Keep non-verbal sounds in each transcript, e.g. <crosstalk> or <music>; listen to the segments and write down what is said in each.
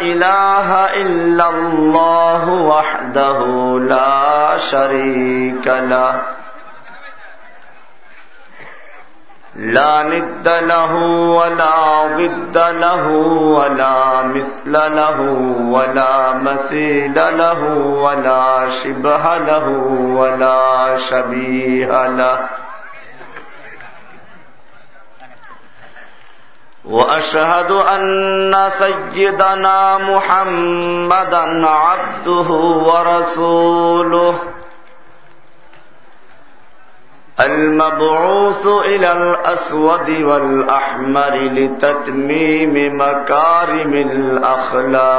إله إلا الله وحده لا شريك له. لا ند له ولا ضد له ولا مثل له ولا مثيل له ولا شبه له ولا شبيه له. وأشهد أن سيدنا محمدا عبده ورسوله. المبعوث إلى الأسود والأحمر لتتميم مكارم الأخلاق.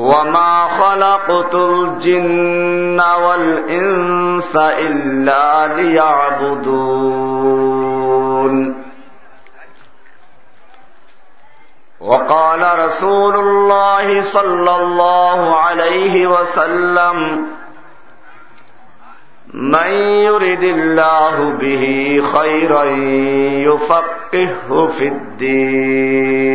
وما خلقت الجن والإنس إلا ليعبدون وقال رسول الله صلى الله عليه وسلم من يرد الله به خيرا يفقهه في الدين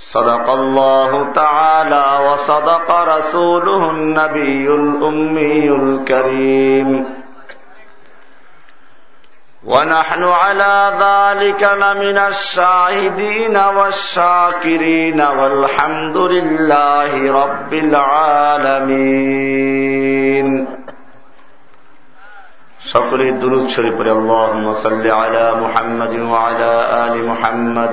صدق الله تعالى وصدق رسوله النبي الأمي الكريم ونحن على ذلك لمن الشاهدين والشاكرين والحمد لله رب العالمين সকলে দুরুদ শরীফ পরে اللهم صل على محمد وعلى آل محمد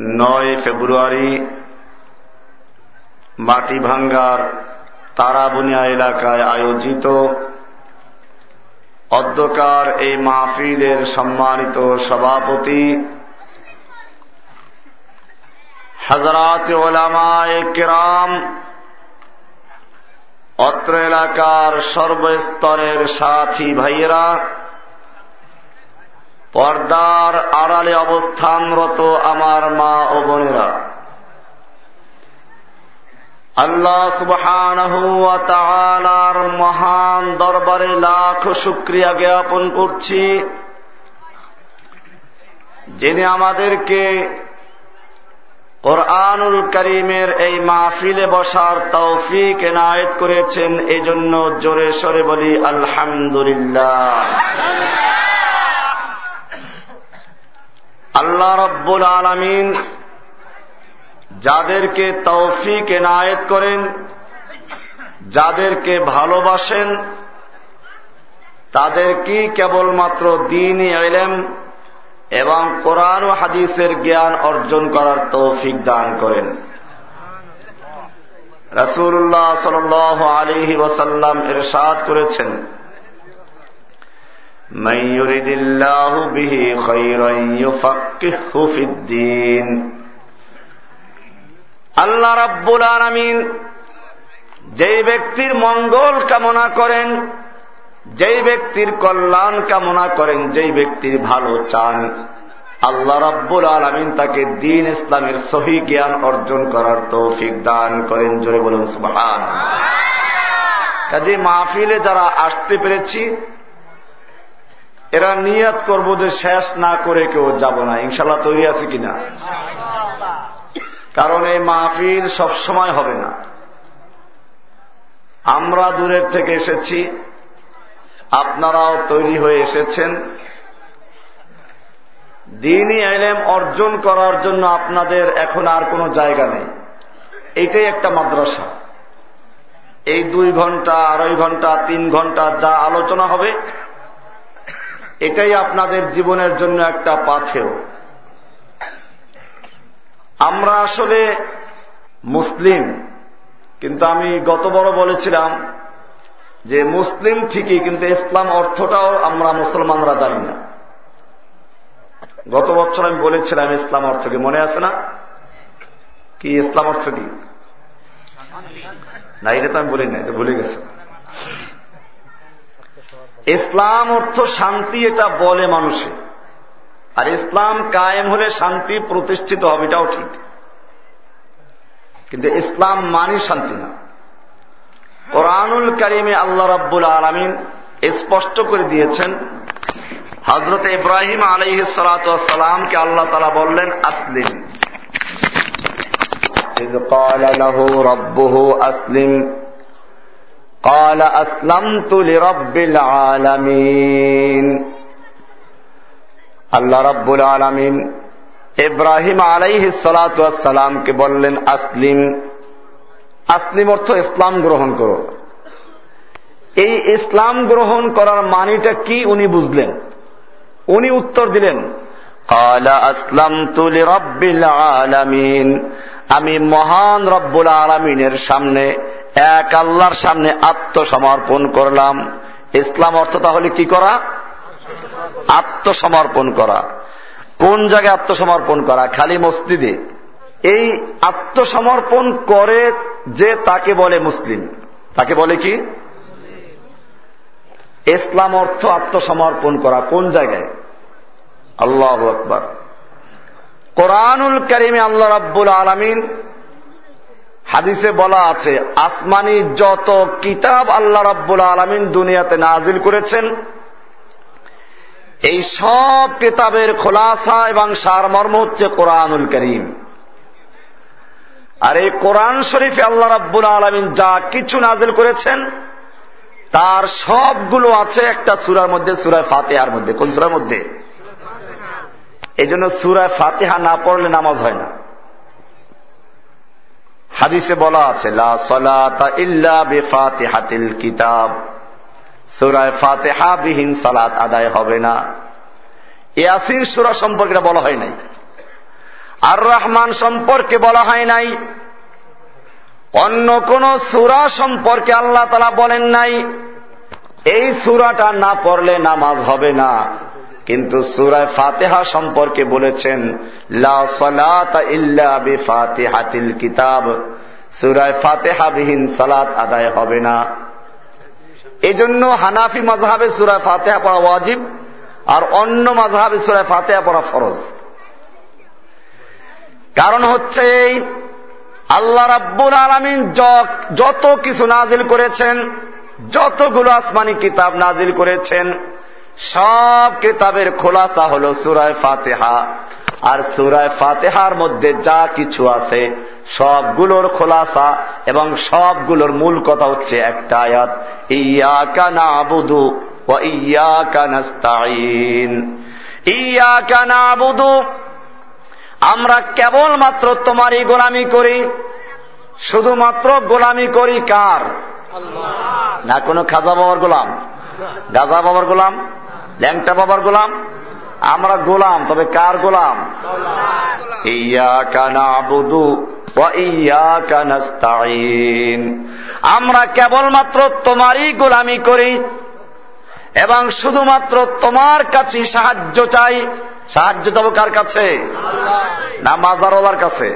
নয় ফেব্রুয়ারি মাটি ভাঙ্গার তারাবুনিয়া এলাকায় আয়োজিত অধ্যকার এই মাহফিলের সম্মানিত সভাপতি হজরাত ওলামায় কেরাম, অত্র এলাকার সর্বস্তরের সাথী ভাইয়েরা পর্দার আড়ালে অবস্থানরত আমার মা ও বোনেরা। আল্লাহ সুবহানার মহান দরবারে লাখ শুক্রিয়া জ্ঞাপন করছি। যিনি আমাদেরকে কোরআনুল করিমের এই মাহফিলে বসার তৌফিক এনায়েত করেছেন এই জন্য জোরে সরে বলি, আলহামদুলিল্লাহ। আল্লাহ রব্বুল আলমিন যাদেরকে তৌফিক এনায়েত করেন, যাদেরকে ভালোবাসেন, তাদেরকে কেবলমাত্র দিন এলেম এবং কোরআন হাদিসের জ্ঞান অর্জন করার তৌফিক দান করেন। রসুল্লাহ সাল আলিহি ওসাল্লাম এরশাদ করেছেন আল্লাহ রাব্বুল আলমিন যেই ব্যক্তির মঙ্গল কামনা করেন, যেই ব্যক্তির কল্যাণ কামনা করেন, যেই ব্যক্তির ভালো চান, আল্লাহ রাব্বুল আলমিন তাকে দিন ইসলামের সহি জ্ঞান অর্জন করার তৌফিক দান করেন। জোরে বলুন সুবহান কাজে মাহফিলে যারা আসতে পেরেছি এরা নিয়াত করব যে শেষ না করে কেউ যাব না। ইনশাল্লাহ তৈরি আছে কিনা? কারণ এই মাহফিল সবসময় হবে না। আমরা দূরের থেকে এসেছি, আপনারাও তৈরি হয়ে এসেছেন। দিনই এলেম অর্জন করার জন্য আপনাদের এখন আর কোনো জায়গা নেই। এটাই একটা মাদ্রাসা। এই দুই ঘণ্টা, আড়াই ঘণ্টা, তিন ঘণ্টা যা আলোচনা হবে এটাই আপনাদের জীবনের জন্য একটা পাথেও আমরা আসলে মুসলিম, কিন্তু আমি গত বড় বলেছিলাম যে মুসলিম ঠিকই, কিন্তু ইসলাম অর্থটাও আমরা মুসলমানরা জানি না। গত বছর আমি বলেছিলাম ইসলাম অর্থ কি, মনে আছে না? কি ইসলাম অর্থ কি? না, এটা তো আমি বলি না এটা ভুলে গেছে। ইসলাম অর্থ শান্তি এটা বলে মানুষে আর ইসলাম কায়েম হলে শান্তি প্রতিষ্ঠিত হবে এটাও ঠিক কিন্তু ইসলাম মানি শান্তি না কোরআনুল করিমে আল্লাহ রাব্বুল আলমিন স্পষ্ট করে দিয়েছেন হজরত ইব্রাহিম আলহ সালাতামকে আল্লাহ তালা বললেন আসলিম قال له ربه أسلم قال أسلمت لرب العالمين আল্লাহ রব্বুল আলমিন ইব্রাহিম আলাইহ সালাতামকে বললেন আসলিম আসলিম অর্থ ইসলাম গ্রহণ করো এই ইসলাম গ্রহণ করার মানিটা কি উনি বুঝলেন উনি উত্তর দিলেন আসলাম তুলি রব্বিল আলামিন আমি মহান রব্বুল আলমিনের সামনে এক আল্লাহর সামনে আত্মসমর্পণ করলাম। ইসলাম অর্থ তাহলে কি করা? আত্মসমর্পণ করা। কোন জায়গায় আত্মসমর্পণ করা? খালি মসজিদে। এই আত্মসমর্পণ করে যে তাকে বলে মুসলিম। তাকে বলে কি? ইসলাম অর্থ আত্মসমর্পণ করা। কোন জায়গায়? আল্লাহ আকবর। কোরআনুল করিমে আল্লাহ রাব্বুল আলমিন হাদিসে বলা আছে আসমানি যত কিতাব আল্লাহ রাব্বুল আলমিন দুনিয়াতে নাজিল করেছেন এই সব কিতাবের খোলাসা এবং সারমর্ম হচ্ছে কোরআনুল করিম। আর এই কোরআন শরীফে আল্লাহ রাব্বুল আলমিন যা কিছু নাজিল করেছেন তার সবগুলো আছে একটা সুরার মধ্যে সুরায় ফাতেহার মধ্যে। কোন সুরার মধ্যে? এই জন্য সুরায় ফাতেহা না পড়লে নামাজ হয় না। হাদিসে বলা আছে, লা সলাতা ইল্লা বেফাতেহাতিল কিতাব। সুরায় ফাতেহা বিহীন সালাত আদায় হবে না। ইয়াসিন সুরা সম্পর্কে বলা হয় নাই। আর রহমান সম্পর্কে বলা হয় নাই। অন্য কোন সুরা সম্পর্কে আল্লাহ তালা বলেন নাই। এই সুরাটা না পড়লে নামাজ হবে না। কিন্তু সুরায় ফাতেহা সম্পর্কে বলেছেন, লা কিতাব। সুরায় ফাতেহা বিহীন সালাত আদায় হবে না। এজন্য হানাফি মাজহাবে সুরায় ফাতেহা পড়া ওয়াজিব, আর অন্য মাজহাবে সুরায় ফাতেহা পড়া ফরজ। কারণ হচ্ছে এই, আল্লাহ রাব্বুল আলমিন যত কিছু নাজিল করেছেন, যতগুলো আসমানি কিতাব নাজিল করেছেন সব কিতাবের খোলাসা হল সুরায় ফাতেহা। আর সুরায় ফাতেহার মধ্যে যা কিছু আছে সবগুলোর খোলাসা এবং সবগুলোর মূল কথা হচ্ছে একটা আয়াত ইয়া কানা আবুদু ও ইয়া কানাস্তাইন ইয়া কানা আবুদু আমরা কেবলমাত্র তোমারই গোলামি করি। শুধুমাত্র গোলামি করি কার? না কোনো খাজা বাবার গোলাম? গাজা বাবার গোলাম? ল্যাংটা বাবার গোলাম, আমরা গোলাম, তবে কার গোলাম? ইয়া কানা বুধু আমরা কেবলমাত্র তোমারই গোলামি করি এবং শুধুমাত্র তোমার কাছে সাহায্য চাই। সাহায্য চাবো কার কাছে? না মাজারওয়ালার কাছে।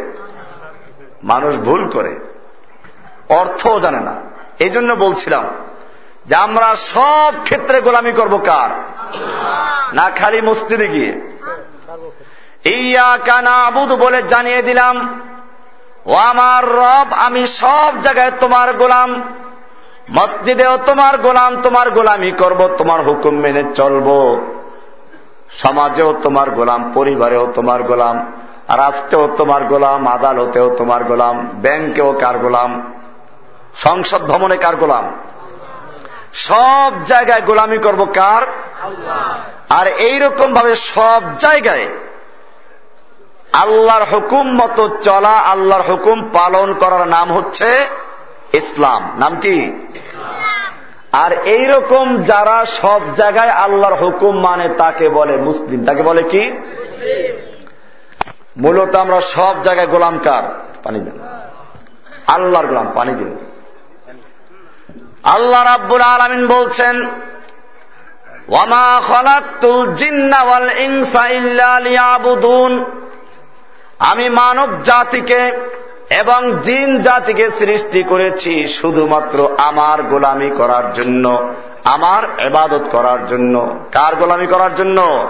মানুষ ভুল করে, অর্থও জানে না। এই জন্য বলছিলাম যে আমরা সব ক্ষেত্রে গোলামি করব কার? না খালি মস্তিদে গিয়ে। ইয়া কানা আবুদ বলে জানিয়ে দিলাম, ও আমার রব, আমি সব জায়গায় তোমার গোলাম, মসজিদেও তোমার গোলাম, তোমার গোলামি করব, তোমার হুকুম মেনে চলব। সমাজেও তোমার গোলাম, পরিবারেও তোমার গোলাম রাষ্ট্রেও তোমার গোলাম, আদালতেও তোমার গোলাম, ব্যাংকেও কার গোলাম, সংসদ ভবনে কার গোলাম? সব জায়গায় গোলামি করব কার? আর এইরকম ভাবে সব জায়গায় আল্লাহর হুকুম মতো চলা আল্লাহর হুকুম পালন করার নাম হচ্ছে ইসলাম। নাম কি? আর এইরকম যারা সব জায়গায় আল্লাহর হুকুম মানে তাকে বলে মুসলিম। তাকে বলে কি? মূলত আমরা সব জায়গায় গোলাম কার? পানি দেন আল্লাহর গোলাম পানি দিন আল্লাহ রাব্বুল আলমিন বলছেন আমি মানব জাতিকে এবং জিন জাতিকে সৃষ্টি করেছি শুধুমাত্র আমার গোলামি করার জন্য, আমার এবাদত করার জন্য। কার গোলামি করার জন্য?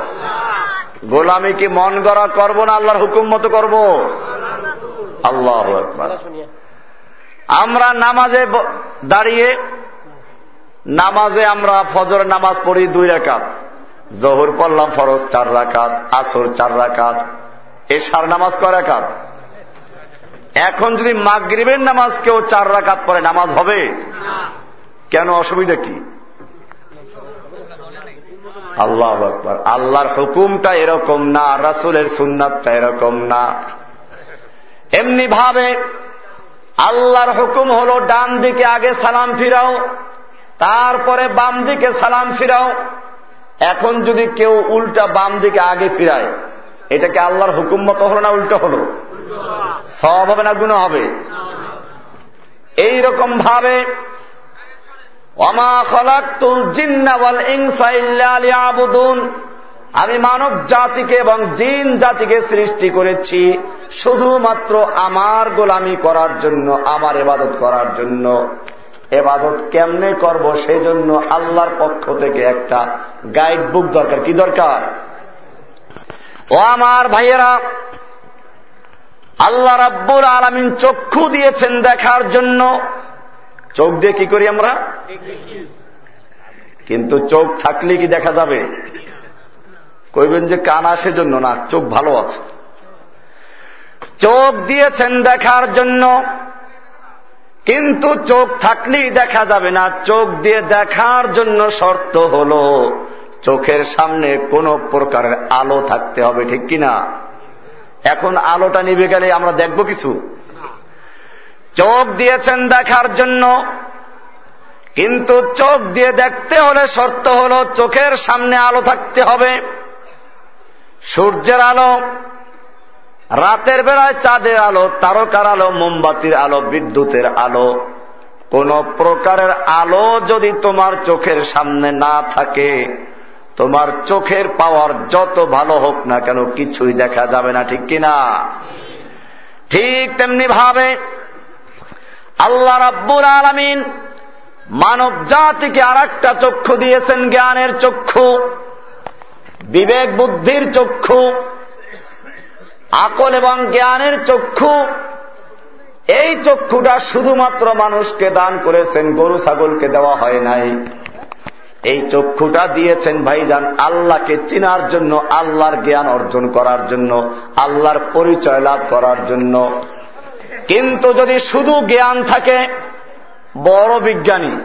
গোলামি কি মন গড়া করব না আল্লাহর হুকুম মতো করব? আল্লাহ আমরা নামাজে দাঁড়িয়ে, নামাজে আমরা ফজর নামাজ পড়ি দুই রাকাত। জহুর পড়লাম ফরজ চার রাকাত, আসর চার রাকাত, এশার নামাজ কয় রাকাত? এখন যদি মাগরিবের নামাজ কেউ চার রাকাত পরে নামাজ হবে? কেন অসুবিধা কি? আল্লাহ আকবর। আল্লাহর হুকুমটা এরকম না, রাসুলের সুন্নাতটা এরকম না। এমনি ভাবে আল্লাহর হুকুম হলো ডান দিকে আগে সালাম ফিরাও, তারপরে বাম দিকে সালাম ফিরাও। এখন যদি কেউ উল্টা বাম দিকে আগে ফিরায়, এটাকে আল্লাহর হুকুম মতো হলো না উল্টো হলো? সব হবে না গুণ হবে? এইরকম ভাবে অমা খলাকুল জিন্নাওয়াল ইনসাইল্লাবুদুন আমি মানব জাতিকে এবং জিন জাতিকে সৃষ্টি করেছি শুধুমাত্র আমার গোলামি করার জন্য, আমার এবাদত করার জন্য। এবাদত কেমনে করব সেই জন্য আল্লাহর পক্ষ থেকে একটা গাইড বুক দরকার। কি দরকার? ও আমার ভাইয়েরা, আল্লাহ রাব্বুর আলমিন চক্ষু দিয়েছেন দেখার জন্য। চোখ দিয়ে কি করি আমরা? কিন্তু চোখ থাকলে কি দেখা যাবে? কইবেন যে কান আসে জন্য না, চোখ ভালো আছে। চোখ দিয়েছেন দেখার জন্য, কিন্তু চোখ থাকলেই দেখা যাবে না। চোখ দিয়ে দেখার জন্য শর্ত হল, চোখের সামনে কোন প্রকারের আলো থাকতে হবে, ঠিক কিনা এখন আলোটা নিভে গেলে আমরা দেখব কিছু। চোখ দিয়েছেন দেখার জন্য, কিন্তু চোখ দিয়ে দেখতে হলে শর্ত হল, চোখের সামনে আলো থাকতে হবে। সূর্যের আলো, রাতের বেলায় চাঁদের আলো, তারকার আলো, মোমবাতির আলো, বিদ্যুতের আলো। কোন প্রকারের আলো যদি তোমার চোখের সামনে না থাকে, তোমার চোখের পাওয়ার যত ভালো হোক না কেন কিছুই দেখা যাবে না, ঠিক কিনা? ঠিক তেমনি ভাবে আল্লাহ রাব্বুল আলমিন মানব জাতিকে আর চক্ষু দিয়েছেন, জ্ঞানের চক্ষু। বিবেক বুদ্ধির চক্ষু, আকল এবং জ্ঞানের চক্ষু, এই চক্ষুটা শুধুমাত্র মানুষকে দান করেছেন, গরু ছাগলকে দেওয়া হয় নাই। এই চক্ষুটা দিয়েছেন ভাইজান আল্লাহকে চিনার জন্য, আল্লাহর জ্ঞান অর্জন করার জন্য, আল্লাহর পরিচয় লাভ করার জন্য। কিন্তু যদি শুধু জ্ঞান থাকে, বড় বিজ্ঞানী,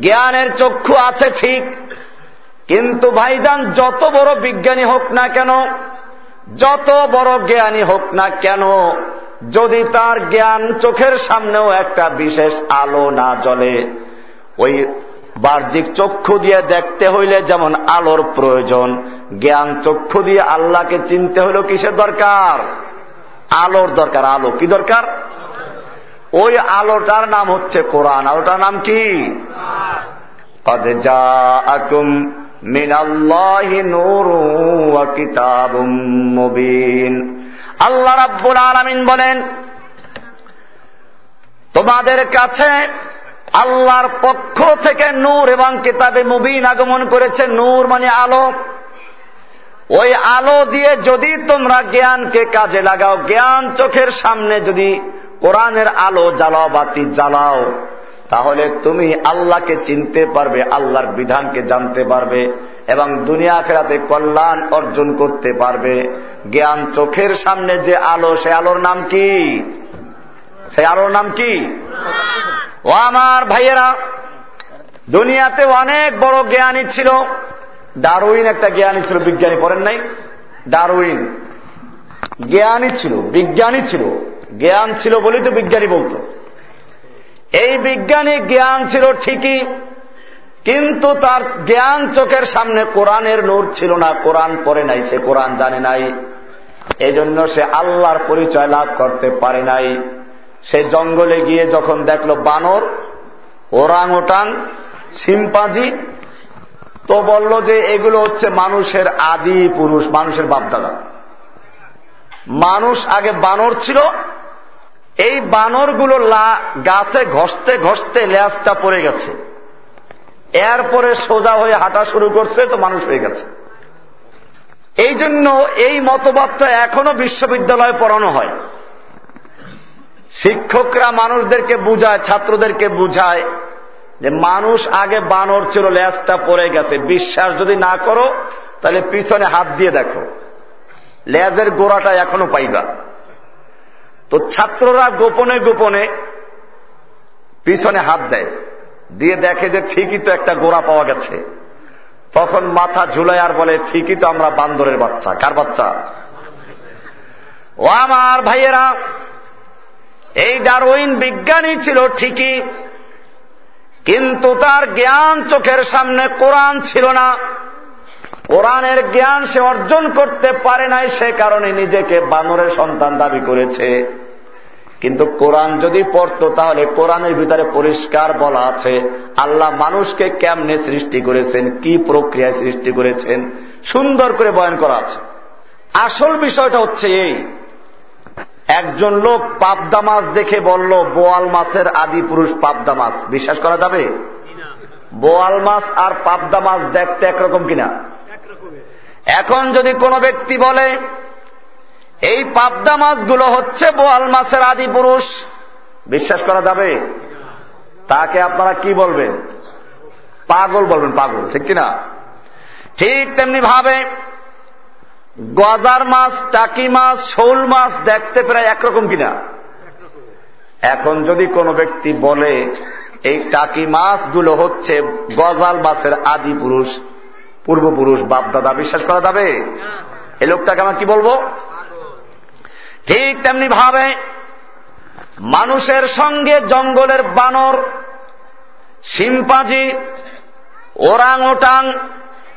জ্ঞানের চক্ষু আছে ঠিক কিন্তু ভাইজান যত বড় বিজ্ঞানী হোক না কেন যত বড় জ্ঞানী হোক না কেন যদি তার জ্ঞান চোখের সামনেও একটা বিশেষ আলো না জ্বলে ওই বাহ্যিক চক্ষু দিয়ে দেখতে হইলে যেমন আলোর প্রয়োজন জ্ঞান চক্ষু দিয়ে আল্লাহকে চিনতে হইল কিসের দরকার? আলোর দরকার। আলো কি দরকার? ওই আলোটার নাম হচ্ছে কোরআন। আলোটার নাম কি? আল্লাহ রাব্বুল আলমিন বলেন, তোমাদের কাছে আল্লাহর পক্ষ থেকে নূর এবং কিতাবে মুবিন আগমন করেছে। নূর মানে আলো। ওই আলো দিয়ে যদি তোমরা জ্ঞানকে কাজে লাগাও, জ্ঞান চোখের সামনে যদি কোরআনের আলো জ্বালাও বাতি জ্বালাও তাহলে তুমি আল্লাহকে চিনতে পারবে, আল্লাহর বিধানকে জানতে পারবে এবং দুনিয়া ফেরাতে কল্যাণ অর্জন করতে পারবে। জ্ঞান চোখের সামনে যে আলো, সে আলোর নাম কি? সে আলোর নাম কি? ও আমার ভাইয়েরা, দুনিয়াতে অনেক বড় জ্ঞানী ছিল। ডারউইন একটা জ্ঞানী ছিল, বিজ্ঞানী পড়েন নাই? ডারউইন। জ্ঞানী ছিল, বিজ্ঞানী ছিল। জ্ঞান ছিল বলেই তো বিজ্ঞানী বলতো। এই বিজ্ঞানী জ্ঞান ছিল ঠিকই, কিন্তু তার জ্ঞান চোখের সামনে কোরআনের নূর ছিল না, কোরআন পড়ে নাই, সে কোরআন জানে নাই। এই জন্য সে আল্লাহর পরিচয় লাভ করতে পারে নাই। সে জঙ্গলে গিয়ে যখন দেখল বানর ওরাং ওটাং সিম্পাজি তো বলল যে এগুলো হচ্ছে মানুষের আদি পুরুষ, মানুষের বাপদাদা। মানুষ আগে বানর ছিল এই বানরগুলো গাছে ঘষতে ঘষতে ল্যাসটা পড়ে গেছে। এরপরে সোজা হয়ে হাঁটা শুরু করছে, তো মানুষ হয়ে গেছে। এই জন্য এই মতবাদটা এখনও বিশ্ববিদ্যালয়ে পড়ানো হয়। শিক্ষকরা মানুষদেরকে বুঝায়, ছাত্রদেরকে বুঝায় যে মানুষ আগে বানর ছিল ল্যাসটা পড়ে গেছে। বিশ্বাস যদি না করো, তাহলে পিছনে হাত দিয়ে দেখো। লেজের গোড়াটা এখনও পাইবা। তো ছাত্ররা গোপনে গোপনে পিছনে হাত দেয়। দিয়ে দেখে যে ঠিকই তো একটা গোড়া পাওয়া গেছে। তখন মাথা ঝুলাই আর বলে, ঠিকই তো আমরা বান্দরের বাচ্চা। কার বাচ্চা? ও আমার ভাইয়েরা, এই ডারউইন বিজ্ঞানী ছিল ঠিকই, কিন্তু তার জ্ঞান চোখের সামনে কোরআন ছিল না। কোরআনের জ্ঞান সে অর্জন করতে পারে নাই সে কারণে নিজেকে বানরের সন্তান দাবি করেছে। কিন্তু কোরআন যদি পড়ত তাহলে কোরআনের ভিতরে পরিষ্কার বলা আছে আল্লাহ মানুষকে কেমনে সৃষ্টি করেছেন কি প্রক্রিয়ায় সৃষ্টি করেছেন সুন্দর করে বয়ন করা আছে। আসল বিষয়টা হচ্ছে এই একজন লোক পাবদা মাছ দেখে বলল বোয়াল মাছের আদি পুরুষ পাবদা মাছ। বিশ্বাস করা যাবে? বোয়াল মাছ আর পাবদা মাছ দেখতে একরকম কিনা? এখন যদি কোনো ব্যক্তি বলে, এই পাবদা মাছগুলো হচ্ছে বোয়াল মাছের আদি পুরুষ, বিশ্বাস করা যাবে? তাকে আপনারা কি বলবেন? পাগল বলবেন, পাগল, ঠিক কিনা? ঠিক তেমনি ভাবে গজার মাছ, টাকি মাছ, শোল মাছ দেখতে প্রায় একরকম কিনা? এখন যদি কোনো ব্যক্তি বলে, এই টাকি মাছগুলো হচ্ছে গজাল মাছের আদি পুরুষ পূর্বপুরুষ বাপদাদা বিশ্বাস করা যাবে? এই লোকটাকে আমার কি বলব? ঠিক তেমনি ভাবে মানুষের সঙ্গে জঙ্গলের বানর সিম্পাজি ওরাং ওটাং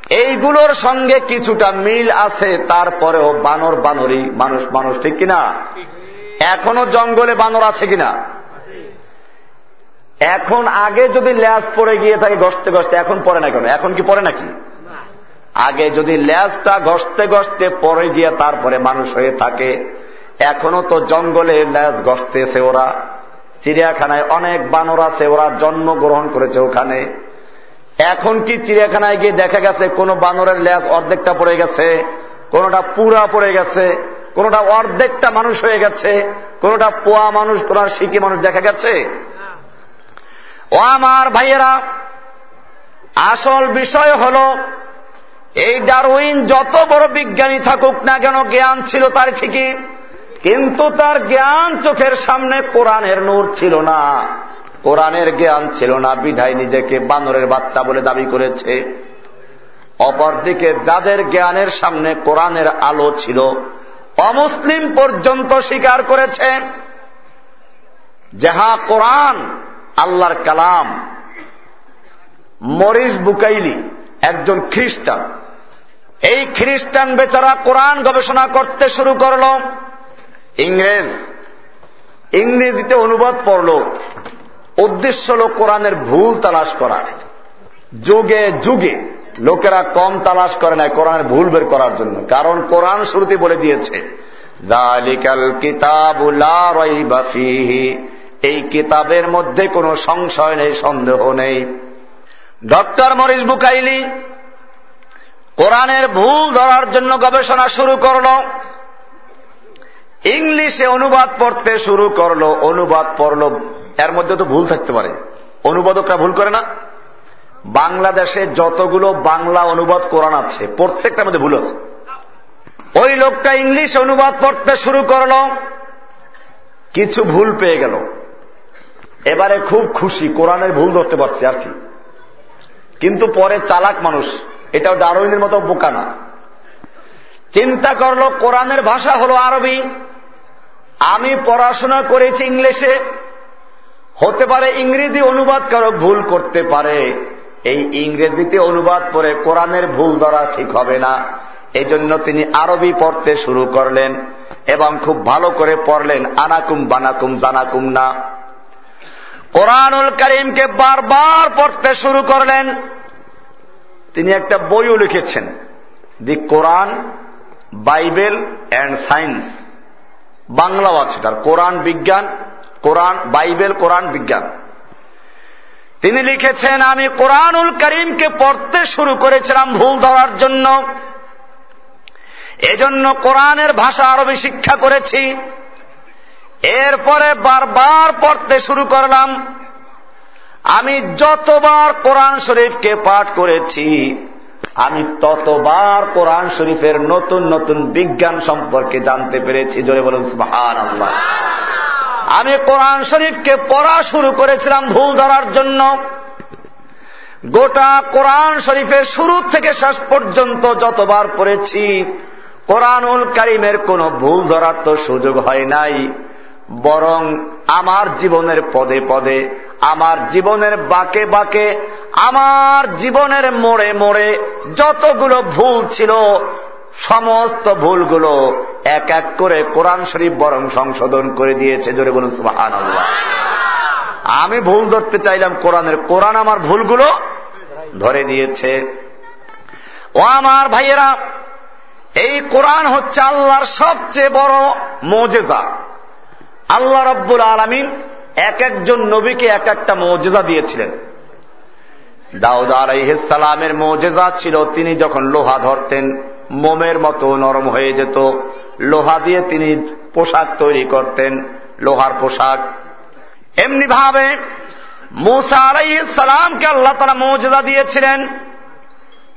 এইগুলোর সঙ্গে কিছুটা মিল আছে তারপরেও বানর বানরই মানুষ মানুষ ঠিক কিনা? এখনও জঙ্গলে বানর আছে কিনা? এখন আগে যদি ল্যাস পড়ে গিয়ে থাকে গসতে গসতে এখন পরে না কেন? এখন কি পড়ে নাকি? আগে যদি ল্যাসটা ঘষতে ঘষতে পরে গিয়ে তারপরে মানুষ হয়ে থাকে, এখনও তো জঙ্গলে ল্যাস ঘষতেছে ওরা। চিড়িয়াখানায় অনেক বানর আছে, ওরা জন্মগ্রহণ করেছে ওখানে। এখন কি চিড়িয়াখানায় গিয়ে দেখা গেছে, কোন বানরের ল্যাস অর্ধেকটা পড়ে গেছে, কোনটা পুরা পড়ে গেছে, কোনটা অর্ধেকটা মানুষ হয়ে গেছে, কোনটা পোয়া মানুষ কোন শিখি মানুষ দেখা গেছে? ও আমার ভাইয়েরা, আসল বিষয় হল এই ডারউইন যত বড় বিজ্ঞানী থাকুক না কেন, জ্ঞান ছিল তার ঠিকই, কিন্তু তার জ্ঞান চোখের সামনে কোরআনের নূর ছিল না। কোরআনের জ্ঞান ছিল না, বিধায় নিজেকে বানরের বাচ্চা বলে দাবি করেছে। অপরদিকে যাদের জ্ঞানের সামনে কোরআনের আলো ছিল, অমুসলিম পর্যন্ত স্বীকার করেছে, যাহা কোরআন, আল্লাহর কালাম। মরিস বুকাইলি একজন খ্রিস্টান এই খ্রিস্টান বেচারা কোরআন গবেষণা করতে শুরু করল। ইংরেজ, ইংরেজিতে অনুবাদ পড়ল। উদ্দেশ্য হল কোরআনের ভুল তালাশ করা। যুগে যুগে লোকেরা কম তালাশ করে না কোরআনের ভুল বের করার জন্য। কারণ কোরআন শুরুতে বলে দিয়েছে এই কিতাবের মধ্যে কোনো সংশয় নেই, সন্দেহ নেই। ডক্টর মরিস বুকাইলি কোরআনের ভুল ধরার জন্য গবেষণা শুরু করল। ইংলিশে অনুবাদ পড়তে শুরু করল, অনুবাদ পড়ল। এর মধ্যে তো ভুল থাকতে পারে। অনুবাদকরা ভুল করে না? বাংলাদেশে যতগুলো বাংলা অনুবাদ কোরআন আছে, প্রত্যেকটার মধ্যে ভুল আছে। ওই লোকটা ইংলিশ অনুবাদ পড়তে শুরু করল, কিছু ভুল পেয়ে গেল। এবারে খুব খুশি, কোরআনের ভুল ধরতে পারছি আর কি। কিন্তু পরে চালাক মানুষ এটাও ডারউইনের মতো বোকা না। চিন্তা করল কোরআনের ভাষা হলো আরবি। আমি পড়াশোনা করেছি ইংলিশে। হতে পারে ইংরেজি অনুবাদ কারও ভুল করতে পারে। এই ইংরেজিতে অনুবাদ করে কোরআনের ভুল ধরা ঠিক হবে না। এই জন্য তিনি আরবি পড়তে শুরু করলেন এবং খুব ভালো করে পড়লেন, আনাকুম বানাকুম জানাকুম না। কোরআনুল করিমকে বারবার পড়তে শুরু করলেন। তিনি একটা বইও লিখেছেন। The Quran, Bible and science. বাংলাও আছে তার। কোরআন বিজ্ঞান, কোরআন, বাইবেল, কোরআন বিজ্ঞান। তিনি লিখেছেন, আমি কোরআনুল করিমকে পড়তে শুরু করেছিলাম ভুল ধরার জন্য। এজন্য কোরআনের ভাষা আরবি শিক্ষা করেছি। এরপরে বারবার পড়তে শুরু করলাম। আমি যতবার কোরআন শরীফকে পাঠ করেছি, আমি ততবার কোরআন শরীফের নতুন নতুন বিজ্ঞান সম্পর্কে জানতে পেরেছি। জোরে বলুন আল্লাহ আমি কোরআন শরীফকে পড়া শুরু করেছিলাম ভুল ধরার জন্য। গোটা কোরআন শরীফের শুরু থেকে শেষ পর্যন্ত যতবার পড়েছি, কোরআনুল কারিমের কোনো ভুল ধরার তো সুযোগ হয় নাই। বরং আমার জীবনের পদে পদে, আমার জীবনের বাকে বাকে, আমার জীবনের মোড়ে মোড়ে যতগুলো ভুল ছিল, সমস্ত ভুলগুলো এক এক করে কোরআন শরীফ বরং সংশোধন করে দিয়েছে। জোরে বলুন সুবাহান আমি ভুল ধরতে চাইলাম কোরআনের। কোরআন আমার ভুলগুলো ধরে দিয়েছে। ও আমার ভাইয়েরা, এই কোরআন হচ্ছে আল্লাহর সবচেয়ে বড় মজেজা। আল্লাহ রব্বুল আলমিন এক একজন নবীকে এক একটা মৌজেজা দিয়েছিলেন। দাউদ আলাইসালামের মৌজেজা ছিল, তিনি যখন লোহা ধরতেন, মোমের মতো নরম হয়ে যেত। লোহা দিয়ে তিনি পোশাক তৈরি করতেন, লোহার পোশাক। এমনি ভাবে মুসা আলাইসালামকে আল্লাহ তারা মৌজেদা দিয়েছিলেন।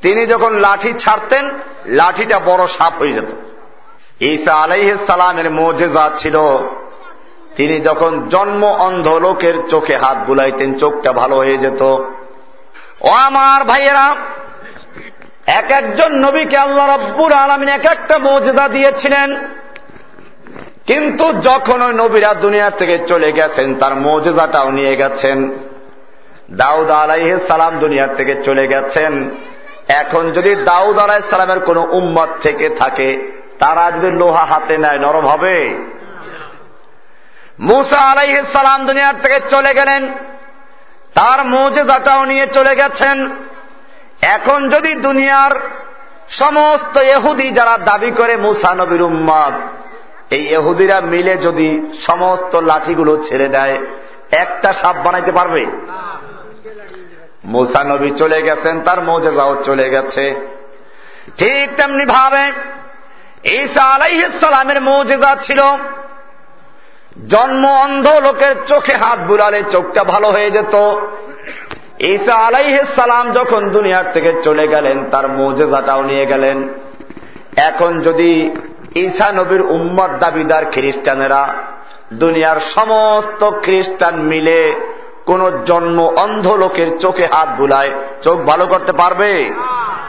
তিনি যখন লাঠি ছাড়তেন, লাঠিটা বড় সাপ হয়ে যেত। ঈসা আলাইসালামের মৌজেজা ছিল তিনি যখন জন্ম অন্ধ লোকের চোখে হাত বুলাইতেন, চোখটা ভালো হয়ে যেত। ও আমার ভাইয়েরা, এক একজন নবীকে আল্লাহ রব্বুর আলমিন এক একটা মর্যাদা দিয়েছিলেন। কিন্তু যখন ওই নবীরা দুনিয়ার থেকে চলে গেছেন, তার মর্যাদাটাও নিয়ে গেছেন। দাউদ আলাইহ সালাম দুনিয়ার থেকে চলে গেছেন। এখন যদি দাউদ আলাহ সালামের কোন উম্মত থেকে থাকে, তারা যদি লোহা হাতে নেয়, নরম হবে। মুসা আলাইহ সালাম দুনিয়ার থেকে চলে গেলেন। তার মৌজেদাটাও নিয়ে চলে গেছেন। এখন যদি দুনিয়ার সমস্ত এহুদি যারা দাবি করে মুসা নবীর উম্মাদ এই এহুদিরা মিলে যদি সমস্ত লাঠিগুলো ছেড়ে দেয়, একটা সাপ বানাইতে পারবে? মুসা নবী চলে গেছেন, তার মৌজেজাও চলে গেছে। ঠিক তেমনি ভাবে ঈসা আলাইসালামের মৌজেজা ছিল। জন্ম অন্ধ লোকের চোখে হাত বুলালে চোখটা ভালো হয়ে যেত। ঈসা সালাম যখন দুনিয়ার থেকে চলে গেলেন, তার মৌজেজাটাও নিয়ে গেলেন। এখন যদি ঈসা নবীর উম্মত দাবিদার খ্রিস্টানেরা দুনিয়ার সমস্ত খ্রিস্টান মিলে কোন জন্ম অন্ধ লোকের চোখে হাত বুলায়, চোখ ভালো করতে পারবে?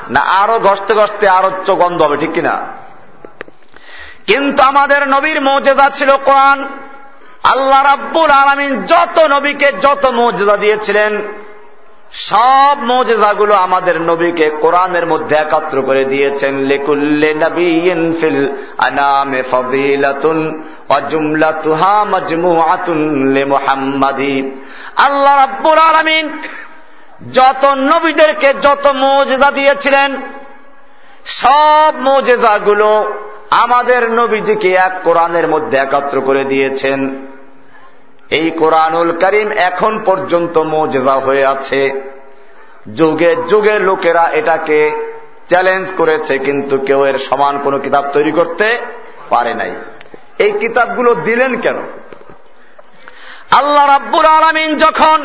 না, আরও ঘসতে ঘসতে আরও চোখ অন্ধ হবে, ঠিক কিনা? কিন্তু আমাদের নবীর মৌজেদা ছিল কোরআন। আল্লাহ রাব্বুল আলমিন যত নবীকে যত মৌজেদা দিয়েছিলেন, সব মৌজেজাগুলো আমাদের নবীকে কোরআনের মধ্যে একাত্র করে দিয়েছেন। লেকুল্লে ফিল আনামে ফদিলাতুন অজুমলাতুহা মজমুআতুন লে মুহাম্মাদি। আল্লাহ রাব্বুল আলামিন যত নবীদেরকে যত মৌজেজা দিয়েছিলেন, সব মৌজেজাগুলো আমাদের নবীজিকে এক কোরআনের মধ্যে একাত্র করে দিয়েছেন। এই কোরআনুল করিম এখন পর্যন্ত মোজেজা হয়ে আছে। যুগে যুগের লোকেরা এটাকে চ্যালেঞ্জ করেছে, কিন্তু কেউ এর সমান কোন কিতাব তৈরি করতে পারে নাই। এই কিতাবগুলো দিলেন কেন? আল্লাহ রাব্বুল আলমিন যখন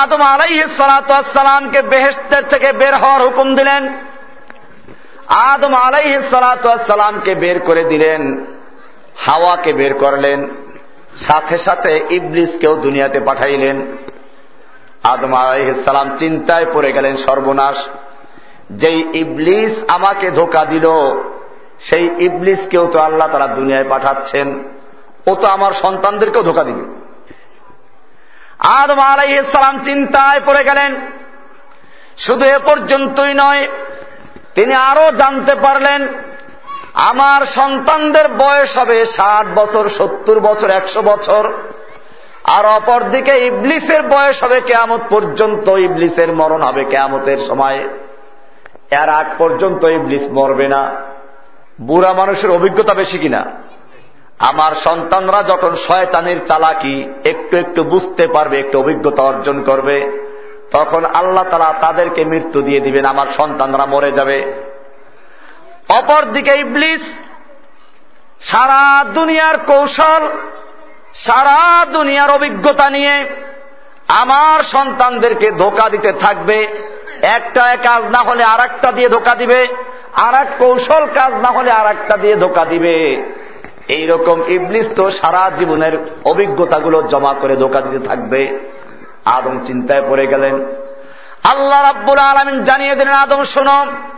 আদম আলাইসালামকে বেহেস্তের থেকে বের হওয়ার হুকুম দিলেন, আদম আলাইসালামকে বের করে দিলেন, হাওয়াকে বের করলেন সাথে সাথে ইবলিসকেও দুনিয়াতে পাঠাইলেন। আদম আলাইসালাম চিন্তায় পড়ে গেলেন সর্বনাশ। যেই ইবলিস আমাকে ধোকা দিল, সেই ইবলিসকেও তো আল্লাহ তারা দুনিয়ায় পাঠাচ্ছেন। ও তো আমার সন্তানদেরকেও ধোকা দিবে। আদম আলাইসালাম চিন্তায় পড়ে গেলেন। শুধু এ পর্যন্তই নয়, তিনি আরও জানতে পারলেন আমার সন্তানদের বয়স হবে ষাট বছর, সত্তর বছর, একশো বছর। আর অপরদিকে ইবলিসের বয়স হবে কেয়ামত পর্যন্ত, ইবলিসের মরণ হবে কেয়ামতের সময়। এর আগ পর্যন্ত ইবলিস মরবে না। বুড়া মানুষের অভিজ্ঞতা বেশি কিনা? আমার সন্তানরা যখন শয়তানের চালাকি, একটু একটু বুঝতে পারবে, একটু অভিজ্ঞতা অর্জন করবে, তখন আল্লাহ তালা তাদেরকে মৃত্যু দিয়ে দিবেন, আমার সন্তানরা মরে যাবে। অপরদিকে ইবলিস, সারা দুনিয়ার কৌশল, সারা দুনিয়ার অভিজ্ঞতা নিয়ে আমার সন্তানদেরকে ধোকা দিতে থাকবে। একটা কাজ না হলে আর দিয়ে ধোকা দিবে আর কৌশল কাজ না হলে আর দিয়ে ধোকা দিবে। এইরকম ইবলিস তো সারা জীবনের অভিজ্ঞতাগুলো জমা করে ধোকা দিতে থাকবে। আদম চিন্তায় পড়ে গেলেন। আল্লাহ রাব্বুল আলমিন জানিয়ে দিলেন, আদম শোনম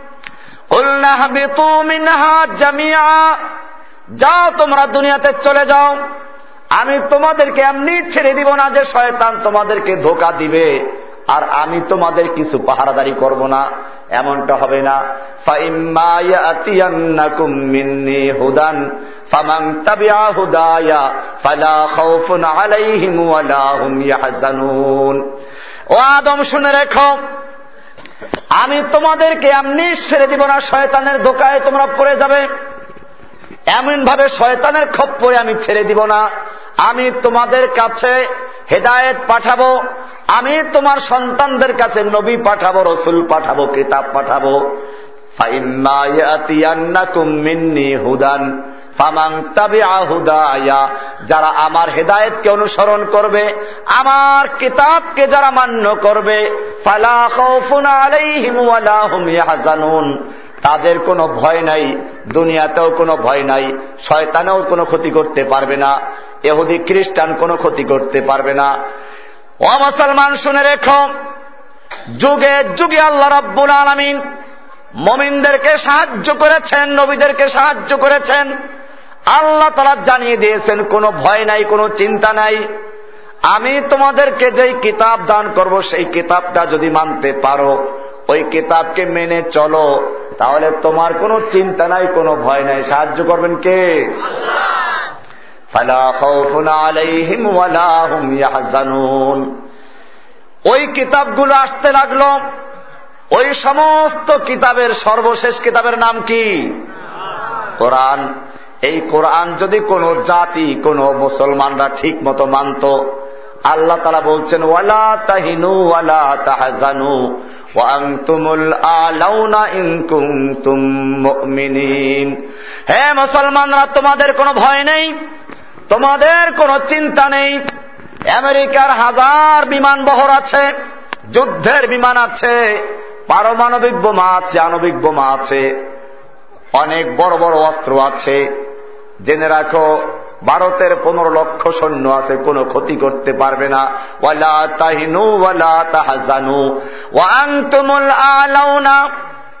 যাও তোমরা দুনিয়াতে চলে যাও। আমি তোমাদেরকে এমনি ছেড়ে দিব না যে শয়তান তোমাদেরকে ধোকা দিবে। আর আমি তোমাদের কিছু পাহারাদারি করব না। এমনটা হবে না। হুদান ও আদম, শুনে রেখো আমি তোমাদেরকে এমনি ছেড়ে দিব না, শয়তানের দোকায় তোমরা পড়ে যাবে। এমন ভাবে শয়তানের খপ্পরে আমি ছেড়ে দিব না। আমি তোমাদের কাছে হেদায়েত পাঠাবো। আমি তোমার সন্তানদের কাছে নবী পাঠাবো, রসুল পাঠাবো, কিতাব পাঠাবো। হুদান। যারা আমার হেদায়তকে অনুসরণ করবে, আমার কিতাবকে যারা মান্য করবে তাদের কোনো ভয় নাই, দুনিয়াতেও কোনো ভয় নাই, শয়তানেও কোনো ক্ষতি করতে পারবে না এহুদি খ্রিস্টান কোনো ক্ষতি করতে পারবে না। ও মুসলমান, শুনে রেখো, যুগে যুগে আল্লাহ রাব্বুল আলমিন মমিনদেরকে সাহায্য করেছেন, নবীদেরকে সাহায্য করেছেন। আল্লাহ তারা জানিয়ে দিয়েছেন, কোনো ভয় নাই, কোনো চিন্তা নাই। আমি তোমাদেরকে যেই কিতাব দান করব, সেই কিতাবটা যদি মানতে পারো, ওই কিতাবকে মেনে চলো। তাহলে তোমার কোনো চিন্তা নাই, কোনো ভয় নাই। সাহায্য করবেন কে? ওই কিতাবগুলো আসতে লাগল। ওই সমস্ত কিতাবের সর্বশেষ কিতাবের নাম কি? কোরআন। এই কোরআন যদি কোন জাতি, কোন মুসলমানরা ঠিক মতো মানত, আল্লাহ তালা বলছেন, ওয়ালা তাহিনু ওয়ালা তাহাজানু হে মুসলমানরা, তোমাদের কোনো ভয় নেই, তোমাদের কোনো চিন্তা নেই। আমেরিকার হাজার বিমান বহর আছে, যুদ্ধের বিমান আছে, পারমাণবিক বোমা আছে, আণবিক বোমা আছে, অনেক বড় বড় অস্ত্র আছে। জেনে রাখো, ভারতের পনেরো লক্ষ সৈন্য আছে, কোনো ক্ষতি করতে পারবে না। ওয়ালা তাহিনু ওয়াং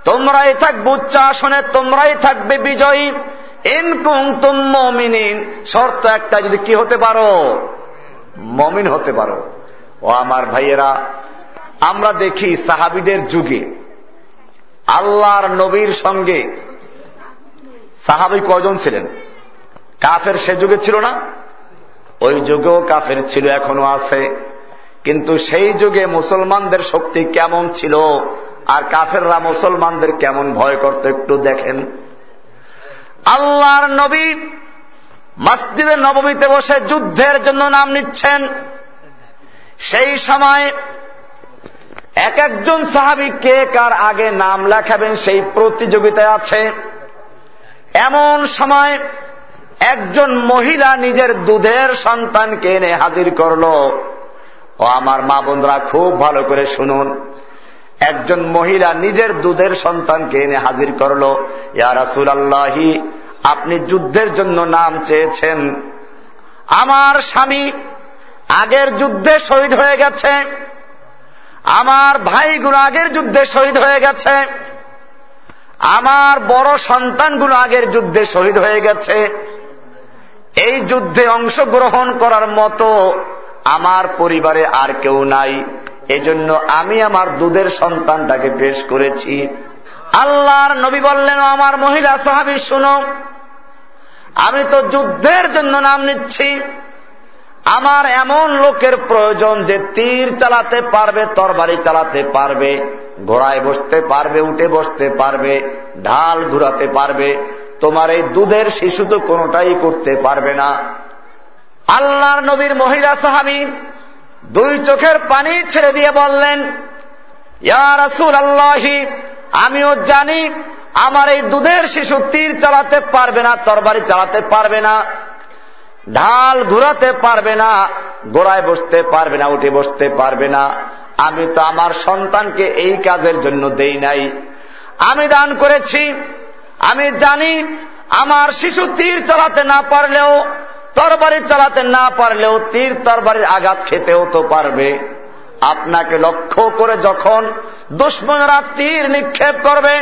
তোমরাই থাকবে উচ্চ আসনে, তোমরাই থাকবে বিজয়ী। ইনকুং তুম মমিনিন। শর্ত একটা, যদি কি হতে পারো? মমিন হতে পারো। ও আমার ভাইয়েরা, আমরা দেখি সাহাবিদের যুগে, আল্লাহর নবীর সঙ্গে সাহাবি কজন ছিলেন? কাফের সে যুগে ছিল না? ওই যুগেও কাফের ছিল এখনও আছে। কিন্তু সেই যুগে মুসলমানদের শক্তি কেমন ছিল? আর কাফেররা মুসলমানদের কেমন ভয় করত একটু দেখেন। আল্লাহর নবী মসজিদে নবমীতে বসে যুদ্ধের জন্য নাম নিচ্ছেন। সেই সময় এক একজন সাহাবি কে কার আগে নাম লেখাবেন সেই প্রতিযোগিতায় আছে। এমন সময় একজন মহিলা নিজের দুধের সন্তানকে এনে হাজির করল। ও আমার মা বোনরা খুব ভালো করে শুনুন। একজন মহিলা নিজের দুধের সন্তানকে এনে হাজির করল, ইয়া রাসুল আল্লাহি আপনি যুদ্ধের জন্য নাম চেয়েছেন। আমার স্বামী আগের যুদ্ধে শহীদ হয়ে গেছে। আমার ভাইগুলো আগের যুদ্ধে শহীদ হয়ে গেছে। আমার বড় সন্তানগুলো আগের যুদ্ধে শহীদ হয়ে গেছে। এই যুদ্ধে অংশগ্রহণ করার মতো আমার পরিবারে আর কেউ নাই। এজন্য আমি আমার দুধের সন্তানটাকে পেশ করেছি। আল্লাহর নবী বললেন, আমার মহিলা সাহাবি, শুনো, আমি তো যুদ্ধের জন্য নাম নিচ্ছি। আমার এমন লোকের প্রয়োজন যে তীর চালাতে পারবে, তরবারি চালাতে পারবে, ঘোড়ায় বসতে পারবে, উঠে বসতে পারবে, ঢাল ঘুরাতে পারবে। তোমার এই দুধের শিশু তো কোনোটাই করতে পারবে না। আল্লাহর নবীর মহিলা সাহাবি দুই চোখের পানি ছেড়ে দিয়ে বললেন আল্লাহি আমিও জানি আমার এই দুধের শিশু তীর চালাতে পারবে না, তরবারি চালাতে পারবে না, ঢাল ঘুরাতে পারবে না, গোড়ায় বসতে পারবে না, উঠে বসতে পারবে না। আমি তো আমার সন্তানকে এই কাজের জন্য দেই নাই। আমি দান করেছি আমি জানি আমার শিশু তীর চালাতে না পারলেও, তরবারি চালাতে না পারলেও তীর তরবারির আঘাত খেতেও তো পারবে। আপনাকে লক্ষ্য করে যখন দুশ্মনরা তীর নিক্ষেপ করবে,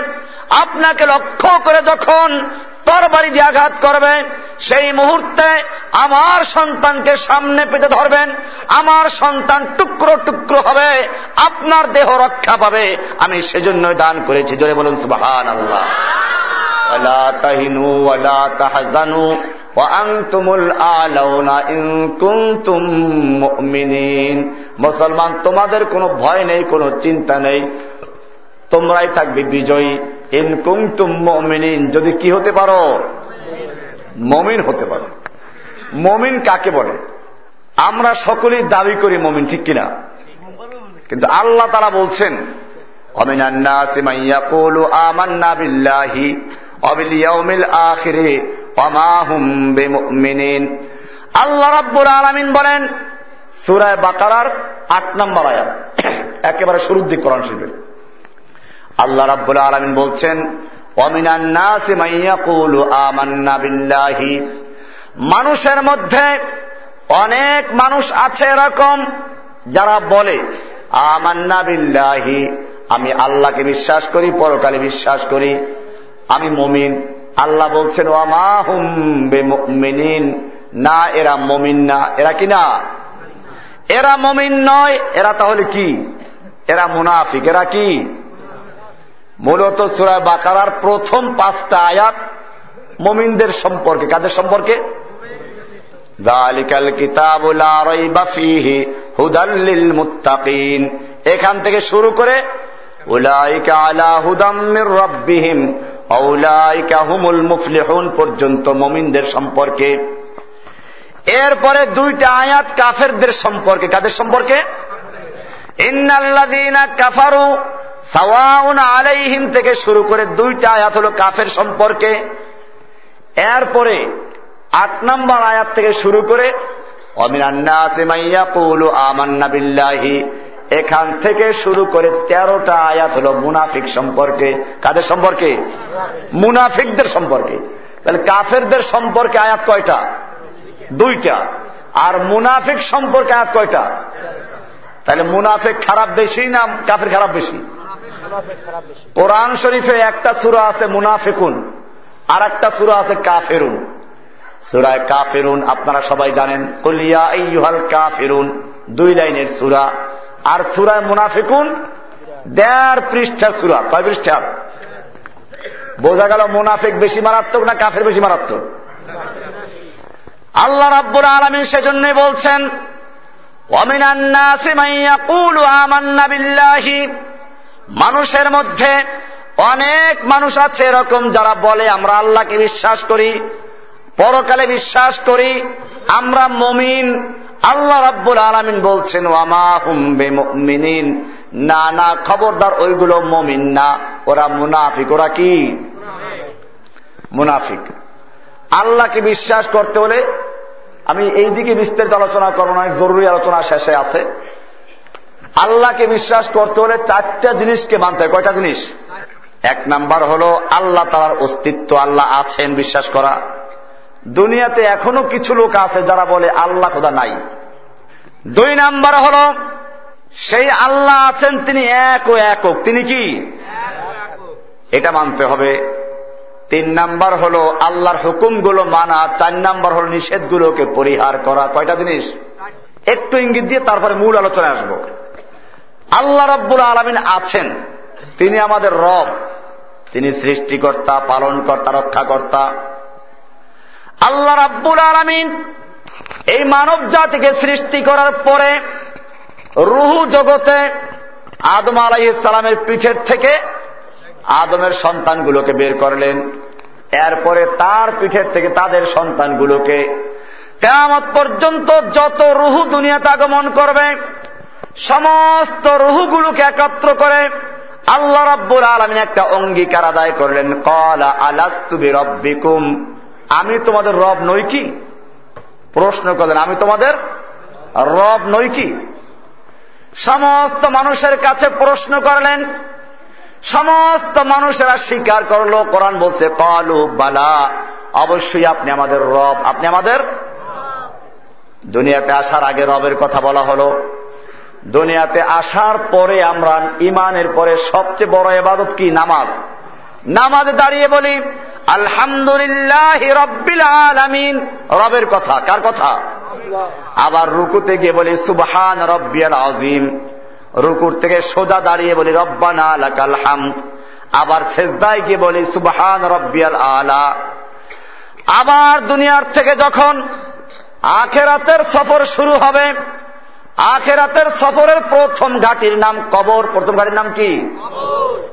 আপনাকে লক্ষ্য করে যখন তরবারি দিয়ে আঘাত করবে, সেই মুহূর্তে আমার সন্তানকে সামনে পেতে ধরবেন, আমার সন্তান টুকরো টুকরো হবে, আপনার দেহ রক্ষা পাবে। আমি সেজন্য দান করেছি, জোরে বলুন সুবাহান আল্লাহ তাহিনু তাহাজানু মুসলমান তোমাদের কোনো ভয় নেই, কোনো চিন্তা নেই, তোমরাই থাকবে বিজয়ী। ইনকুম তুম মমিন যদি কি হতে পারো? মমিন হতে পারো। মমিন কাকে বলে? আমরা সকলেই দাবি করি মমিন, ঠিক কিনা? কিন্তু আল্লাহ তারা বলছেন অমিনান্না সিমাইয়া কোলু আমান্না বিল্লাহি আল্লাহ বলেন সুরায় বাকারার আট নম্বর আয়াত। একেবারে শুরুর দিক আল্লাহ বলছেন মানুষের মধ্যে অনেক মানুষ আছে এরকম যারা বলে আমি আল্লাহকে বিশ্বাস করি, পরকালে বিশ্বাস করি। আমি মমিন। আল্লাহ বলছেন না, এরা মমিন না। এরা কি না? এরা মমিন নয়। এরা তাহলে কি? এরা মুনাফিক। এরা কি? মূলত সুরায় বাকারার প্রথম পাঁচটা আয়াত মমিনদের সম্পর্কে। কাদের সম্পর্কে? এখান থেকে শুরু করে উলাইকা আলা হুদাম্মির রব্বিহিম। হুমুল মুফলিহুন পর্যন্ত মমিনদের সম্পর্কে। এরপরে দুইটা আয়াত কাফেরদের সম্পর্কে। কাদের সম্পর্কে? ইন্নাল্লাদিনা কাফারু সাওয়াউন আলাইহিম থেকে শুরু করে দুইটা আয়াত হল কাফের সম্পর্কে। এরপরে আট নম্বর আয়াত থেকে শুরু করে এখান থেকে শুরু করে তেরোটা আয়াত হল মুনাফিক সম্পর্কে। কাদের সম্পর্কে? মুনাফিকদের সম্পর্কে। তাহলে কাফেরদের সম্পর্কে আয়াত কয়টা? দুইটা। আর মুনাফিক সম্পর্কে আয়াত কয়টা? তাহলে মুনাফিক খারাপ বেশি না কাফের খারাপ বেশি? কোরআন শরীফে একটা সুরা আছে মুনাফিকুন আর একটা সুরা আছে কাফেরুন। সুরায় কাফেরুন আপনারা সবাই জানেন। কলিয়া ইহাল কাফেরুন, দুই লাইনের সুরা। আর সুরায় মুনাফিকুন, দেড় পৃষ্ঠা সুরা, কয় পৃষ্ঠার বোঝা গেল মুনাফিক বেশি মারাত্মক না কাফের বেশি মারাত্মক? আল্লাহ রাব্বুর আলমী সেজন্যই বলছেন মানুষের মধ্যে অনেক মানুষ আছে এরকম যারা বলে, আমরা আল্লাহকে বিশ্বাস করি, পরকালে বিশ্বাস করি, আমরা মমিন। আল্লাহ রাব্বুল আলমিন বলছেন, ওয়ামা হুম্বে মিনিন না না, খবরদার ওইগুলো মমিন না। ওরা মুনাফিক। ওরা কি? মুনাফিক। আল্লাহকে বিশ্বাস করতে হলে আমি এই দিকে বিস্তারিত আলোচনা করব না, জরুরি আলোচনা শেষে আছে। আল্লাহকে বিশ্বাস করতে হলে চারটা জিনিসকে মানতে হয়। কয়টা জিনিস? এক নাম্বার হল, আল্লাহ তালার অস্তিত্ব, আল্লাহ আছেন, বিশ্বাস করা। দুনিয়াতে এখনও কিছু লোক আছে যারা বলে, আল্লাহ খোদা নাই। দুই নাম্বার হল, সেই আল্লাহ আছেন, তিনি এক ও একক। তিনি কি? এটা মানতে হবে। তিন নাম্বার হল, আল্লাহর হুকুমগুলো মানা। চার নাম্বার হল, নিষেধগুলোকে পরিহার করা। কয়টা জিনিস? একটু ইঙ্গিত দিয়ে তারপরে মূল আলোচনায় আসব। আল্লাহ রব্বুল আলমিন আছেন। তিনি আমাদের রব। তিনি সৃষ্টিকর্তা, পালনকর্তা, রক্ষাকর্তা। আল্লাহ রাব্বুল আলমিন এই মানব জাতিকে সৃষ্টি করার পরে রুহু জগতে আদম আলাইসালামের পিঠের থেকে আদমের সন্তানগুলোকে বের করলেন। এরপরে তার পিঠের থেকে তাদের সন্তানগুলোকে কেমত পর্যন্ত যত রুহু দুনিয়াতে আগমন করবে, সমস্ত রুহুগুলোকে একত্র করে আল্লাহ রাব্বুল আলমিন একটা অঙ্গীকার আদায় করলেন। কলা আলাস্তুবি রব্বিকুম আমি তোমাদের রব নই কি? প্রশ্ন করলেন, আমি তোমাদের রব নই কি? সমস্ত মানুষের কাছে প্রশ্ন করলেন, সমস্ত মানুষেরা স্বীকার করল, কোরআন বলছে, কলু বালা অবশ্যই আপনি আমাদের রব, আপনি আমাদের দুনিয়াতে আসার আগে রবের কথা বলা হলো। দুনিয়াতে আসার পরে আমরা ইমানের পরে সবচেয়ে বড় এবাদত কি? নামাজ। নামাজ দাঁড়িয়ে বলি আলহামদুলিল্লাহ রব্বিল আলামিন। রবের কথা, কার কথা? আবার রুকুতে গিয়ে বলি, সুবহান রব্বিয়াল আজিম রুকুর থেকে সোজা দাঁড়িয়ে বলি, রব্বানা লাকাল হামদ। আবার সেজদায় গিয়ে বলি, সুবহান রব্বিয়াল আলা। আবার দুনিয়ার থেকে যখন আখেরাতের সফর শুরু হবে, আখেরাতের সফরের প্রথম ঘাটির নাম কবর, প্রথম ঘাটির নাম কি?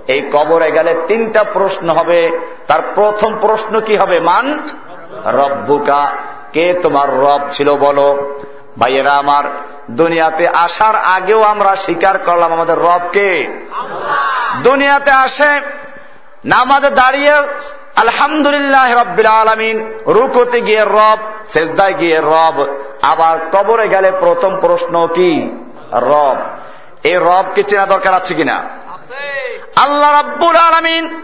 এই কবরে গেলে তিনটা প্রশ্ন হবে। তার প্রথম প্রশ্ন কি হবে? মান? রব্বুকা। কে তোমার রব ছিল বলো। ভাইয়েরা আমার দুনিয়াতে আসার আগেও আমরা স্বীকার করলাম আমাদের রবকে দুনিয়াতে আসে নামাজে দাঁড়িয়ে আলহামদুলিল্লাহ রব্বিল আলমিন রুকতে গিয়ে রব সেজদায় গিয়ে রব। আবার কবরে গেলে প্রথম প্রশ্ন কি? রব। এই রবকে চেনা দরকার আছে কিনা? আল্লাহ রব্বুল আলমিন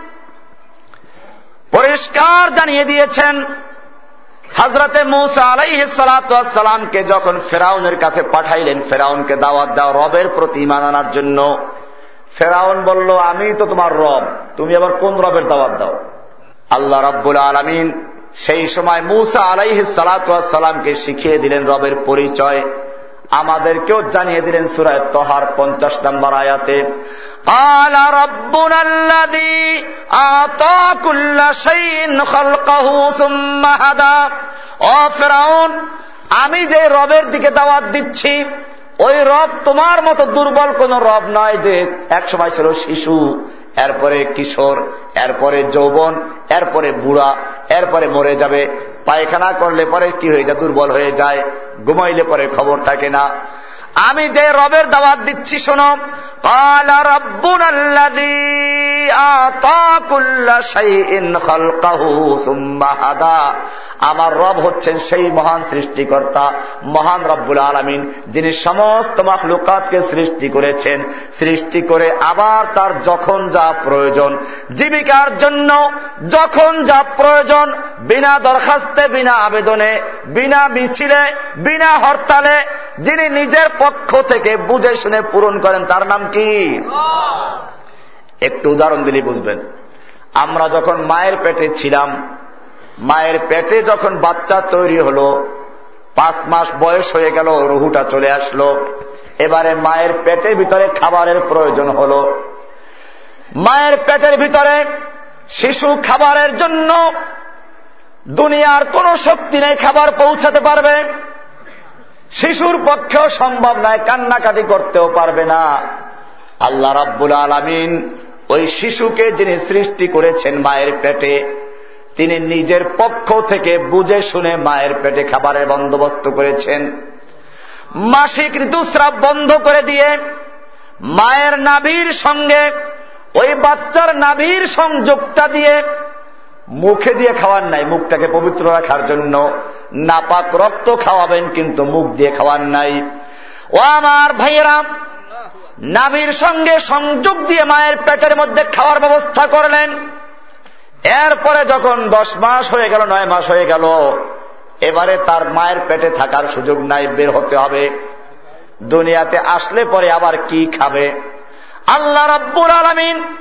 পরিষ্কার জানিয়ে দিয়েছেন হজরতে মৌসা আলাইসালামকে যখন ফেরাউনের কাছে পাঠাইলেন, ফেরাউনকে দাওয়াত দাও রবের প্রতি ইমান আনার জন্য, ফেরাউন বলল, আমি তো তোমার রব, তুমি আবার কোন রবের দাওয়াত দাও? আল্লাহ রব্বুল আলমিন সেই সময় মুসা আলাইহ সালাতামকে শিখিয়ে দিলেন রবের পরিচয়। আমাদেরকেও জানিয়ে দিলেন সুরায় তহার পঞ্চাশ নম্বর আয়াতে আমি যে রবের দিকে দাওয়াত দিচ্ছি, ওই রব তোমার মতো দুর্বল কোন রব নয় যে এক সময় ছিল শিশু। এরপরে কিশোর, এরপরে যৌবন, এরপরে বুড়া, এরপরে মরে যাবে। পায়খানা করলে পরে কি হয়ে যায়? দুর্বল হয়ে যায়। ঘুমাইলে পরে খবর থাকে না। আমি যে রবের দাওয়াত দিচ্ছি, শোনো। আমার রব হচ্ছেন সেই মহান সৃষ্টিকর্তা, মহান রব্বুল আলমিন, যিনি সমস্ত মাখলুকাতকে সৃষ্টি করেছেন। সৃষ্টি করে আবার তার যখন যা প্রয়োজন, জীবিকার জন্য যখন যা প্রয়োজন, বিনা দরখাস্তে, বিনা আবেদনে, বিনা মিছিলে, বিনা হরতালে, যিনি নিজের পক্ষ থেকে বুঝে শুনে পূরণ করেন, তার নাম কি? একটু উদাহরণ দিলে বুঝবেন। আমরা যখন মায়ের পেটে ছিলাম, মায়ের পেটে যখন বাচ্চা তৈরি হলো, পাঁচ মাস বয়স হয়ে গেল, রুহুটা চলে আসলো। এবারে মায়ের পেটের ভিতরে খাবারের প্রয়োজন হল। মায়ের পেটের ভিতরে শিশু খাবারের জন্য দুনিয়ার কোন শক্তি নেই, খাবার পৌঁছাতে পারবে। শিশুর পক্ষেও সম্ভব নয়, কান্নাকাটি করতেও পারবে না। আল্লাহ রাব্বুল আলমিন ওই শিশুকে যিনি সৃষ্টি করেছেন মায়ের পেটে, তিনি নিজের পক্ষ থেকে বুঝে শুনে মায়ের পেটে খাবারের বন্দোবস্ত করেছেন। মাসিক ঋতুস্রাব বন্ধ করে দিয়ে মায়ের নাভির সঙ্গে ওই বাচ্চার নাভির সংযোগটা দিয়ে মুখে দিয়ে খাওয়ার নাই, মুখটাকে পবিত্র রাখার জন্য। নাপাক রক্ত খাওয়াবেন, কিন্তু মুখ দিয়ে খাওয়ার নাই। ও আমার ভাইয়েরা, নাভির সঙ্গে সংযোগ দিয়ে মায়ের পেটের মধ্যে খাওয়ার ব্যবস্থা করলেন। এরপরে যখন দশ মাস হয়ে গেল, নয় মাস হয়ে গেল, এবারে তার মায়ের পেটে থাকার সুযোগ নাই, বের হতে হবে। দুনিয়াতে আসলে পরে আবার কি খাবে? আল্লাহ রব্বুর আলমিন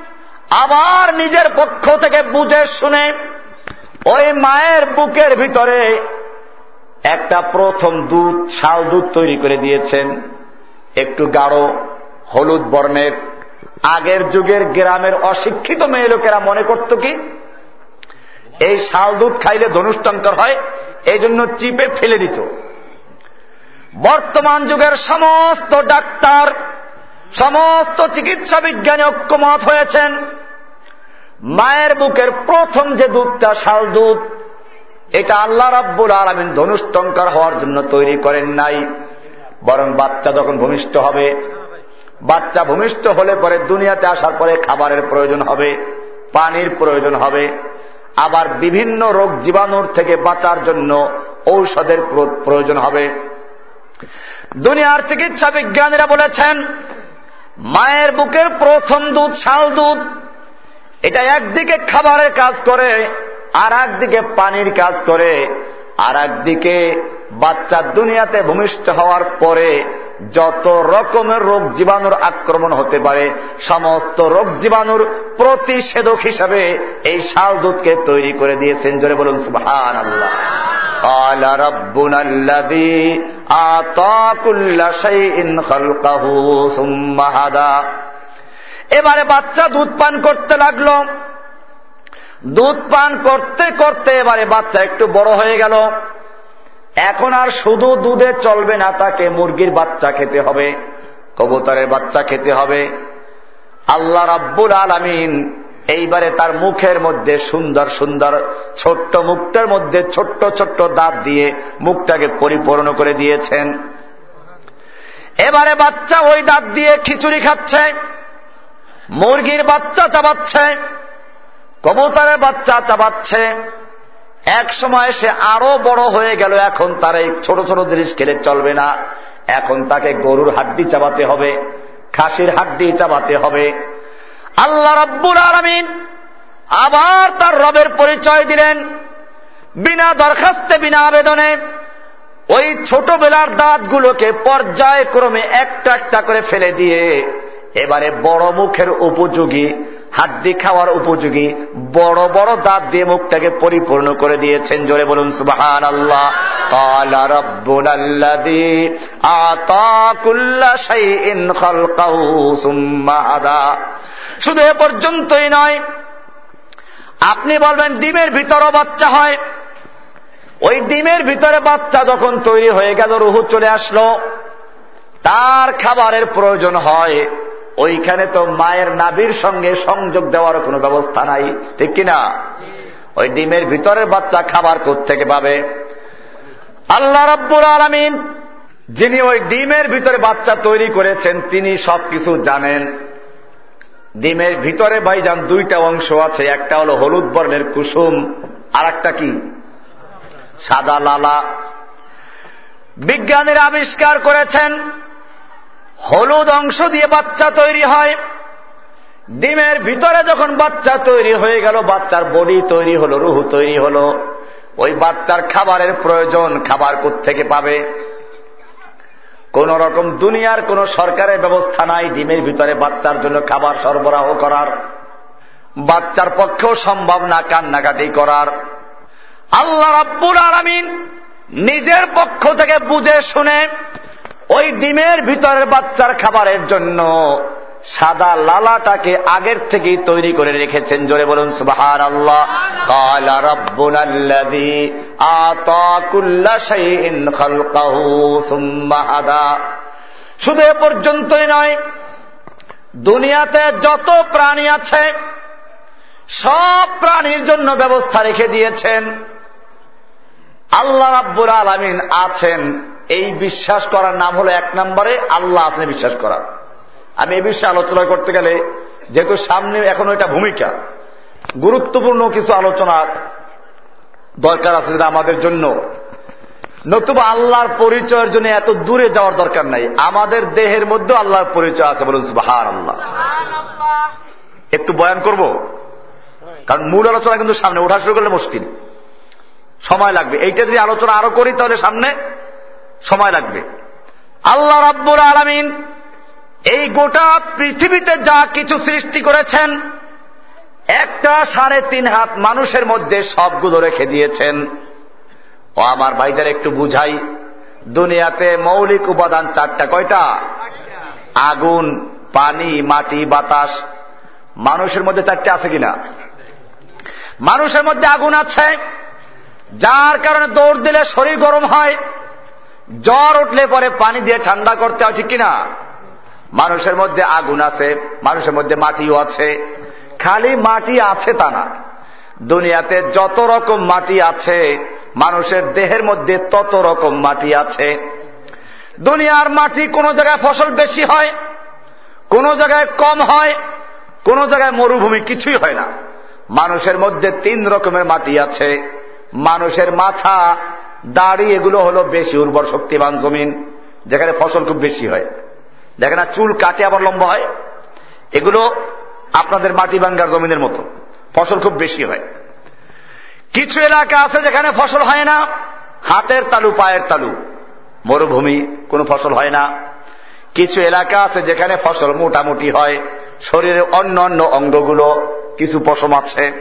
আবার নিজের পক্ষ থেকে বুঝে শুনে ওই মায়ের বুকের ভিতরে একটা প্রথম দুধ, শাল দুধ তৈরি করে দিয়েছেন। একটু গাঢ়, হলুদ বর্ণের। আগের যুগের গ্রামের অশিক্ষিত মেয়ে লোকেরা মনে করত কি, এই শাল দুধ খাইলে ধনুষ্টঙ্কর হয় এই জন্য চিপে ফেলে দিত। বর্তমান যুগের সমস্ত ডাক্তার সমস্ত চিকিৎসা বিজ্ঞানী ঐক্যমত হয়েছেন। মায়ের বুকের প্রথম যে দুধটা, শাল দুধ, এটা আল্লাহ রাব্বুল আলমিন ধনুষ্টঙ্কার হওয়ার জন্য তৈরি করেন নাই। বরং বাচ্চা যখন ভূমিষ্ঠ হবে, বাচ্চা ভূমিষ্ঠ হলে পরে দুনিয়াতে আসার পরে খাবারের প্রয়োজন হবে, পানির প্রয়োজন হবে। আবার বিভিন্ন রোগ জীবাণুর থেকে বাঁচার জন্য ঔষধের প্রয়োজন হবে। দুনিয়ার চিকিৎসা বিজ্ঞানীরা বলেছেন মায়ের বুকের প্রথম দুধ শাল দুধ এটা একদিকে খাবারের কাজ করে আর একদিকে পানির কাজ করে আর একদিকে বাচ্চা দুনিয়াতে ভূমিষ্ঠ হওয়ার পরে যত রকমের রোগ জীবাণুর আক্রমণ হতে পারে সমস্ত রোগ জীবাণুর প্রতিষেধক হিসাবে এই শাল দুধকে তৈরি করে দিয়েছেন। জোরে বলুন সুহান আল্লাহ। এবারে বাচ্চা দুধ পান করতে লাগল। দুধ পান করতে করতে এবারে বাচ্চা একটু বড় হয়ে গেল। এখন আর শুধু দুধে চলবে না, তাকে মুরগির বাচ্চা খেতে হবে, কবুতরের বাচ্চা খেতে হবে। আল্লাহ রাব্বুল আলমিন এইবারে তার মুখের মধ্যে সুন্দর সুন্দর ছোট্ট মুখটার মধ্যে ছোট্ট ছোট্ট দাঁত দিয়ে মুখটাকে পরিপূর্ণ করে দিয়েছেন। এবারে বাচ্চা ওই দাঁত দিয়ে খিচুড়ি খাচ্ছে, মুরগির বাচ্চা চাবাচ্ছে, কবুতরের বাচ্চা চাবাচ্ছে। এক সময় সে আরও বড় হয়ে গেল, এখন তার এই ছোট ছোট জিনিস খেলে চলবে না। এখন তাকে গরুর হাড্ডি চাবাতে হবে, খাসির হাড্ডি চাবাতে হবে। আল্লাহ রব্বুল আলমিন আবার তার রবের পরিচয় দিলেন। বিনা দরখাস্তে, বিনা আবেদনে ওই ছোটবেলার দাঁতগুলোকে পর্যায়ক্রমে একটা একটা করে ফেলে দিয়ে এবারে বড় মুখের উপযোগী, হাড্ডি খাওয়ার উপযোগী, বড় বড় দাঁত দিয়ে মুখটাকে পরিপূর্ণ করে দিয়েছেন। জোরে বলুন সুবাহান আল্লাহ শুধু এ পর্যন্তই নয়, আপনি বলবেন ডিমের ভিতরও বাচ্চা হয়। ওই ডিমের ভিতরে বাচ্চা যখন তৈরি হয়ে গেল, রুহু চলে আসলো, তার খাবারের প্রয়োজন হয়। ওইখানে তো মায়ের নাবির সঙ্গে সংযোগ দেওয়ার কোনো ব্যবস্থা নাই, ঠিক কিনা? ওই ডিমের ভিতরের বাচ্চা খাবার থেকে পাবে? আল্লাহ রব্বুর আলমিন, যিনি ওই ডিমের ভিতরে বাচ্চা তৈরি করেছেন, তিনি সবকিছু জানেন। ডিমের ভিতরে ভাইজান দুইটা অংশ আছে, একটা হলো হলুদ বর্ণের কুসুম আর একটা কি? সাদা লালা। বিজ্ঞানীরা আবিষ্কার করেছেন, হলুদ অংশ দিয়ে বাচ্চা তৈরি হয়। ডিমের ভিতরে যখন বাচ্চা তৈরি হয়ে গেল, বাচ্চার বডি তৈরি হলো, রুহু তৈরি হলো। ওই বাচ্চার খাবারের প্রয়োজন, খাবার থেকে পাবে? কোন রকম দুনিয়ার কোন সরকারের ব্যবস্থা নাই, ডিমের ভিতরে বাচ্চার জন্য খাবার সরবরাহ করার, বাচ্চার পক্ষেও সম্ভব না কান্নাকাটি করার। আল্লাহ রাব্বুল আলমিন নিজের পক্ষ থেকে বুঝে শুনে ওই ডিমের ভিতরের বাচ্চার খাবারের জন্য সাদা লালাটাকে আগের থেকেই তৈরি করে রেখেছেন। জোরে বলুন সুবাহান আল্লাহ কালা হাদা। শুধু এ পর্যন্তই নয়, দুনিয়াতে যত প্রাণী আছে, সব প্রাণীর জন্য ব্যবস্থা রেখে দিয়েছেন। আল্লাহ রাব্বুল আলমিন আছেন। এই বিশ্বাস করার নাম হলো এক নম্বরে আল্লাহ আছেন, বিশ্বাস করা আমি এ বিষয়ে আলোচনা করতে গেলে যেহেতু সামনে এখন এটা ভূমিকা গুরুত্বপূর্ণ কিছু আলোচনা দরকার আছে যেটা আমাদের জন্য। নতুবা আল্লাহর পরিচয়ের জন্য এত দূরে যাওয়ার দরকার নাই। আমাদের দেহের মধ্যে আল্লাহর পরিচয় আছে বলুন বাহার আল্লাহ একটু বয়ান করব? কারণ মূল আলোচনা কিন্তু সামনে ওঠা শুরু করলে মুশকিল। সময় লাগবে। এইটা যদি আলোচনা আরও করি তাহলে সামনে সময় লাগবে। আল্লাহ রাব্বুল আলমিন এই গোটা পৃথিবীতে যা কিছু সৃষ্টি করেছেন, একটা সাড়ে তিন হাত মানুষের মধ্যে সবগুলো রেখে দিয়েছেন। ও আমার ভাইজার একটু বুঝাই, দুনিয়াতে মৌলিক উপাদান চারটা, কয়টা? আগুন, পানি, মাটি, বাতাস। মানুষের মধ্যে চারটে আছে কিনা? মানুষের মধ্যে আগুন আছে, যার কারণে দৌড় দিলে শরীর গরম হয়, জ্বর উঠলে পরে পানি দিয়ে ঠান্ডা করতে হয়, ঠিক কিনা? মানুষের মধ্যে আগুন আছে, মানুষের মধ্যে মাটিও আছে। খালি মাটি আছে তা না। দুনিয়াতে যত রকম মাটি আছে, মানুষের দেহের মধ্যে তত রকম মাটি আছে। দুনিয়ার মাটি কোন জায়গায় ফসল বেশি হয়, কোন জায়গায় কম হয়, কোন জায়গায় মরুভূমি কিছুই হয় না। মানুষের মধ্যে তিন রকমের মাটি আছে। মানুষের মাথা, দাড়ি, এগুলো হলো বেশি উর্বর শক্তিবান জমিন, যেখানে ফসল খুব বেশি হয়। দেখে না, চুল কাটে আবার লম্বা হয়। এগুলো আপনাদের মাটি ভাঙ্গার জমিনের মতো। ফসল খুব বেশি হয়। কিছু এলাকা আছে যেখানে ফসল হয় না। হাতের তালু, পায়ের তালু। মরুভূমি, কোনো ফসল হয় না। কিছু এলাকা আছে যেখানে ফসল মোটামুটি হয়। শরীরের অন্য অন্য অঙ্গগুলো, কিছু পশম আছে।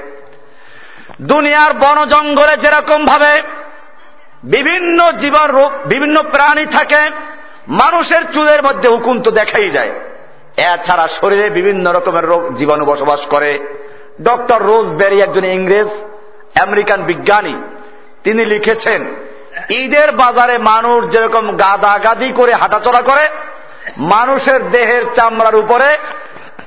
দুনিয়ার বন জঙ্গলে যেরকম ভাবে বিভিন্ন জীবন বিভিন্ন প্রাণী থাকে মানুষের চুলের মধ্যে হুকুম তো দেখাই যায়। এছাড়া শরীরে বিভিন্ন রকমের রোগ জীবাণু বসবাস করে। ডক্টর রোজ বেরি একজন ইংরেজ, আমেরিকান বিজ্ঞানী। তিনি লিখেছেন, ঈদের বাজারে মানুষ যেরকম গাদা গাদি করে হাঁটাচলা করে, মানুষের দেহের চামড়ার উপরে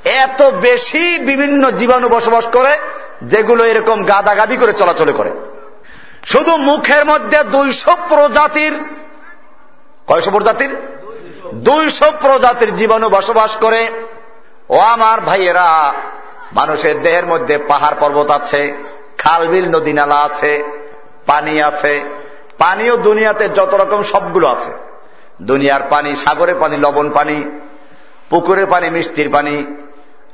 এত বেশি বিভিন্ন জীবাণু বসবাস করে, যেগুলো এরকম গাদাগাদি করে চলাচল করে। শুধু মুখের মধ্যে দুইশো প্রজাতির কয়শো প্রজাতির? দুইশো প্রজাতির জীবাণু বসবাস করে। ও আমার ভাইয়েরা, মানুষের দেহের মধ্যে পাহাড় পর্বত আছে, খালবিল নদী নালা আছে, পানি আছে। পানিও দুনিয়াতে যত রকম সবগুলো আছে। দুনিয়ার পানি, সাগরের পানি, লবণ পানি, পুকুরের পানি, মিষ্টির পানি,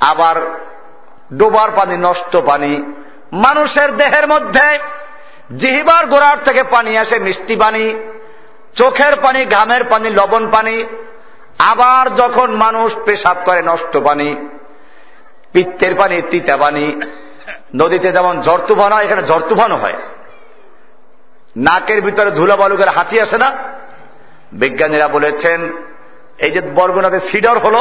আবার ডোবার পানি, নষ্ট পানি। মানুষের দেহের মধ্যে জিহিবার গোড়ার থেকে পানি আসে মিষ্টি পানি। চোখের পানি, ঘামের পানি, লবণ পানি, আবার যখন মানুষ পেশাব করে নষ্ট পানি, পিত্তের পানি, তিতা পানি, নদীতে যেমন ঝড় তুফান হয়, এখানে ঝড় তুফানও হয়। নাকের ভিতরে ধুলা বালুকের হাঁচি আসে না? বিজ্ঞানীরা বলেছেন, এই যে বরগুনাতে সিডর হল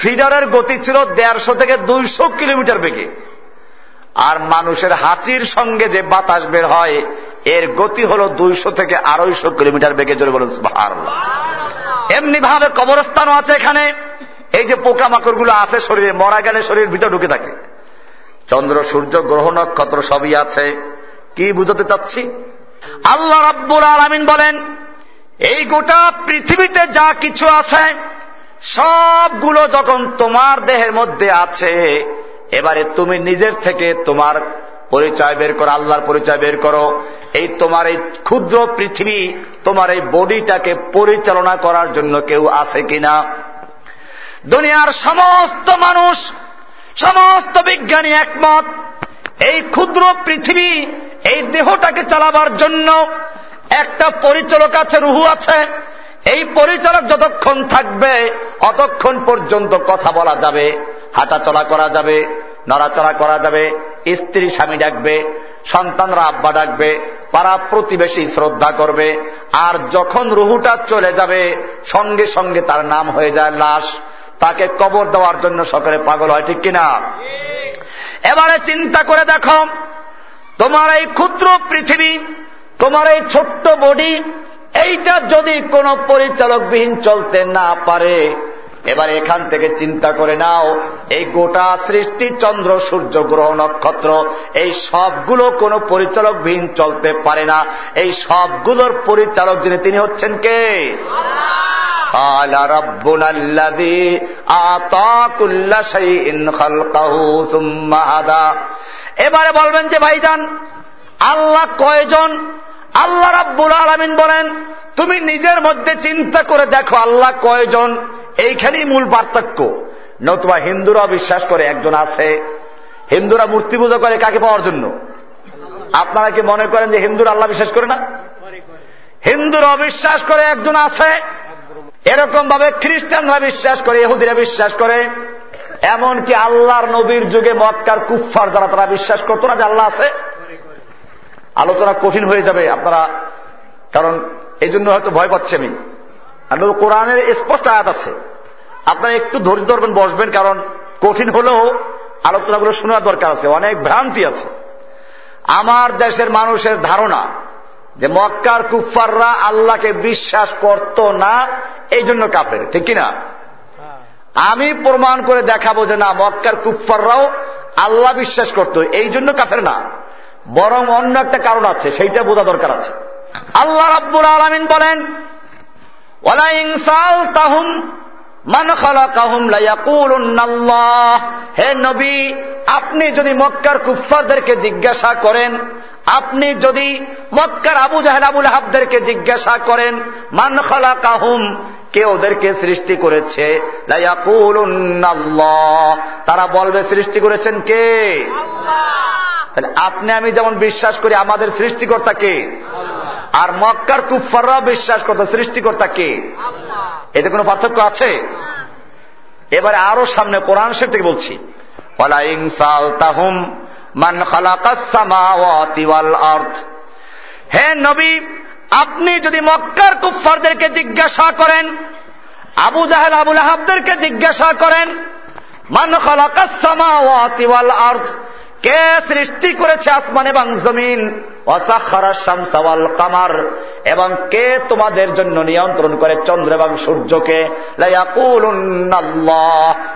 সিডারের গতি ছিল দেড়শো থেকে দুইশো কিলোমিটার বেগে। আর মানুষের হাতির সঙ্গে যে বাতাস বের হয়, এর গতি হল দুইশো থেকে আড়াইশো কিলোমিটার বেগে জোরে বলুন এমনি ভাবে কবরস্থানও আছে এখানে। এই যে পোকামাকড়গুলো আছে শরীরে, মরা গেলে শরীরের ভিতরে ঢুকে থাকে। চন্দ্র, সূর্য, গ্রহ, নক্ষত্র সবই আছে। কি বুঝতে চাচ্ছি? আল্লাহ রাব্বুল আলমিন বলেন, এই গোটা পৃথিবীতে যা কিছু আছে, সবগুলো যখন তোমার দেহের মধ্যে আছে এবারে তুমি নিজের থেকে তোমার পরিচয় বের করো, আল্লাহর পরিচয় বের করো। এই তোমার এই ক্ষুদ্র পৃথিবী, তোমার এই বডিটাকে পরিচালনা করার জন্য কেউ আছে কিনা? দুনিয়ার সমস্ত মানুষ, সমস্ত বিজ্ঞানী একমত, এই ক্ষুদ্র পৃথিবী, এই দেহটাকে চালাবার জন্য একটা পরিচালক আছে, রুহু আছে। এই পরিচালক যতক্ষণ থাকবে, অতক্ষণ পর্যন্ত কথা বলা যাবে হাঁটা চলা করা যাবে। নড়াচড়া করা যাবে, স্ত্রী, স্বামী ডাকবে, সন্তানরা আব্বা ডাকবে, পাড়া প্রতিবেশী শ্রদ্ধা করবে, আর যখন রুহুটা চলে যাবে, সঙ্গে সঙ্গে তার নাম হয়ে যায় লাশ। তাকে কবর দেওয়ার জন্য সকলে পাগল হয়, ঠিক কিনা? এবারে চিন্তা করে দেখো, তোমার এই ক্ষুদ্র পৃথিবী, তোমার এই ছোট্ট বডি, এইটা যদি কোনো পরিচালকবিহীন চলতে না পারে এবার এখান থেকে চিন্তা করে নাও, এই গোটা সৃষ্টি চন্দ্র, সূর্য, গ্রহ, নক্ষত্র, এই সবগুলো কোনো পরিচালকবিহীন চলতে পারে না। এই সবগুলোর পরিচালক যিনি, তিনি হচ্ছেন কে? এবারে বলবেন যে, ভাইজান, আল্লাহ কয়জন আল্লাহ রাব্বুল আলমিন বলেন, তুমি নিজের মধ্যে চিন্তা করে দেখো আল্লাহ কয়জন। এইখানেই মূল পার্থক্য। নতুবা হিন্দুরা বিশ্বাস করে একজন আছে। হিন্দুরা মূর্তি পুজো করে কাকে পাওয়ার জন্য? আপনারা কি মনে করেন যে হিন্দুরা আল্লাহ বিশ্বাস করে না? হিন্দুরা অবিশ্বাস করে একজন আছে। এরকম ভাবে খ্রিস্টানরা বিশ্বাস করে, ইহুদিরা বিশ্বাস করে। এমনকি আল্লাহর নবীর যুগে মক্কার কুফফার যারা, তারা বিশ্বাস করতো না যে আল্লাহ আছে। আলোচনা কঠিন হয়ে যাবে আপনারা, কারণ এই জন্য হয়তো ভয় পাচ্ছি আমি কোরআনের স্পষ্ট আয়াত আছে। আপনারা একটু ধৈর্য ধরবেন, বসবেন, কারণ কঠিন হলেও আলোচনাগুলো শোনার দরকার আছে, অনেক ভ্রান্তি আছে। আমার দেশের মানুষের ধারণা যে মক্কার কুফাররা আল্লাহকে বিশ্বাস করত না, এই জন্য কাপের ঠিক কিনা? আমি প্রমাণ করে দেখাবো যে না, মক্কার কুফাররাও আল্লাহ বিশ্বাস করত, এই জন্য কাফের না। বরং অন্য একটা কারণ আছে সেইটা বোঝা দরকার আছে। আল্লাহ রাব্বুল আলমিন বলেন হে নবী আপনি যদি মক্কার কুফারদেরকে জিজ্ঞাসা করেন আপনি যদি মক্কার আবু জাহেদ আবুল হাবদেরকে জিজ্ঞাসা করেন মান খালা কাহুম কে ওদেরকে সৃষ্টি করেছে? তারা বলবে সৃষ্টি করেছেন কে? তাহলে আপনি আমি যেমন বিশ্বাস করি, আমাদের সৃষ্টিকর্তা কে? আর মক্কার কুফাররাও বিশ্বাস করতো, সৃষ্টিকর্তা কে? এতে কোনো পার্থক্য আছে? এবারে আরও সামনে কোরআন সে থেকে বলছি। হে নবী, আপনি যদি মক্কার কুফারদেরকে জিজ্ঞাসা করেন, আবু জাহেল আবুল আহাবদেরকে জিজ্ঞাসা করেন, মান খালাকাল আর্থ কে সৃষ্টি করেছে আসমান এবং জমিন? অসাখারাল কামার। এবং কে তোমাদের জন্য নিয়ন্ত্রণ করে চন্দ্র এবং সূর্যকে?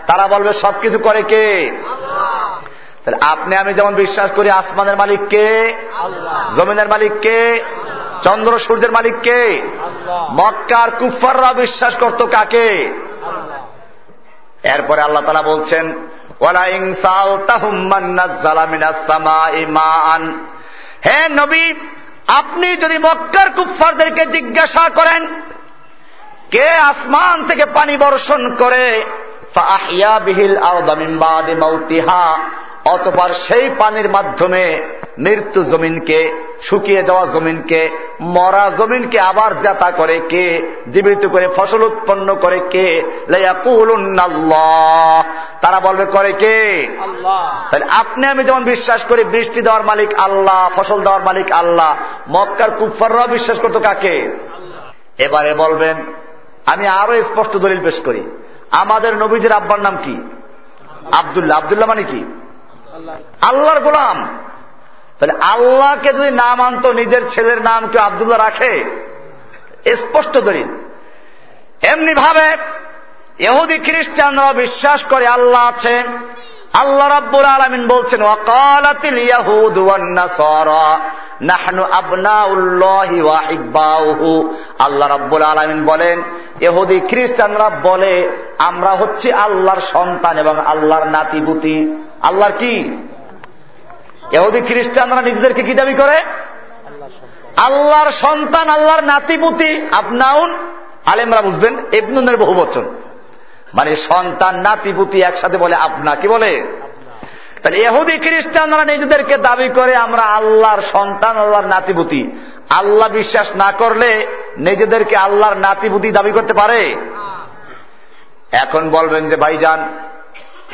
তারা বলবে সবকিছু করে কে? তাহলে আপনি আমি যেমন বিশ্বাস করি আসমানের মালিক কে? জমিনের মালিক কে? চন্দ্র সূর্যের মালিক কে? মক্কার কুফাররা বিশ্বাস করত কাকে? এরপরে আল্লাহ তালা বলছেন হে নবী আপনি যদি মক্কার কুফারদেরকে জিজ্ঞাসা করেন কে আসমান থেকে পানি বর্ষণ করে অতপর সেই পানির মাধ্যমে মৃত্যু জমিনকে শুকিয়ে যাওয়া জমিনকে মরা জমিনকে আবার জাতা করে কে? জীবিত করে ফসল উৎপন্ন করে কে? তারা বলবে করে কে? তাহলে আপনি আমি যেমন বিশ্বাস করি বৃষ্টি দেওয়ার মালিক আল্লাহ ফসল দেওয়ার মালিক আল্লাহ মক্কার কুফাররাও বিশ্বাস করতো কাকে? এবারে বলবেন আমি আরও স্পষ্ট দলিল পেশ করি। আমাদের নবীজের আব্বার নাম কি? আবদুল্লাহ আবদুল্লাহ মানে কি? আল্লাহর গোলাম। তাহলে আল্লাহকে যদি নাম আনতো নিজের ছেলের নাম কেউ আবদুল্লাহ রাখে? স্পষ্ট দলিল। এমনি ভাবে এহুদি খ্রিস্টানরা বিশ্বাস করে আল্লাহ আছে আল্লাহ রাব্বুল আলমিন বলছেন, ওয়াকালাতিল নাহনু আবনাউল্লাহি ওয়া আল্লাহ রাব্বুল আলামিন বলেন এহুদি খ্রিস্টানরা বলে, আমরা হচ্ছি আল্লাহর সন্তান এবং আল্লাহর নাতিপুতি। আল্লাহর কি? এহুদি খ্রিস্টানরা নিজেদেরকে কি দাবি করে? আল্লাহর সন্তান, আল্লাহর নাতিপুতি। আপনাউন আলেমরা বুঝবেন এবনুনের বহু বচন। মানে সন্তান, নাতিপুতি একসাথে বলে আপনা কি বলে? তাহলে এহুদি খ্রিস্টানরা নিজেদেরকে দাবি করে, আমরা আল্লাহর সন্তান, আল্লাহর নাতিপুতি। আল্লাহ বিশ্বাস না করলে নিজেদেরকে আল্লাহর নাতিপুতি দাবি করতে পারে। এখন বলবেন যে, ভাইজান,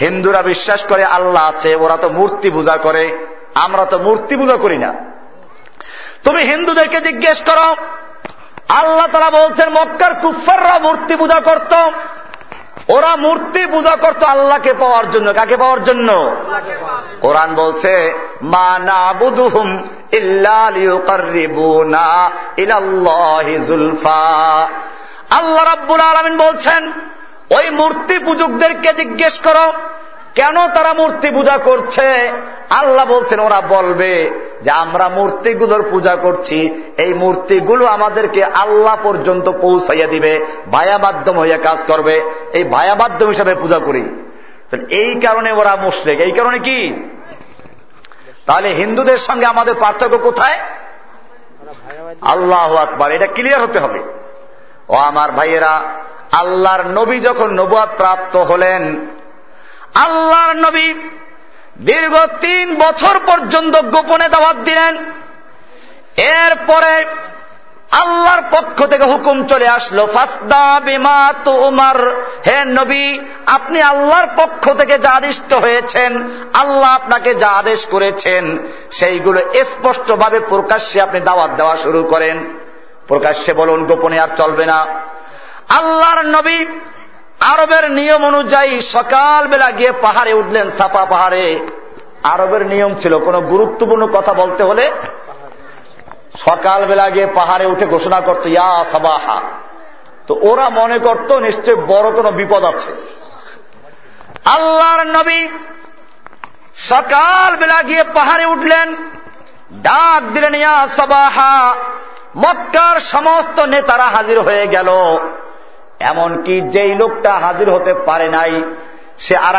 হিন্দুরা বিশ্বাস করে আল্লাহ আছে, ওরা তো মূর্তি পূজা করে, আমরা তো মূর্তি পূজা করি না। তুমি হিন্দুদেরকে জিজ্ঞেস করো, আল্লাহ তারা বলছেন, মক্কার কুফাররা মূর্তি পূজা করত। ওরা মূর্তি পূজা করত আল্লাহকে পাওয়ার জন্য। কাকে পাওয়ার জন্য? কোরআন বলছে না আল্লাহ রাব্বুল আলমিন বলছেন, ওই মূর্তি পূজকদেরকে জিজ্ঞেস করো, কেন তারা মূর্তি পূজা করছে? আল্লাহ বলছেন, ওরা বলবে যে, আমরা মূর্তিগুলোর পূজা করছি। এই মূর্তিগুলো আমাদেরকে আল্লাহ পর্যন্ত পৌঁছাইয়া দিবে, ভায়া মাধ্যম হইয়া কাজ করবে। এই ভায়া মাধ্যম হিসাবে পূজা করি। এই কারণে ওরা মুশরেক। এই কারণে কি? তাহলে হিন্দুদের সঙ্গে আমাদের পার্থক্য কোথায়? আল্লাহ আকবার, এটা ক্লিয়ার হতে হবে। ও আমার ভাইয়েরা, আল্লাহর নবী যখন নবুয়াদ প্রাপ্ত হলেন, আল্লাহর নবী দীর্ঘ তিন বছর পর্যন্ত গোপনে দাওয়াত দিলেন। এরপরে আল্লাহর পক্ষ থেকে হুকুম চলে আসলো, ফাসদা বিমা তোমার। হে নবী, আপনি আল্লাহর পক্ষ থেকে যা আদিষ্ট হয়েছেন, আল্লাহ আপনাকে যা আদেশ করেছেন, সেইগুলো স্পষ্টভাবে প্রকাশ্যে আপনি দাওয়াত দেওয়া শুরু করেন। প্রকাশ্যে বলুন, গোপনে আর চলবে না। আল্লাহর নবী আরবের নিয়ম অনুযায়ী সকালবেলা গিয়ে পাহাড়ে উঠলেন, সাফা পাহাড়ে। আরবের নিয়ম ছিল, কোন গুরুত্বপূর্ণ কথা বলতে হলে সকালবেলা গিয়ে পাহাড়ে উঠে ঘোষণা করত, ইয়া সাবাহা। তো ওরা মনে করত, নিশ্চয় বড় কোনো বিপদ আছে। আল্লাহর নবী সকালবেলা গিয়ে পাহাড়ে উঠলেন, ডাক দিলেন, ইয়া সাবাহা, মক্কার সমস্ত নেতারা হাজির হয়ে গেল। এমনকি যেই লোকটা হাজির হতে পারে নাই, সে আর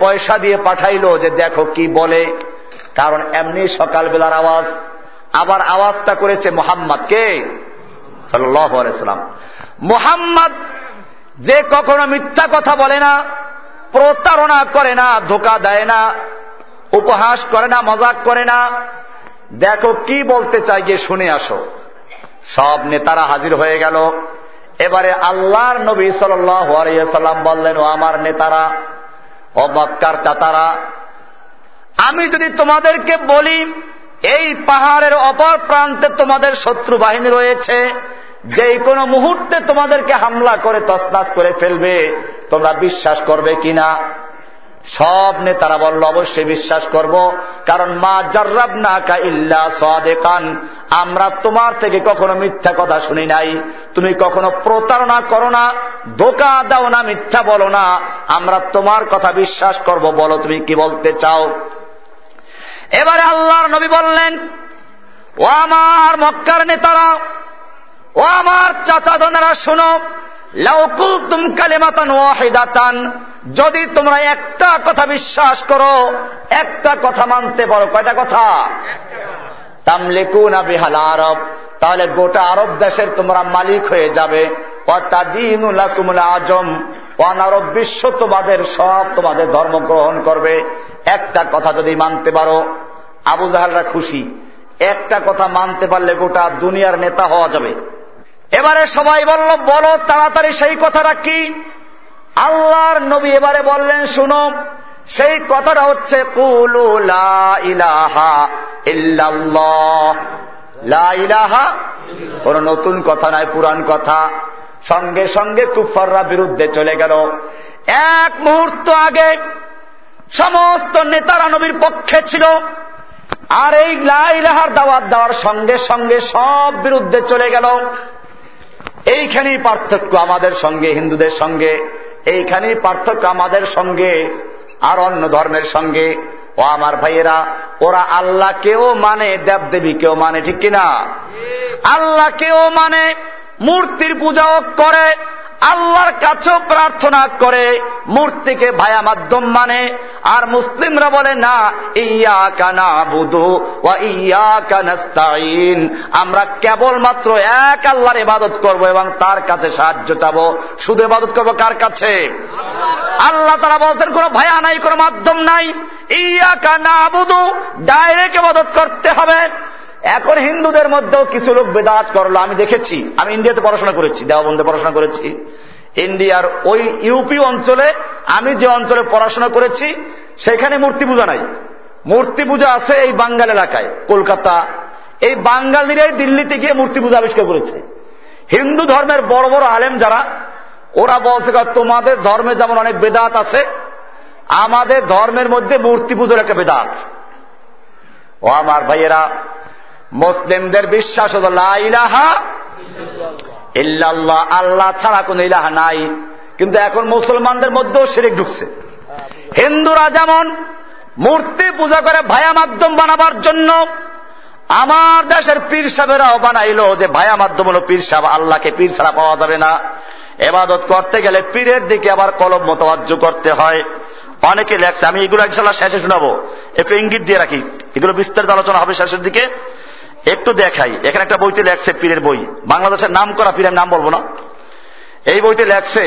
পয়সা দিয়ে পাঠাইল যে দেখো কি বলে, কারণ এমনি সকালবেলার আওয়াজ। আবার আওয়াজটা করেছে মোহাম্মদ কে? সাল্লাম মোহাম্মদ যে কখনো মিথ্যা কথা বলে না, প্রতারণা করে না, ধোকা দেয় না, উপহাস করে না, মজাক করে না। দেখো কি বলতে চাই গিয়ে শুনে আসো। সব নেতারা হাজির হয়ে গেল। এবারে আল্লাহর নবী সাল্লাম বললেন, ও আমার নেতারা, ও মক্কার চাচারা, আমি যদি তোমাদেরকে বলি এই পাহাড়ের অপর প্রান্তে তোমাদের শত্রু বাহিনী রয়েছে। যে কোনো মুহূর্তে তোমাদেরকে হামলা করে তসনাস করে ফেলবে। তোমরা বিশ্বাস করবে কিনা? সব নেতারা বলল, অবশ্যই বিশ্বাস করব। কারণ মা জার্রাব না কা ইল্লা সাদেকান, আমরা তোমার থেকে কখনো মিথ্যা কথা শুনি নাই। তুমি কখনো প্রতারণা করো না, ধোকা দাও না, মিথ্যা বলো না। আমরা তোমার কথা বিশ্বাস করব, বলো তুমি কি বলতে চাও? এবারে আল্লাহর নবী বললেন, ও আমার মক্কার নেতারা, ও আমার চাচা দনেরা, শোনো লাউকুল তুম কালেমাতান ওয়াহিদাতান, যদি তোমরা একটা কথা বিশ্বাস করো, একটা কথা মানতে পারো। কয়টা কথা? তামলিকুনা বিহাল আরব, তাহলে গোটা আরব দেশের তোমরা মালিক হয়ে যাবে। আজম অনারব বিশ্ব তোমাদের সব তোমাদের ধর্ম গ্রহণ করবে। একটা কথা যদি মানতে পারো আবু জাহালরা খুশি। একটা কথা মানতে পারলে গোটা দুনিয়ার নেতা হওয়া যাবে। এবারে সবাই বলল, বলো তাড়াতাড়ি সেই কথাটা কি? আল্লাহর নবী এবারে বললেন, শুনো, সেই কথাটা হচ্ছে ইলাহা লা ইলাহা কোন নতুন কথা নাই পুরান কথা। সঙ্গে সঙ্গে কুফাররা বিরুদ্ধে চলে গেল। এক মুহূর্ত আগে সমস্ত নেতারা নবীর পক্ষে ছিল। আর এই লাইলাহার দাওয়াত দেওয়ার সঙ্গে সঙ্গে সব বিরুদ্ধে চলে গেল। এইখানেই পার্থক্য আমাদের সঙ্গে, হিন্দুদের সঙ্গে। এইখানেই পার্থক্য আমাদের সঙ্গে, আর অন্য ধর্মের সঙ্গে। ও আমার ভাইয়েরা, ওরা আল্লাহ কেউ মানে দেবদেবী কেউ মানে ঠিক কিনা? আল্লাহ কেউ মানে মূর্তির পূজাও করে আল্লাহর কাছেও প্রার্থনা করে, মূর্তিকে ভায়া মাধ্যম মানে। আর মুসলিমরা বলে, না ইয়া কানা বুধু ও ইয়া কানাস্তাইন আমরা কেবলমাত্র এক আল্লাহর ইবাদত করব এবং তার কাছে সাহায্য চাবো। শুধু ইবাদত করব কার কাছে? আল্লাহ তারা বলছেন, কোন ভায়া নাই, কোন মাধ্যম নাই। ইয়া কানা বুধু ডাইরেক্ট ইবাদত করতে হবে। এখন হিন্দুদের মধ্যেও কিছু লোক বেদাত করল, আমি দেখেছি, আমি ইন্ডিয়াতে পড়াশোনা করেছি দেওয়াবন্ধে পড়াশোনা করেছি, ইন্ডিয়ার ওই ইউপি অঞ্চলে আমি যে অঞ্চলে পড়াশোনা করেছি, সেখানে মূর্তি পূজা নাই। মূর্তি পূজা আছে এই বাঙ্গাল এলাকায়, কলকাতা। এই বাঙ্গালিরাই দিল্লিতে গিয়ে মূর্তি পূজা আবিষ্কার করেছে। হিন্দু ধর্মের বড় বড় আলেম যারা, ওরা বলছে তোমাদের ধর্মে যেমন অনেক বেদাত আছে, আমাদের ধর্মের মধ্যে মূর্তি পুজোর একটা বেদাত। ও আমার ভাইয়েরা মুসলিমদের বিশ্বাস হল ইলাহা ইল্লাল্লাহ। আল্লাহ ছাড়া কোন ইলাহা নাই। কিন্তু এখন মুসলমানদের মধ্যেও শিরিক ঢুকছে। হিন্দুরা যেমন মূর্তি পূজা করে ভায়া মাধ্যম বানাবার জন্য আমার দেশের পীর সাহেবেরাও বানাইল যে ভায়া মাধ্যম হল পীর সাহেব, আল্লাহকে পীর ছাড়া পাওয়া যাবে না। এবাদত করতে গেলে পীরের দিকে আবার কলম মতবাজ্য করতে হয়। অনেকে লেখছে, আমি এগুলো ইনশাল্লাহ শেষে শোনাবো। একটু ইঙ্গিত দিয়ে রাখি। এগুলো বিস্তারিত আলোচনা হবে শেষের দিকে। একটু দেখাই। এখানে একটা বইতে লেখছে পীরের বই। বাংলাদেশের নাম করা পীরের নাম বলব না। এই বইতে লেখছে,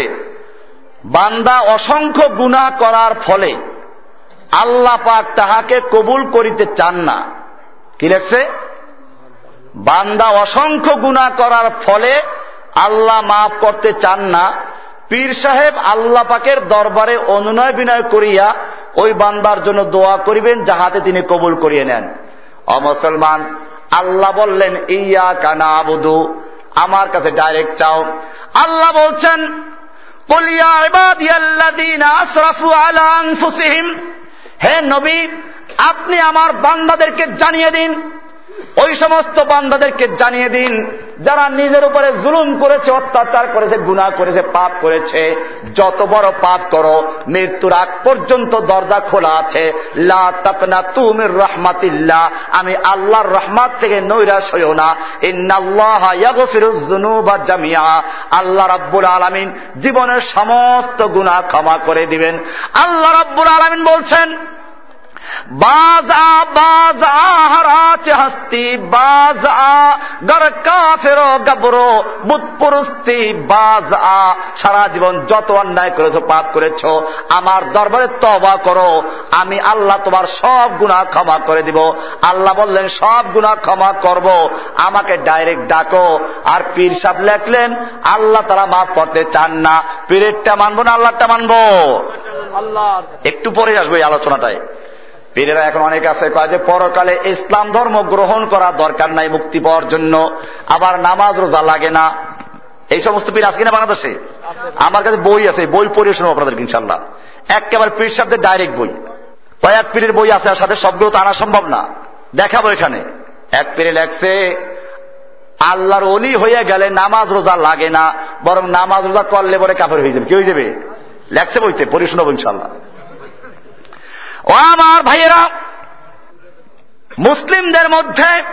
বান্দা অসংখ্য গুণা করার ফলে আল্লাহ পাক তাহাকে কবুল করিতে চান না। কি লেখছে? বান্দা অসংখ্য গুণা করার ফলে আল্লাহ মাফ করতে চান না। পীর সাহেব আল্লাহ পাকের দরবারে অনুনয় বিনয় করিয়া ওই বান্দার জন্য দোয়া করিবেন, যাহাতে তিনি কবুল করিয়ে নেন। অমুসলমান আল্লাহ বললেন ইয়া কানা আবুদু আমার কাছে ডাইরেক্ট চাও। আল্লাহ বলছেন হে নবী, আপনি আমার বান্দাদেরকে জানিয়ে দিন। ওই সমস্ত বান্দাদেরকে জানিয়ে দিন। যারা নিজের উপরে জুলুম করেছে, অত্যাচার করেছে গুণা করেছে, পাপ করেছে, যত বড় পাপ করো, মৃত্যুর আগ পর্যন্ত দরজা খোলা আছে। লা তাপনা রহমাতিল্লাহ। আমি আল্লাহর রহমাত থেকে নৈরাশ হইও না। আল্লাহ রাব্বুল আলামিন জীবনের সমস্ত গুনাহ ক্ষমা করে দিবেন। আল্লাহ রাব্বুল আলামিন বলছেন বাজা বাজা হারাচ হস্তি বাজা গর কাফেরো গবরো বুৎপুরস্তি বাজা। সারা জীবন যত অন্যায় করেছ পাপ করেছ আমার দরবারে তবা করো। আমি আল্লাহ তোমার সব গুণা ক্ষমা করে দিব। আল্লাহ বললেন সব গুণা ক্ষমা করব। আমাকে ডাইরেক্ট ডাকো। আর পীর সাহেব লেখলেন আল্লাহ তারা মাফ করতে চান না। পীরেরটা মানবো না আল্লাহটা মানবো? আল্লাহ একটু পরে আসব এই আলোচনাটায়। পীরেরা এখন অনেক আছে কয় যে পরকালে ইসলাম ধর্ম গ্রহণ করা দরকার নাই, মুক্তি পাওয়ার জন্য। আবার নামাজ রোজা লাগে না। এই সমস্ত পীর আছে কিনা বাংলাদেশে? আমার কাছে বই আছে, বই পড়িয়ে শোনো আপনাদের ইনশাল্লাহ একেবারে পীর শব্দের ডাইরেক্ট বই। কয়েক পীরের বই আছে, আর সাথে সবগুলো তো আনা সম্ভব না। দেখাবো এখানে। এক পীরে লেখছে, আল্লাহর অলি হয়ে গেলে নামাজ রোজা লাগে না, বরং নামাজ রোজা করলে পরে কাপড় হয়ে যাবে। কি হয়ে যাবে? লেখছে বইতে পড়ে শোনাবো ইনশাল্লাহ ও আমার ভাইয়েরা, মুসলিমদের মধ্যে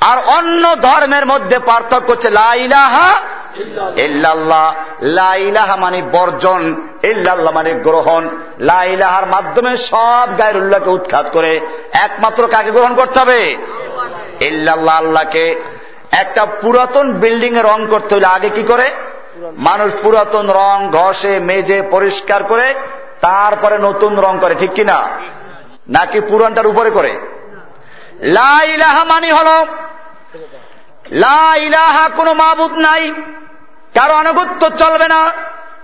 আর অন্য ধর্মের মধ্যে পার্থক্য হচ্ছে লাইলাহা ইল্লাল্লাহ। লাইলাহা মানে বর্জন, ইল্লাল্লাহ মানে গ্রহণ। লাইলাহার মাধ্যমে সব গায়ের উল্লাহকে উৎখাত করে। একমাত্র কাকে গ্রহণ করতে হবে? ইল্লাল্লাহ, আল্লাহকে। একটা পুরাতন বিল্ডিং এ রং করতে হলে আগে কি করে? মানুষ পুরাতন রং, ঘষে, মেজে, পরিষ্কার করে তারপরে নতুন রং করে, ঠিক কিনা? নাকি পুরানটার উপরে করে? লাইলাহা মানি হল লাইলাহা কোনো মাবুদ নাই, কারও আনুগত্য চলবে না,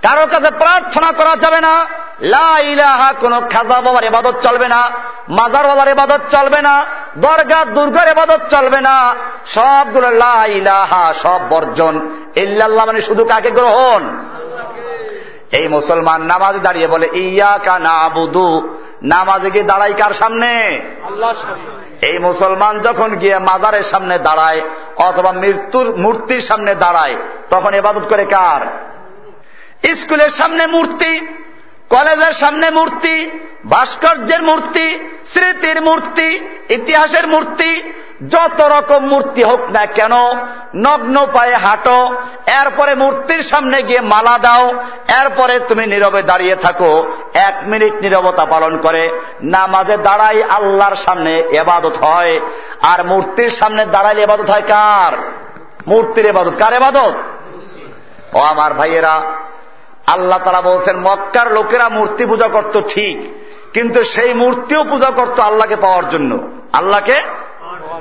কারও কাছে প্রার্থনা করা যাবে না লাইলাহা কোন খাজা বাবার এবাদত চলবে না মাজারওয়ালার এবাদত চলবে না, দরগা, দুর্গার এবাদত চলবে না, সবগুলো লাইলাহা সব বর্জন, ইল্লাল্লাহ মানে শুধু কাকে গ্রহণ? এই মুসলমান নামাজে দাঁড়িয়ে বলে ইয়া কা না আবুদু নামাজে গিয়ে দাঁড়াই কার সামনে? এই মুসলমান যখন গিয়ে মাজারের সামনে দাঁড়ায় অথবা মৃত্যুর মূর্তির সামনে দাঁড়ায় তখন এবাদত করে কার? স্কুলের সামনে মূর্তি কলেজের সামনে মূর্তি ভাস্কর্যের মূর্তি স্মৃতির মূর্তি ইতিহাসের মূর্তি যত রকম মূর্তি হোক না কেন, নগ্ন পায়ে হাঁটো, এরপরে মূর্তির সামনে গিয়ে মালা দাও, এরপরে তুমি নীরবে দাঁড়িয়ে থাকো, এক মিনিট নীরবতা পালন করে, নামাজে দাঁড়াই আল্লাহর সামনে এবাদত হয়। আর মূর্তির সামনে দাঁড়াইলে এবাদত হয় কার? মূর্তির এবাদত। কার এবাদত? ও আমার ভাইয়েরা, আল্লাহ তারা বলছেন, মক্কার লোকেরা মূর্তি পূজা করত ঠিক, কিন্তু সেই মূর্তিও পূজা করত আল্লাহকে পাওয়ার জন্য। আল্লাহকে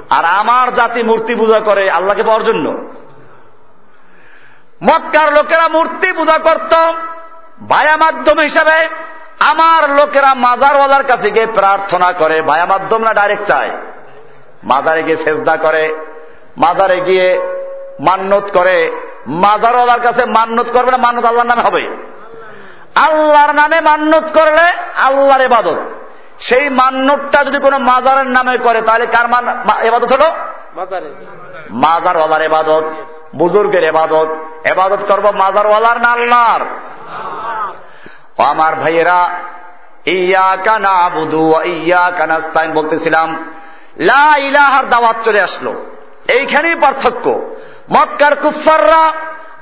আর আমার জাতি মূর্তি পূজা করে আল্লাহকে পাওয়ার জন্য। মক্কার লোকেরা মূর্তি পূজা করত। ভায়া মাধ্যম হিসাবে আমার লোকেরা মাজারওয়ালার কাছে গিয়ে প্রার্থনা করে, ভায়া মাধ্যম না ডাইরেক্ট চায়? মাজারে গিয়ে সেজদা করে, মাজারে গিয়ে মান্যত করে। মাজারওয়ালার কাছে মান্যত করবে না মান্যত আল্লাহর নামে হবে? আল্লাহর নামে মান্যত করলে আল্লাহর এবাদত সেই মান্যতটা যদি কোনো মাজারের নামে করে তাহলে কার মান এবাদত হলো? মাজারে। মাজারওয়ালার এবাদত বুজুর্গের এবাদত। এবাদত করব মাজারওয়ালার না আল্লাহর? আমার ভাইয়েরা ইয়া কানা বুধু ইয়া কানাস্তাইন বলতেছিলাম লা ইলাহার দাওয়াত চলে আসলো। এইখানেই পার্থক্য। মক্কার কুফাররা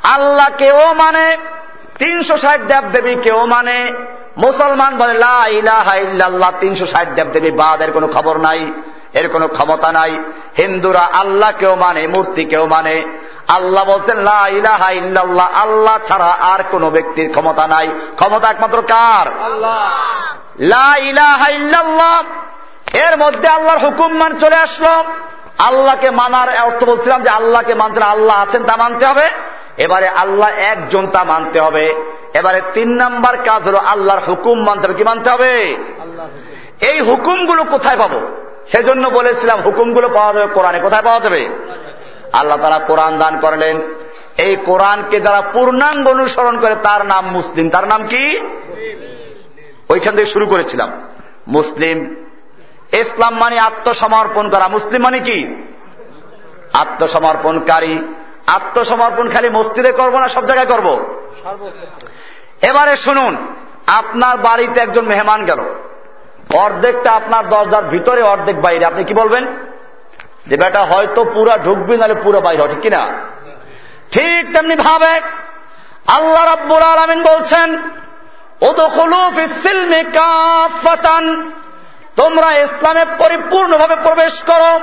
আল্লাহ কেউ মানে তিনশো ষাট দেব দেবী কেউ মানে মুসলমান বলে লা ইলাহা ইল্লাল্লাহ তিনশো ষাট দেব দেবী বাদ এর কোনো খবর নাই এর কোনো ক্ষমতা নাই। হিন্দুরা আল্লাহ কেউ মানে মূর্তি কেউ মানে। আল্লাহ বলছেন লা ইলাহা ইল্লাল্লাহ আল্লাহ ছাড়া আর কোন ব্যক্তির ক্ষমতা নাই। ক্ষমতা একমাত্র কার? আল্লাহ। লা ইলাহা ইল্লাল্লাহ এর মধ্যে আল্লাহর হুকুম মান চলে আসলো। আল্লাহকে মানার অর্থ বলছিলাম যে আল্লাহকে মানতে আল্লাহ আছেন তা মানতে হবে। এবারে আল্লাহ একজন তা মানতে হবে। এবারে তিন নাম্বার কাজ হলো আল্লাহর হুকুম মানতে হবে। কি মানতে হবে? এই হুকুমগুলো কোথায় পাবো? সেজন্য বলেছিলাম হুকুমগুলো পাওয়া যাবে কোরআনে। কোথায় পাওয়া যাবে? আল্লাহ তারা কোরআন দান করলেন। এই কোরআনকে যারা পূর্ণাঙ্গ অনুসরণ করে তার নাম মুসলিম। তার নাম কি? ওইখান থেকে শুরু করেছিলাম। মুসলিম। ইসলাম মানে আত্মসমর্পণ করা। মুসলিম মানে কি? আত্মসমর্পণকারী। আত্মসমর্পণ খালি মসজিদে করব না, সব জায়গায় করব? এবারে শুনুন, আপনার বাড়িতে একজন মেহমান গেল। অর্ধেকটা আপনার দরজার ভিতরে, অর্ধেক বাইরে। আপনি কি বলবেন? যে বেটা, হয়তো পুরা ঢুকবি, নাহলে পুরো বাইরে ঠিক কিনা? ঠিক তেমনি ভাবে আল্লাহ রাব্বুল আলমিন বলছেন ফিস-সিলমি কাফাতান তোমরা ইসলামে পরিপূর্ণভাবে প্রবেশ করো।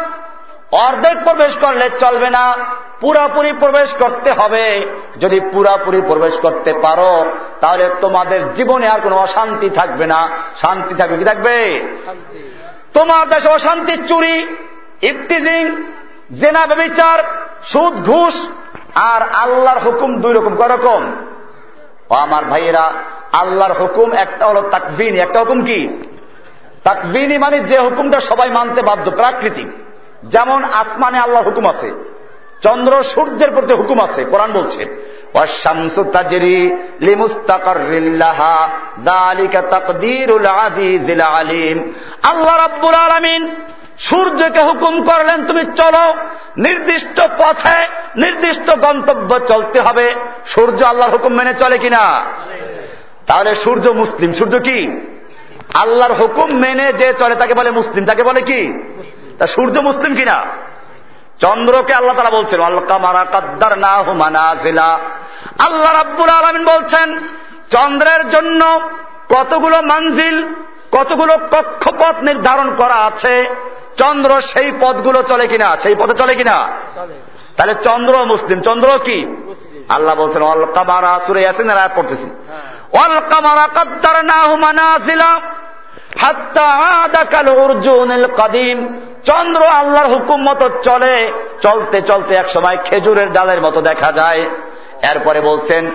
অর্ধেক প্রবেশ করলে চলবে না। পুরাপুরি প্রবেশ করতে হবে। যদি পুরাপুরি প্রবেশ করতে পারো তাহলে তোমাদের জীবনে আর কোনো অশান্তি থাকবে না। শান্তি থাকবে। কি থাকবে? তোমার দেশে অশান্তি চুরি ইফটিজিং জেনা ব্যবিচার সুদ ঘুষ আর আল্লাহর হুকুম দুই রকম। করকম ও আমার ভাইয়েরা আল্লাহর হুকুম একটা হলো তাকবিনী একটা হুকুম কি? তাকবিনী মানে যে হুকুমটা সবাই মানতে বাধ্য প্রাকৃতিক। যেমন আসমানে আল্লাহ হুকুম আছে, চন্দ্র সূর্যের প্রতি হুকুম আছে, কোরআন বলছে আল্লাহ রাব্বুল আলামিন সূর্যকে হুকুম করলেন, তুমি চলো, নির্দিষ্ট পথে নির্দিষ্ট গন্তব্য চলতে হবে। সূর্য আল্লাহর হুকুম মেনে চলে কিনা? তাহলে সূর্য মুসলিম, সূর্য কি? আল্লাহর হুকুম মেনে যে চলে, তাকে বলে মুসলিম, তাকে বলে কি? তা সূর্য মুসলিম কিনা? চন্দ্রকে আল্লাহ তারা বলছেন আল্লাহ মারা কাদ্দার না হুমানাজিলা আল্লাহ রাব্বুল আলমিন বলছেন চন্দ্রের জন্য কতগুলো মানজিল কতগুলো কক্ষপথ নির্ধারণ করা আছে? চন্দ্র সেই পথগুলো চলে কিনা? সেই পথে চলে কিনা? তাহলে চন্দ্র মুসলিম চন্দ্র কি? আল্লাহ বলছেন অল কামারা সুরে আসেন রায় পড়তেছি। হ্যাঁ। অল কামারা কাদ্দার না উর্জুনিল কাদিম। চন্দ্র আল্লাহর হুকুম মতো চলে। চলতে চলতে এক সময় খেজুরের ডালের মতো দেখা যায়। এরপরে বলছেন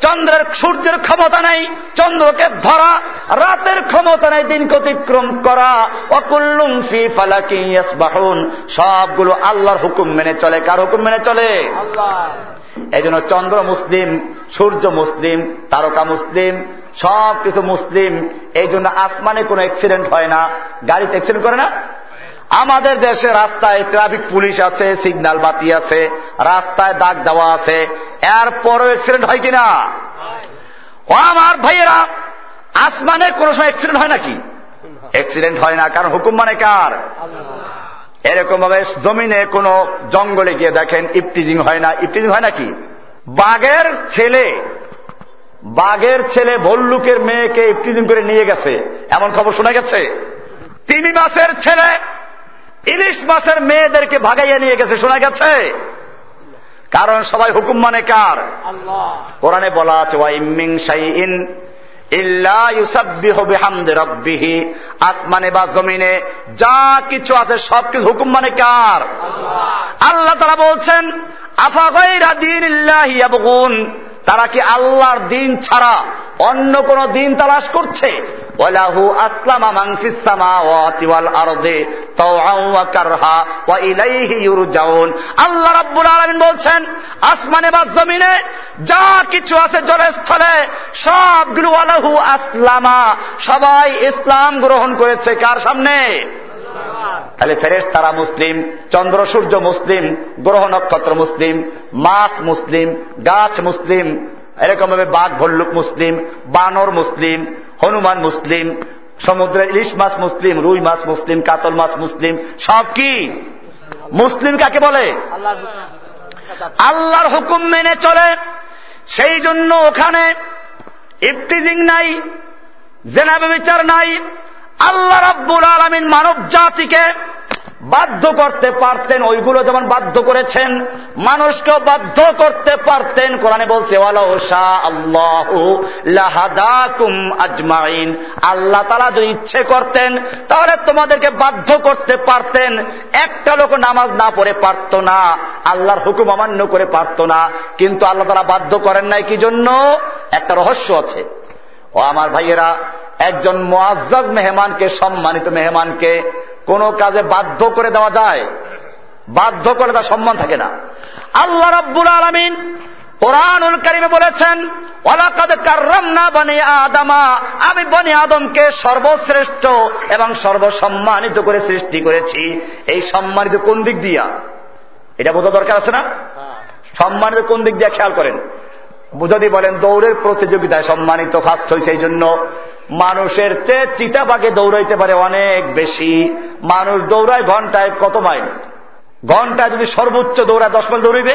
চন্দ্রের, সূর্যের ক্ষমতা নাই, চন্দ্রকে ধরা, রাতের ক্ষমতা নাই, দিনকে অতিক্রম করা, ওয়া কুল্লুম ফি ফালাকিন ইয়াসবাহুন। সবগুলো আল্লাহর হুকুম মেনে চলে। কার হুকুম মেনে চলে? আল্লাহ। এই জন্য চন্দ্র মুসলিম সূর্য মুসলিম তারকা মুসলিম সব কিছু মুসলিম। এই জন্য আসমানে কোনো অ্যাক্সিডেন্ট হয় না। গাড়িতে অ্যাক্সিডেন্ট করে না? আমাদের দেশে রাস্তায় ট্রাফিক পুলিশ আছে সিগন্যাল বাতি আছে রাস্তায় দাগ দেওয়া আছে। এরপরও অ্যাক্সিডেন্ট হয় কিনা? ও আমার ভাইয়েরা আসমানে কোনো সময় অ্যাক্সিডেন্ট হয় নাকি? অ্যাক্সিডেন্ট হয় না। কারণ হুকুম মানে কার? এরকম ভাবে জমিনে কোন জঙ্গলে গিয়ে দেখেন ইফটিজিং হয় না। ইফটিজিং হয় নাকি বাঘের ছেলে বাঘের ছেলে ভল্লুকের মেয়েকে ইফটিজিং করে নিয়ে গেছে। এমন খবর শোনা গেছে? তিমি মাসের ছেলে ইলিশ মাসের মেয়েদেরকে ভাগাইয়া নিয়ে গেছে শোনা গেছে? কারণ সবাই হুকুম মানে কার? কোরআনে বলা আছে ইউসাব্বিহু বিহামদি রাব্বিহি আসমানে বা জমিনে যা কিছু আছে সব কিছু হুকুম মানে কার? আল্লাহ। তারা বলছেন আফা ভাই রাদিন তারা কি আল্লাহর দিন ছাড়া অন্য কোন দিন তালাশ করছে? ইলাইহি আল্লাহ রাব্বুল আলামিন বলছেন, আসমানে বা জমিনে যা কিছু আছে জলে স্থলে সবগুলো ওয়ালাহু আসলামা। সবাই ইসলাম গ্রহণ করেছে কার সামনে? তাহলে ফেরেস তারা মুসলিম, চন্দ্র, সূর্য মুসলিম, গ্রহ নক্ষত্র মুসলিম মাছ মুসলিম, গাছ মুসলিম, এরকম ভাবে বাঘ, ভল্লুক মুসলিম, বানর মুসলিম, হনুমান মুসলিম, সমুদ্রের ইলিশ মাছ মুসলিম, রুই মাছ মুসলিম, কাতল মাছ মুসলিম, সব কি? মুসলিম কাকে বলে? আল্লাহর আল্লাহর হুকুম মেনে চলে, সেই জন্য ওখানে ইফতিজিং নাই, জেনাবে বিচার নাই আল্লাহ রাব্বুল আলমিন মানব জাতিকে বাধ্য করতে পারতেন, ওইগুলো যেমন বাধ্য করেছেন, মানুষকেও বাধ্য করতে পারতেন। কোরআনে বলছে আজমাইন। আল্লাহ তারা যদি ইচ্ছে করতেন, তাহলে তোমাদেরকে বাধ্য করতে পারতেন। একটা লোক নামাজ না পড়ে পারত না, আল্লাহর হুকুম অমান্য করে পারত না। কিন্তু আল্লাহ তারা বাধ্য করেন নাই, কি জন্য? একটা রহস্য আছে। ও আমার ভাইয়েরা একজন মোয়াজ্জাজ মেহমানকে সম্মানিত মেহমানকে কোন কাজে বাধ্য করে দেওয়া যায়? বাধ্য করে তার সম্মান থাকে না। আল্লাহ রব্বুল আলমিন কোরআনুল কারিমে বলেছেন ওলাকাদ কার্রাম না বনে আদামা আমি বনে আদমকে সর্বশ্রেষ্ঠ এবং সর্বসম্মানিত করে সৃষ্টি করেছি। এই সম্মানিত কোন দিক দিয়া? এটা বোঝা দরকার আছে না? সম্মানিত কোন দিক দিয়ে খেয়াল করেন। যদি বলেন দৌড়ের প্রতিযোগিতায় সম্মানিত ফার্স্ট হয়েছে এই জন্য, মানুষের চেয়ে চিতাবাগে দৌড়াইতে পারে অনেক বেশি। মানুষ দৌড়ায় ঘন্টায় কত মাইল? ঘন্টায় যদি সর্বোচ্চ দৌড়ায় দশ মাইল দৌড়িবে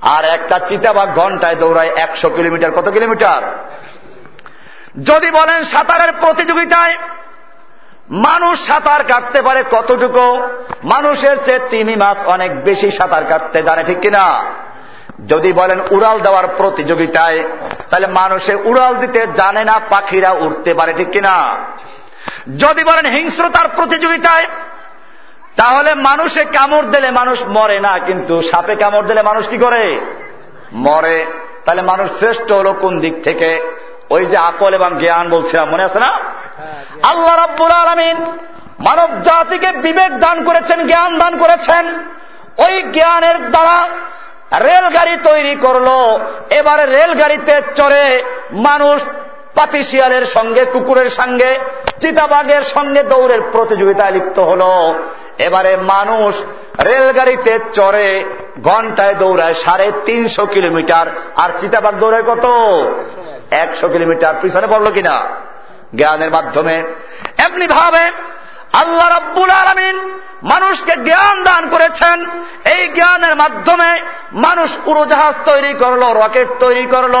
আর একটা চিতাবাগ ঘন্টায় দৌড়ায় একশো কিলোমিটার, কত কিলোমিটার? যদি বলেন সাঁতারের প্রতিযোগিতায়, মানুষ সাঁতার কাটতে পারে কতটুকু? মানুষের চেয়ে তিমি মাছ অনেক বেশি সাঁতার কাটতে জানে, ঠিক কিনা? যদি বলেন উড়াল দেওয়ার প্রতিযোগিতায়, তাহলে মানুষে উড়াল দিতে জানে না, পাখিরা উঠতে পারে, ঠিক কিনা? যদি বলেন হিংস্রতার প্রতিযোগিতায়, তাহলে মানুষে কামড় দিলে মানুষ মরে না, কিন্তু সাপে কামড় দিলে মানুষ কি করে? মরে। তাহলে মানুষ শ্রেষ্ঠ হলো কোন দিক থেকে? ওই যে আকল এবং জ্ঞান বলছিলাম, মনে আছে না? আল্লাহ রব্বুল আলমিন মানব জাতিকে বিবেক দান করেছেন, জ্ঞান দান করেছেন। ওই জ্ঞানের দ্বারা রেলগাড়ি তৈরি করল। এবারে রেলগাড়িতে চড়ে মানুষ পাতিশিয়ালের সঙ্গে, কুকুরের সঙ্গে চিতাবাগের সঙ্গে দৌড়ের প্রতিযোগিতায় লিপ্ত হল। এবারে মানুষ রেলগাড়িতে চড়ে ঘন্টায় দৌড়ায় সাড়ে তিনশো কিলোমিটার। আর চিতাবাগ দৌড়ায় কত? একশো কিলোমিটার। পিছনে পড়ল কিনা? জ্ঞানের মাধ্যমে। এমনি ভাবে আল্লাহ রাব্বুল আলমিন মানুষকে জ্ঞান দান করেছেন। এই জ্ঞানের মাধ্যমে মানুষ উড়োজাহাজ তৈরি করল, রকেট তৈরি করল।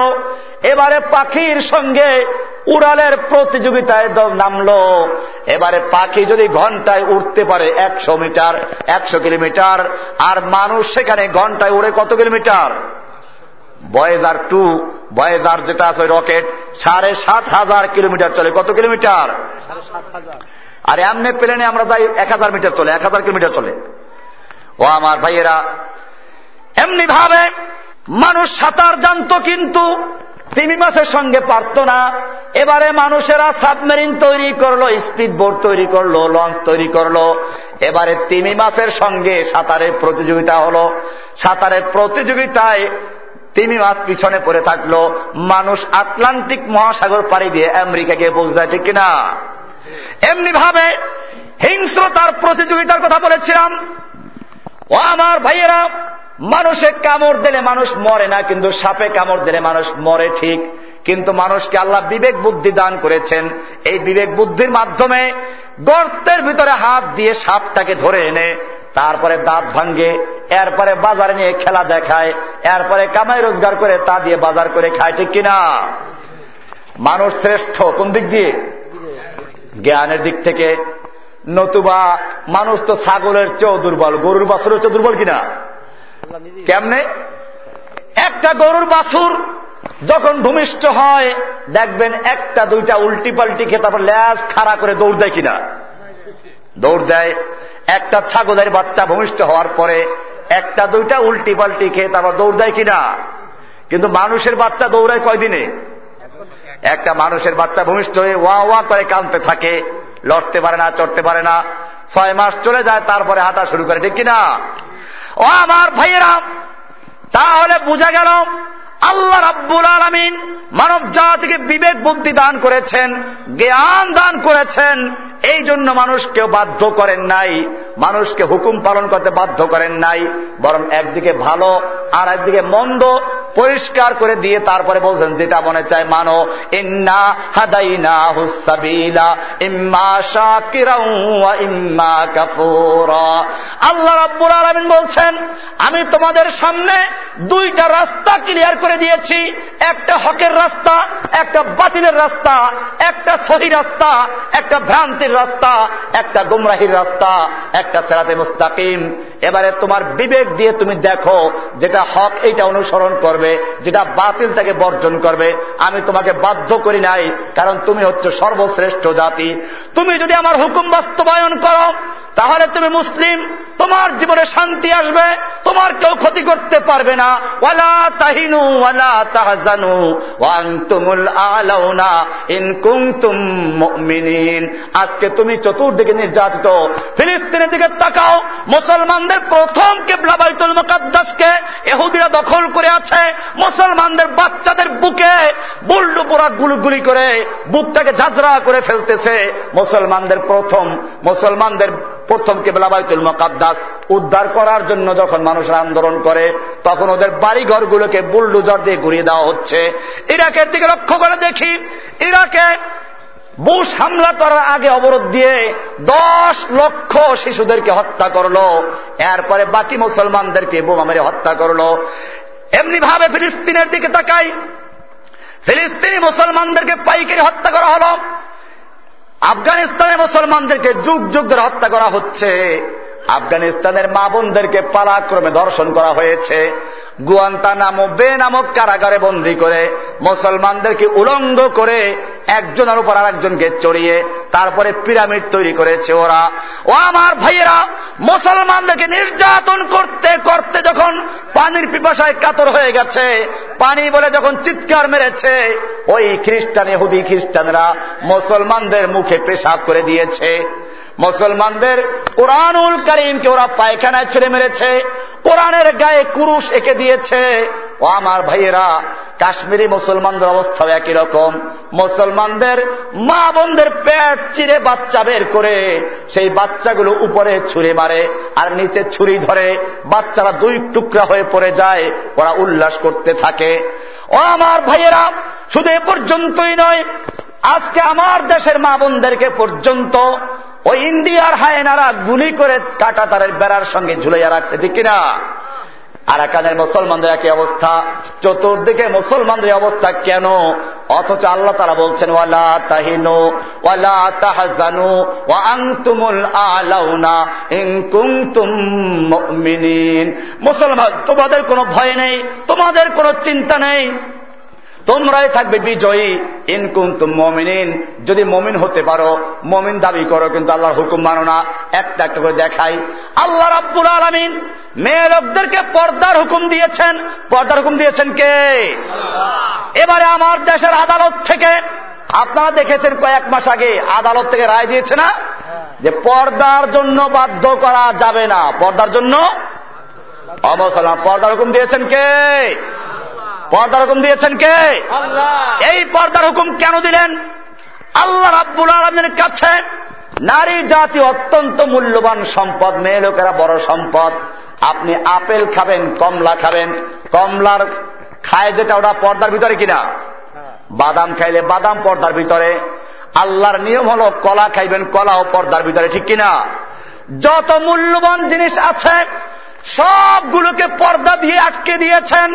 এবারে পাখির সঙ্গে উড়ালের প্রতিযোগিতায় নামলো। এবারে পাখি যদি ঘন্টায় উঠতে পারে একশো মিটার, একশো কিলোমিটার, আর মানুষ সেখানে ঘন্টায় উড়ে কত কিলোমিটার? বয়েজার টু, বয়েজার যেটা আছে রকেট, সাড়ে সাত হাজার কিলোমিটার চলে। কত কিলোমিটার? আর এমনি প্লেনে আমরা যাই এক হাজার মিটার চলে, এক হাজার কিলোমিটার চলে। ও আমার ভাইয়েরা এমনি ভাবে মানুষ সাঁতার জানত কিন্তু তিমি মাসের সঙ্গে পারত না। এবারে মানুষেরা সাবমেরিন তৈরি করল স্পিড বোট তৈরি করল, লঞ্চ তৈরি করল। এবারে তিমি মাসের সঙ্গে সাঁতারের প্রতিযোগিতা হলো। সাঁতারের প্রতিযোগিতায় তিমি মাস পিছনে পড়ে থাকল। মানুষ আটলান্টিক মহাসাগর পাড়ি দিয়ে আমেরিকাকে গিয়ে পৌঁছায়, ঠিক কিনা? এমনি ভাবে হিংস্রতার প্রতিযোগিতার কথা বলেছিলাম। ও আমার ভাইয়েরা, মানুষে কামড় দিলে মানুষ মরে না, কিন্তু সাপে কামড় দিলে মানুষ মরে ঠিক। কিন্তু মানুষকে আল্লাহ বিবেক বুদ্ধি দান করেছেন। এই বিবেক বুদ্ধির মাধ্যমে গর্তের ভিতরে হাত দিয়ে সাপটাকে ধরে এনে তারপরে দাঁত ভাঙ্গে, এরপরে বাজারে নিয়ে খেলা দেখায়, এরপরে কামাই রোজগার করে তা দিয়ে বাজার করে খায়, ঠিক কিনা? মানুষ শ্রেষ্ঠ, কোন দিক দিয়ে? জ্ঞানের দিক থেকে, নতুবা মানুষ তো ছাগলের চেয়েও দুর্বল, গরুর বাছুরের চেয়ে দুর্বল কিনা? কেমনে? একটা গরুর বাছুর যখন ভূমিষ্ঠ হয়, দেখবেন একটা, দুইটা উল্টি পাল্টি খেয়ে তারপর ল্যাজ খাড়া করে দৌড় দেয় কিনা? দৌড় দেয়। একটা ছাগলের বাচ্চা ভূমিষ্ঠ হওয়ার পরে একটা, দুইটা উল্টি পাল্টি খেয়ে তারপর দৌড় দেয় কিনা? কিন্তু মানুষের বাচ্চা দৌড়ায় কয়দিনে? একটা মানুষের বাচ্চা ভূমিষ্ঠ হয়ে ওয়া ওয়া করে কাঁদতে থাকে, লড়তে পারে না, চড়তে পারে না। ছয় মাস চলে যায়, তারপরে হাঁটা শুরু করে, ঠিক কিনা? ও আমার ভাইয়েরা, তাহলে বোঝা গেল, আল্লাহ রাব্বুল আলমিন মানব জাতিকে বিবেক, বুদ্ধি দান করেছেন, জ্ঞান দান করেছেন। এই জন্য মানুষকে বাধ্য করেন নাই, মানুষকে হুকুম পালন করতে বাধ্য করেন নাই, বরং একদিকে ভালো আর একদিকে মন্দ পরিষ্কার করে দিয়ে তারপরে বলছেন, যেটা মনে চায় মানো, ইন্না হাদাইনা হুসাবিলা ইম্মা শাকিরাও ইম্মা আল্লাহ রাব্বুল আলামিন বলছেন, আমি তোমাদের সামনে দুইটা রাস্তা ক্লিয়ার করে দিয়েছি। একটা হকের রাস্তা, একটা বাতিলের রাস্তা, একটা সহি রাস্তা, একটা ভ্রান্তির রাস্তা, একটা গুমরাহির রাস্তা, একটা সেরাতে মুস্তাকিম। এবারে তোমার বিবেক দিয়ে তুমি দেখো, যেটা হক এইটা অনুসরণ করবে। যেটা বাতিল তাকে বর্জন করবে। আমি তোমাকে বাধ্য করি নাই, কারণ তুমি হচ্ছে সর্বশ্রেষ্ঠ জাতি। তুমি যদি আমার হুকুম বাস্তবায়ন করো তাহলে তুমি মুসলিম, তোমার জীবনে শান্তি আসবে, তোমার কেউ ক্ষতি করতে পারবে না। ওয়ালা তাহিনু, ওয়ালা তাহজানু ওয়ান্তুমুল আলাউনা ইন কুনতুম আজকে তুমি চতুর্দিকে নির্যাতিত। ফিলিস্তিনের দিকে তাকাও, মুসলমানদের প্রথম কেবলা বাইতুল মুকাদ্দাসকে এহুদিরা দখল করে আছে। মুসলমানদের বাচ্চাদের বুকে বুল্ডু পোড়া গুলগুলি করে, বুকটাকে ঝাঁঝরা করে ফেলতেছে। মুসলমানদের প্রথম, মুসলমানদের প্রথম কেবলা বাইতুল মকাদ্দাস উদ্ধার করার জন্য যখন মানুষরা আন্দোলন করে, তখন ওদের বাড়ি ঘরগুলোকে বুলডুজার দিয়ে ঘুরিয়ে দেওয়া হচ্ছে। ইরাকের দিকে লক্ষ্য করে দেখি, ইরাকে বুশ হামলা করার আগে অবরোধ দিয়ে দশ লক্ষ শিশুদেরকে হত্যা করল, এরপরে বাকি মুসলমানদেরকে বোমা মেরে হত্যা করল। এমনি ভাবে ফিলিস্তিনের দিকে তাকাই, ফিলিস্তিনি মুসলমানদেরকে পাইকারি হত্যা করা হলো। আফগানিস্তানের মুসলমানদেরকে যুগ যুগ ধরে হত্যা করা হচ্ছে। আফগানিস্তানের মা বোনদেরকে পালাক্রমে ধর্ষণ করা হয়েছে। গুয়ান্তা নামক বে নামক কারাগারে বন্দী করে মুসলমানদেরকে উলঙ্গ করে একজনের উপর আর একজনকে চড়িয়ে তারপরে পিরামিড তৈরি করেছে ওরা। ও আমার ভাইয়েরা, মুসলমানদেরকে নির্যাতন করতে করতে যখন পানির পিপাসায় কাতর হয়ে গেছে, পানি বলে যখন চিৎকার মেরেছে, ওই খ্রিস্টান এহুদি খ্রিস্টানরা মুসলমানদের মুখে পেশাব করে দিয়েছে। মুসলমানদের কোরআনুল করিমকে ওরা পায়খানায় ছেড়ে মেরেছে, কোরআনের গায়ে কুরুশ এঁকে দিয়েছে। ও আমার ভাইয়েরা, কাশ্মীরি মুসলমানদের অবস্থাও একই রকম। মুসলমানদের মা বোনদের পেট চিরে বাচ্চা বের করে, সেই বাচ্চাগুলো উপরে ছুরি মারে আর নিচে ছুরি ধরে বাচ্চারা দুই টুকরা হয়ে পড়ে যায়, ওরা উল্লাস করতে থাকে। ও আমার ভাইয়েরা, শুধু এ পর্যন্তই নয় আজকে আমার দেশের মা বোনদেরকে পর্যন্ত ওই ইন্ডিয়ার হায়নারা গুলি করে কাটা তারের বেড়ার সঙ্গে ঝুলাইয়া রাখছে, ঠিক কিনা? আরাকানের মুসলমানদের একই অবস্থা। চতুর্দিকে মুসলমানদের অবস্থা কেন? অথচ আল্লাহ তারা বলছেন, ওয়ালা তাহিনু, ওয়ালা তাহাজানু, ওয়া আনতুমুল আলাউনা ইন কুনতুম মুসলমান, তোমাদের কোনো ভয় নেই, তোমাদের কোনো চিন্তা নেই। তোমরাই থাকবে বিজয়ী। ইনকুম তুম মমিনিন। যদি মমিন হতে পারো, মমিন দাবি করো, কিন্তু আল্লাহর হুকুম মানো না। একটা একটা করে দেখাই। আল্লাহ রাব্বুল আলমিন মেয়ে লোকদেরকে পর্দার হুকুম দিয়েছেন। পর্দার হুকুম দিয়েছেন কে? এবারে আমার দেশের আদালত থেকে, আপনারা দেখেছেন কয়েক মাস আগে আদালত থেকে রায় দিয়েছে না? যে পর্দার জন্য বাধ্য করা যাবে না। পর্দার জন্য? অবসলাম পর্দার হুকুম দিয়েছেন কে? পর্দার হুকুম দিয়েছেন কে? এই পর্দার হুকুম কেন দিলেন? আল্লাহ রাব্বুল আলমের কাছে নারী জাতি অত্যন্ত মূল্যবান সম্পদ মেয়ে লোকেরা বড় সম্পদ। আপনি আপেল খাবেন কমলা খাবেন। কমলার খায় যেটা ওটা পর্দার ভিতরে কিনা? বাদাম খাইলে বাদাম পর্দার ভিতরে। আল্লাহর নিয়ম হল কলা খাইবেন কলাও পর্দার ভিতরে ঠিক কিনা? যত মূল্যবান জিনিস আছে সবগুলোকে পর্দা দিয়ে আটকে দিয়েছেন।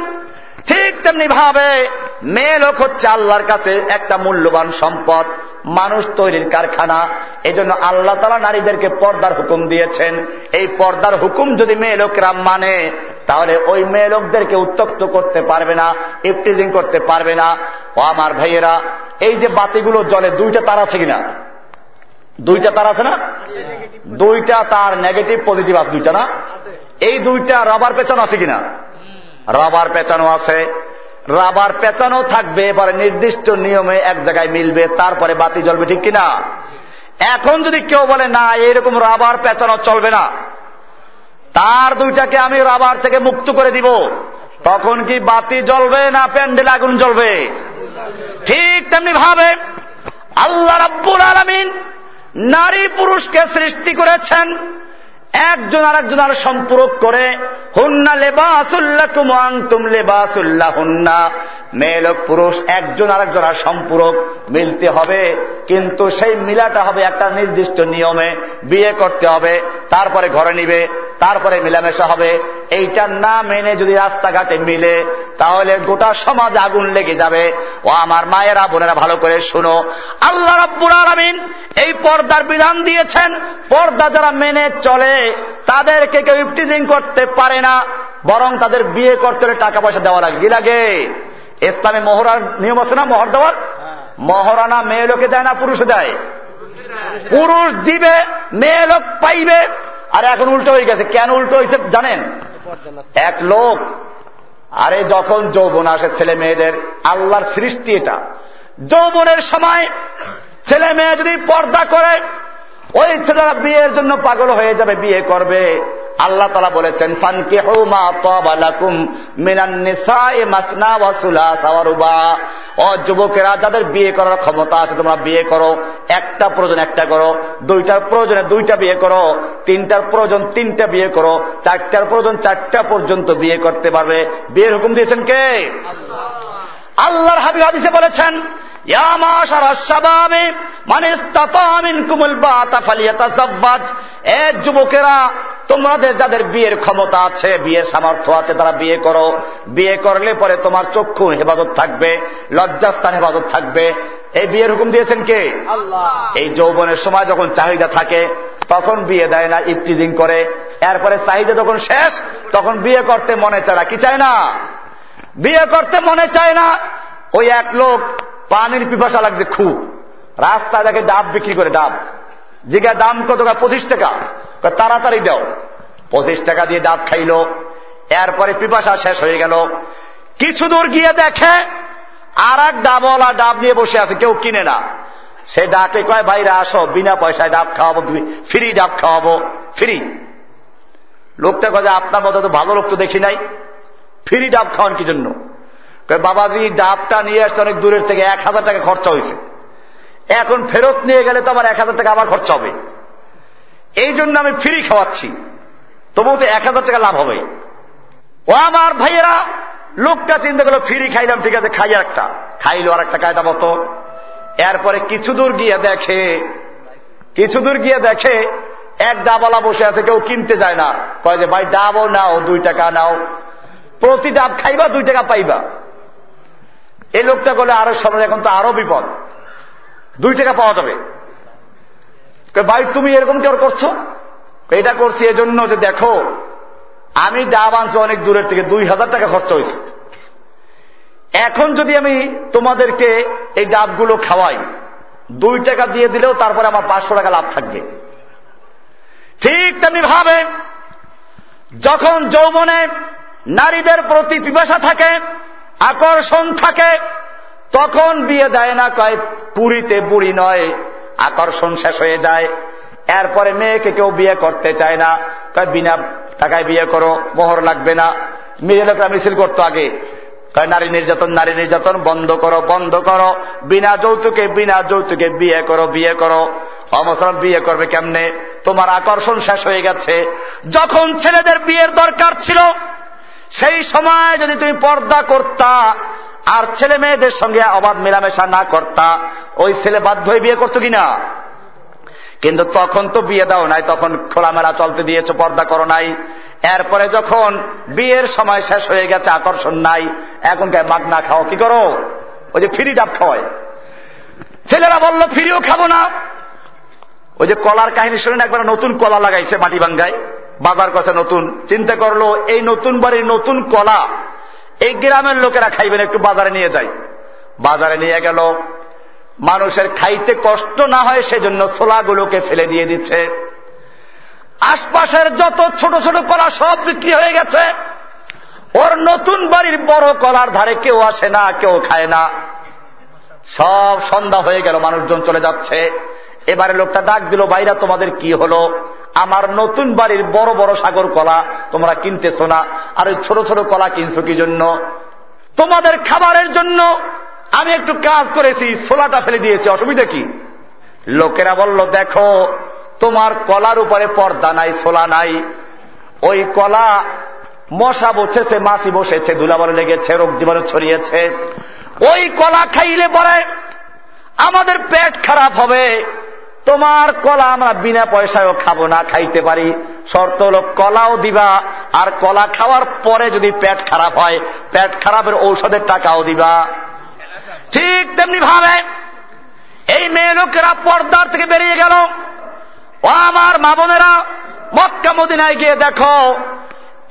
ঠিক তেমনি ভাবে মেয়ে লোক হচ্ছে আল্লাহর কাছে একটা মূল্যবান সম্পদ, মানুষ তৈরির কারখানা। এই জন্য আল্লাহ তালা নারীদেরকে পর্দার হুকুম দিয়েছেন। এই পর্দার হুকুম যদি মেয়ে লোকেরা মানে তাহলে ওই মেয়ে লোকদেরকে উত্তক্ত করতে পারবে না ইফটিজিং করতে পারবে না। ও আমার ভাইয়েরা, এই যে বাতিগুলো জলে দুইটা তার আছে কিনা? দুইটা তার আছে না? দুইটা তার নেগেটিভ, পজিটিভ আছে দুইটা না? এই দুইটা রাবার পেছানো আছে কিনা? রাবার পেঁচানো আছে। রাবার পেঁচানো থাকবে, এবারে নির্দিষ্ট নিয়মে এক জায়গায় মিলবে, তারপরে বাতি জ্বলবে, ঠিক কিনা? এখন যদি কেউ বলে, না, এরকম রাবার পেঁচানো চলবে না। তার দুইটাকে আমি রাবার থেকে মুক্ত করে দিব। তখন কি বাতি জ্বলবে না প্যান্ডেল আগুন জ্বলবে? ঠিক তেমনি ভাবে আল্লাহ রাব্বুল আলমিন নারী পুরুষকে সৃষ্টি করেছেন। একজন আর একজন আর সম্পূরক করে, হুন্না লেবাসুল্লাহ কুমাং তুম লেবাসুল্লাহ হুন্না মেয়ে লোক, পুরুষ, একজন আর একজন আর সম্পূরক, মিলতে হবে। কিন্তু সেই মিলাটা হবে একটা নির্দিষ্ট নিয়মে বিয়ে করতে হবে। তারপরে ঘরে নিবে। তারপরে মিলামেশা হবে। এইটা না মেনে যদি রাস্তাঘাটে মিলে, তাহলে গোটা সমাজ আগুন লেগে যাবে। ও আমার মায়েরা, বোনেরা, ভালো করে শুনো। আল্লাহ রাব্বুল আলমিন এই পর্দার বিধান দিয়েছেন, পর্দা যারা মেনে চলে, তাদেরকে কেউ ইফটিজিং করতে পারে না, বরং তাদের বিয়ে করতে হলে টাকা পয়সা দেওয়া লাগে। কি লাগে? ইসলামে মহরার নিয়ম আছে না মহর দেওয়ার? মহরানা মেয়ে লোকে দেয় না পুরুষে দেয়? পুরুষ দিবে, মেয়ে লোক পাইবে আর এখন উল্টো হয়ে গেছে। কেন উল্টো হয়েছে জানেন? এক লোক, আরে যখন যৌবন আসে ছেলে মেয়েদের, আল্লাহর সৃষ্টি এটা। যৌবনের সময় ছেলে মেয়ে যদি পর্দা করে, ওই ছেলেরা বিয়ের জন্য পাগল হয়ে যাবে, বিয়ে করবে। আল্লাহ তালা বলেছেন ফানকে ও যুবকেরা যাদের বিয়ে করার ক্ষমতা আছে তোমরা বিয়ে করো। একটা প্রয়োজন একটা করো। দুইটার প্রয়োজনে দুইটা বিয়ে করো। তিনটার প্রয়োজন তিনটা বিয়ে করো। চারটার প্রয়োজন চারটা পর্যন্ত বিয়ে করতে পারবে। বিয়ের হুকুম দিয়েছেন কে? আল্লাহর হাবিব হাদিসে বলেছেন যুবকেরা তোমাদের যাদের বিয়ের ক্ষমতা আছে বিয়ের সামর্থ্য আছে তারা বিয়ে করো। বিয়ে করলে পরে তোমার চক্ষু হেফাজত থাকবে লজ্জাস্থান হেফাজত থাকবে। এই বিয়ের হুকুম দিয়েছেন কে? এই যৌবনের সময় যখন চাহিদা থাকে তখন বিয়ে দেয় না ইফটিজিং করে। এরপরে চাহিদা যখন শেষ তখন বিয়ে করতে মনে চায় না। কি চায় না? বিয়ে করতে মনে চায় না। ওই এক লোক পানির পিপাসা লাগছে খুব। রাস্তায় দেখে ডাব বিক্রি করে ডাব। জিগা দাম কত পঁচিশ টাকা। তাড়াতাড়ি দাও। পঁচিশ টাকা দিয়ে ডাব খাইল। এরপরে পিপাসা শেষ হয়ে গেল। কিছু দূর গিয়ে দেখে আর এক ডাবওয়ালা ডাব নিয়ে বসে আছে, কেউ কিনে না। সে ডাকে, কয় বাইরে আসো, বিনা পয়সায় ডাব খাওয়াবো ফ্রি ডাব খাওয়াবো, ফ্রি। লোকটা কয়, আপনার মতো তো ভালো লোক তো দেখি নাই। ফ্রি ডাব খাওয়ান কি জন্য? বাবাজি ডাবটা নিয়ে আসছে অনেক দূরের থেকে, এক হাজার টাকা খরচা হয়েছে। এখন ফেরত নিয়ে গেলে তো আমার এক হাজার টাকা আবার খরচা হবে। এই জন্য আমি ফ্রি খাওয়াচ্ছি। তবুও তো এক হাজার টাকা লাভ হবে। ও আমার ভাইয়েরা, লোকটা চিন্তা করল ফ্রি খাইলাম, ঠিক আছে, খাই একটা খাইলো আর একটা কায়দা মতো। এরপরে কিছু দূর গিয়ে দেখে, কিছু দূর গিয়ে দেখে, এক ডাবওয়ালা বসে আছে, কেউ কিনতে যায় না। কয় যে, ভাই, ডাবও নাও, দুই টাকা নাও। প্রতি ডাব খাইবা, দুই টাকা পাইবা। এই লোকটা বলে, আরও সময় এখন তো আরও বিপদ। দুই টাকা পাওয়া যাবে। ভাই, তুমি এরকম কেউ করছ? এটা করছি এজন্য যে দেখো, আমি ডাব আনছি অনেক দূরের থেকে, দুই হাজার টাকা খরচ হয়েছে। এখন যদি আমি তোমাদেরকে এই ডাবগুলো খাওয়াই, দুই টাকা দিয়ে দিলেও তারপরে আমার পাঁচশো টাকা লাভ থাকবে। ঠিক তেমনি ভাবে, যখন যৌবনে নারীদের প্রতি পিপাসা থাকে আকর্ষণ থাকে, তখন বিয়ে দেয় না, কয়, পুরীতে বুড়ি নয়, আকর্ষণ শেষ হয়ে যায়। এরপরে মেয়েকে কেউ বিয়ে করতে চায় না, কয়, বিনা টাকায় বিয়ে করো, মোহর লাগবে না। মেয়ে লোকরা মিছিল করতো আগে। কয়, নারী নির্যাতন নারী নির্যাতন, বন্ধ করো বন্ধ করো। বিনা যৌতুকে বিনা যৌতুকে বিয়ে করো বিয়ে করো। অমসলাম বিয়ে করবে কেমনে? তোমার আকর্ষণ শেষ হয়ে গেছে। যখন ছেলেদের বিয়ের দরকার ছিল সেই সময় যদি তুমি পর্দা করতা, আর ছেলে মেয়েদের সঙ্গে অবাধ মেলামেশা না করতা, ওই ছেলে বাধ্য হয়ে বিয়ে করতো কিনা? কিন্তু তখন তো বিয়ে দাও নাই, তখন খোলামেলা চলতে দিয়েছ, পর্দা করো নাই। এরপরে যখন বিয়ের সময় শেষ হয়ে গেছে, আকর্ষণ নাই, এখন গায়ে মাগ না খাও, কি করো? ওই যে ফ্রি ডাব খাওয়ায়। ছেলেরা বলল, ফিরিও খাব না। ওই যে কলার কাহিনী শুনেন, একবার নতুন কলা লাগাইছে মাটি ভাঙ্গায়। বাজার করছে নতুন। চিন্তা করল, এই নতুন বাড়ির নতুন কলা এই গ্রামের লোকেরা খাইবেন, একটু বাজারে নিয়ে যায় বাজারে নিয়ে গেল। মানুষের খাইতে কষ্ট না হয়, সেজন্য ছোলাগুলোকে ফেলে দিয়ে দিচ্ছে। আশপাশের যত ছোট ছোট কলা সব বিক্রি হয়ে গেছে। ওর নতুন বাড়ির বড় কলার ধারে কেউ আসে না, কেউ খায় না। সব সন্ধ্যা হয়ে গেল, মানুষজন চলে যাচ্ছে। এবারে লোকটা ডাক দিল বাইরা তোমাদের কি হলো? আমার নতুন বাড়ির বড় বড় সাগর কলা তোমরা কিনতেছ না। আর ওই ছোট ছোট কলা কিনছো কি জন্য? তোমাদের খাবারের জন্য আমি একটু কাজ করেছি, ছোলাটা ফেলে দিয়েছি, অসুবিধা কি? লোকেরা বলল, দেখো, তোমার কলার উপরে পর্দা নাই, ছোলা নাই। ওই কলা মশা বসেছে, মাছি বসেছে ধুলাবারে লেগেছে, রোগ জীবাণু ছড়িয়েছে। ওই কলা খাইলে পরে আমাদের পেট খারাপ হবে। তোমার কলা আমরা বিনা পয়সায়ও খাব না, খাইতে পারি। শর্ত হল কলাও দিবা, আর কলা খাওয়ার পরে যদি পেট খারাপ হয়, পেট খারাপের ঔষধের টাকাও দিবা। ঠিক তেমনি ভাবে এই মেয়ে লোকেরা পর্দার থেকে বেরিয়ে গেল। ও আমার মা বোনেরা, মক্কা মদিনায় গিয়ে দেখো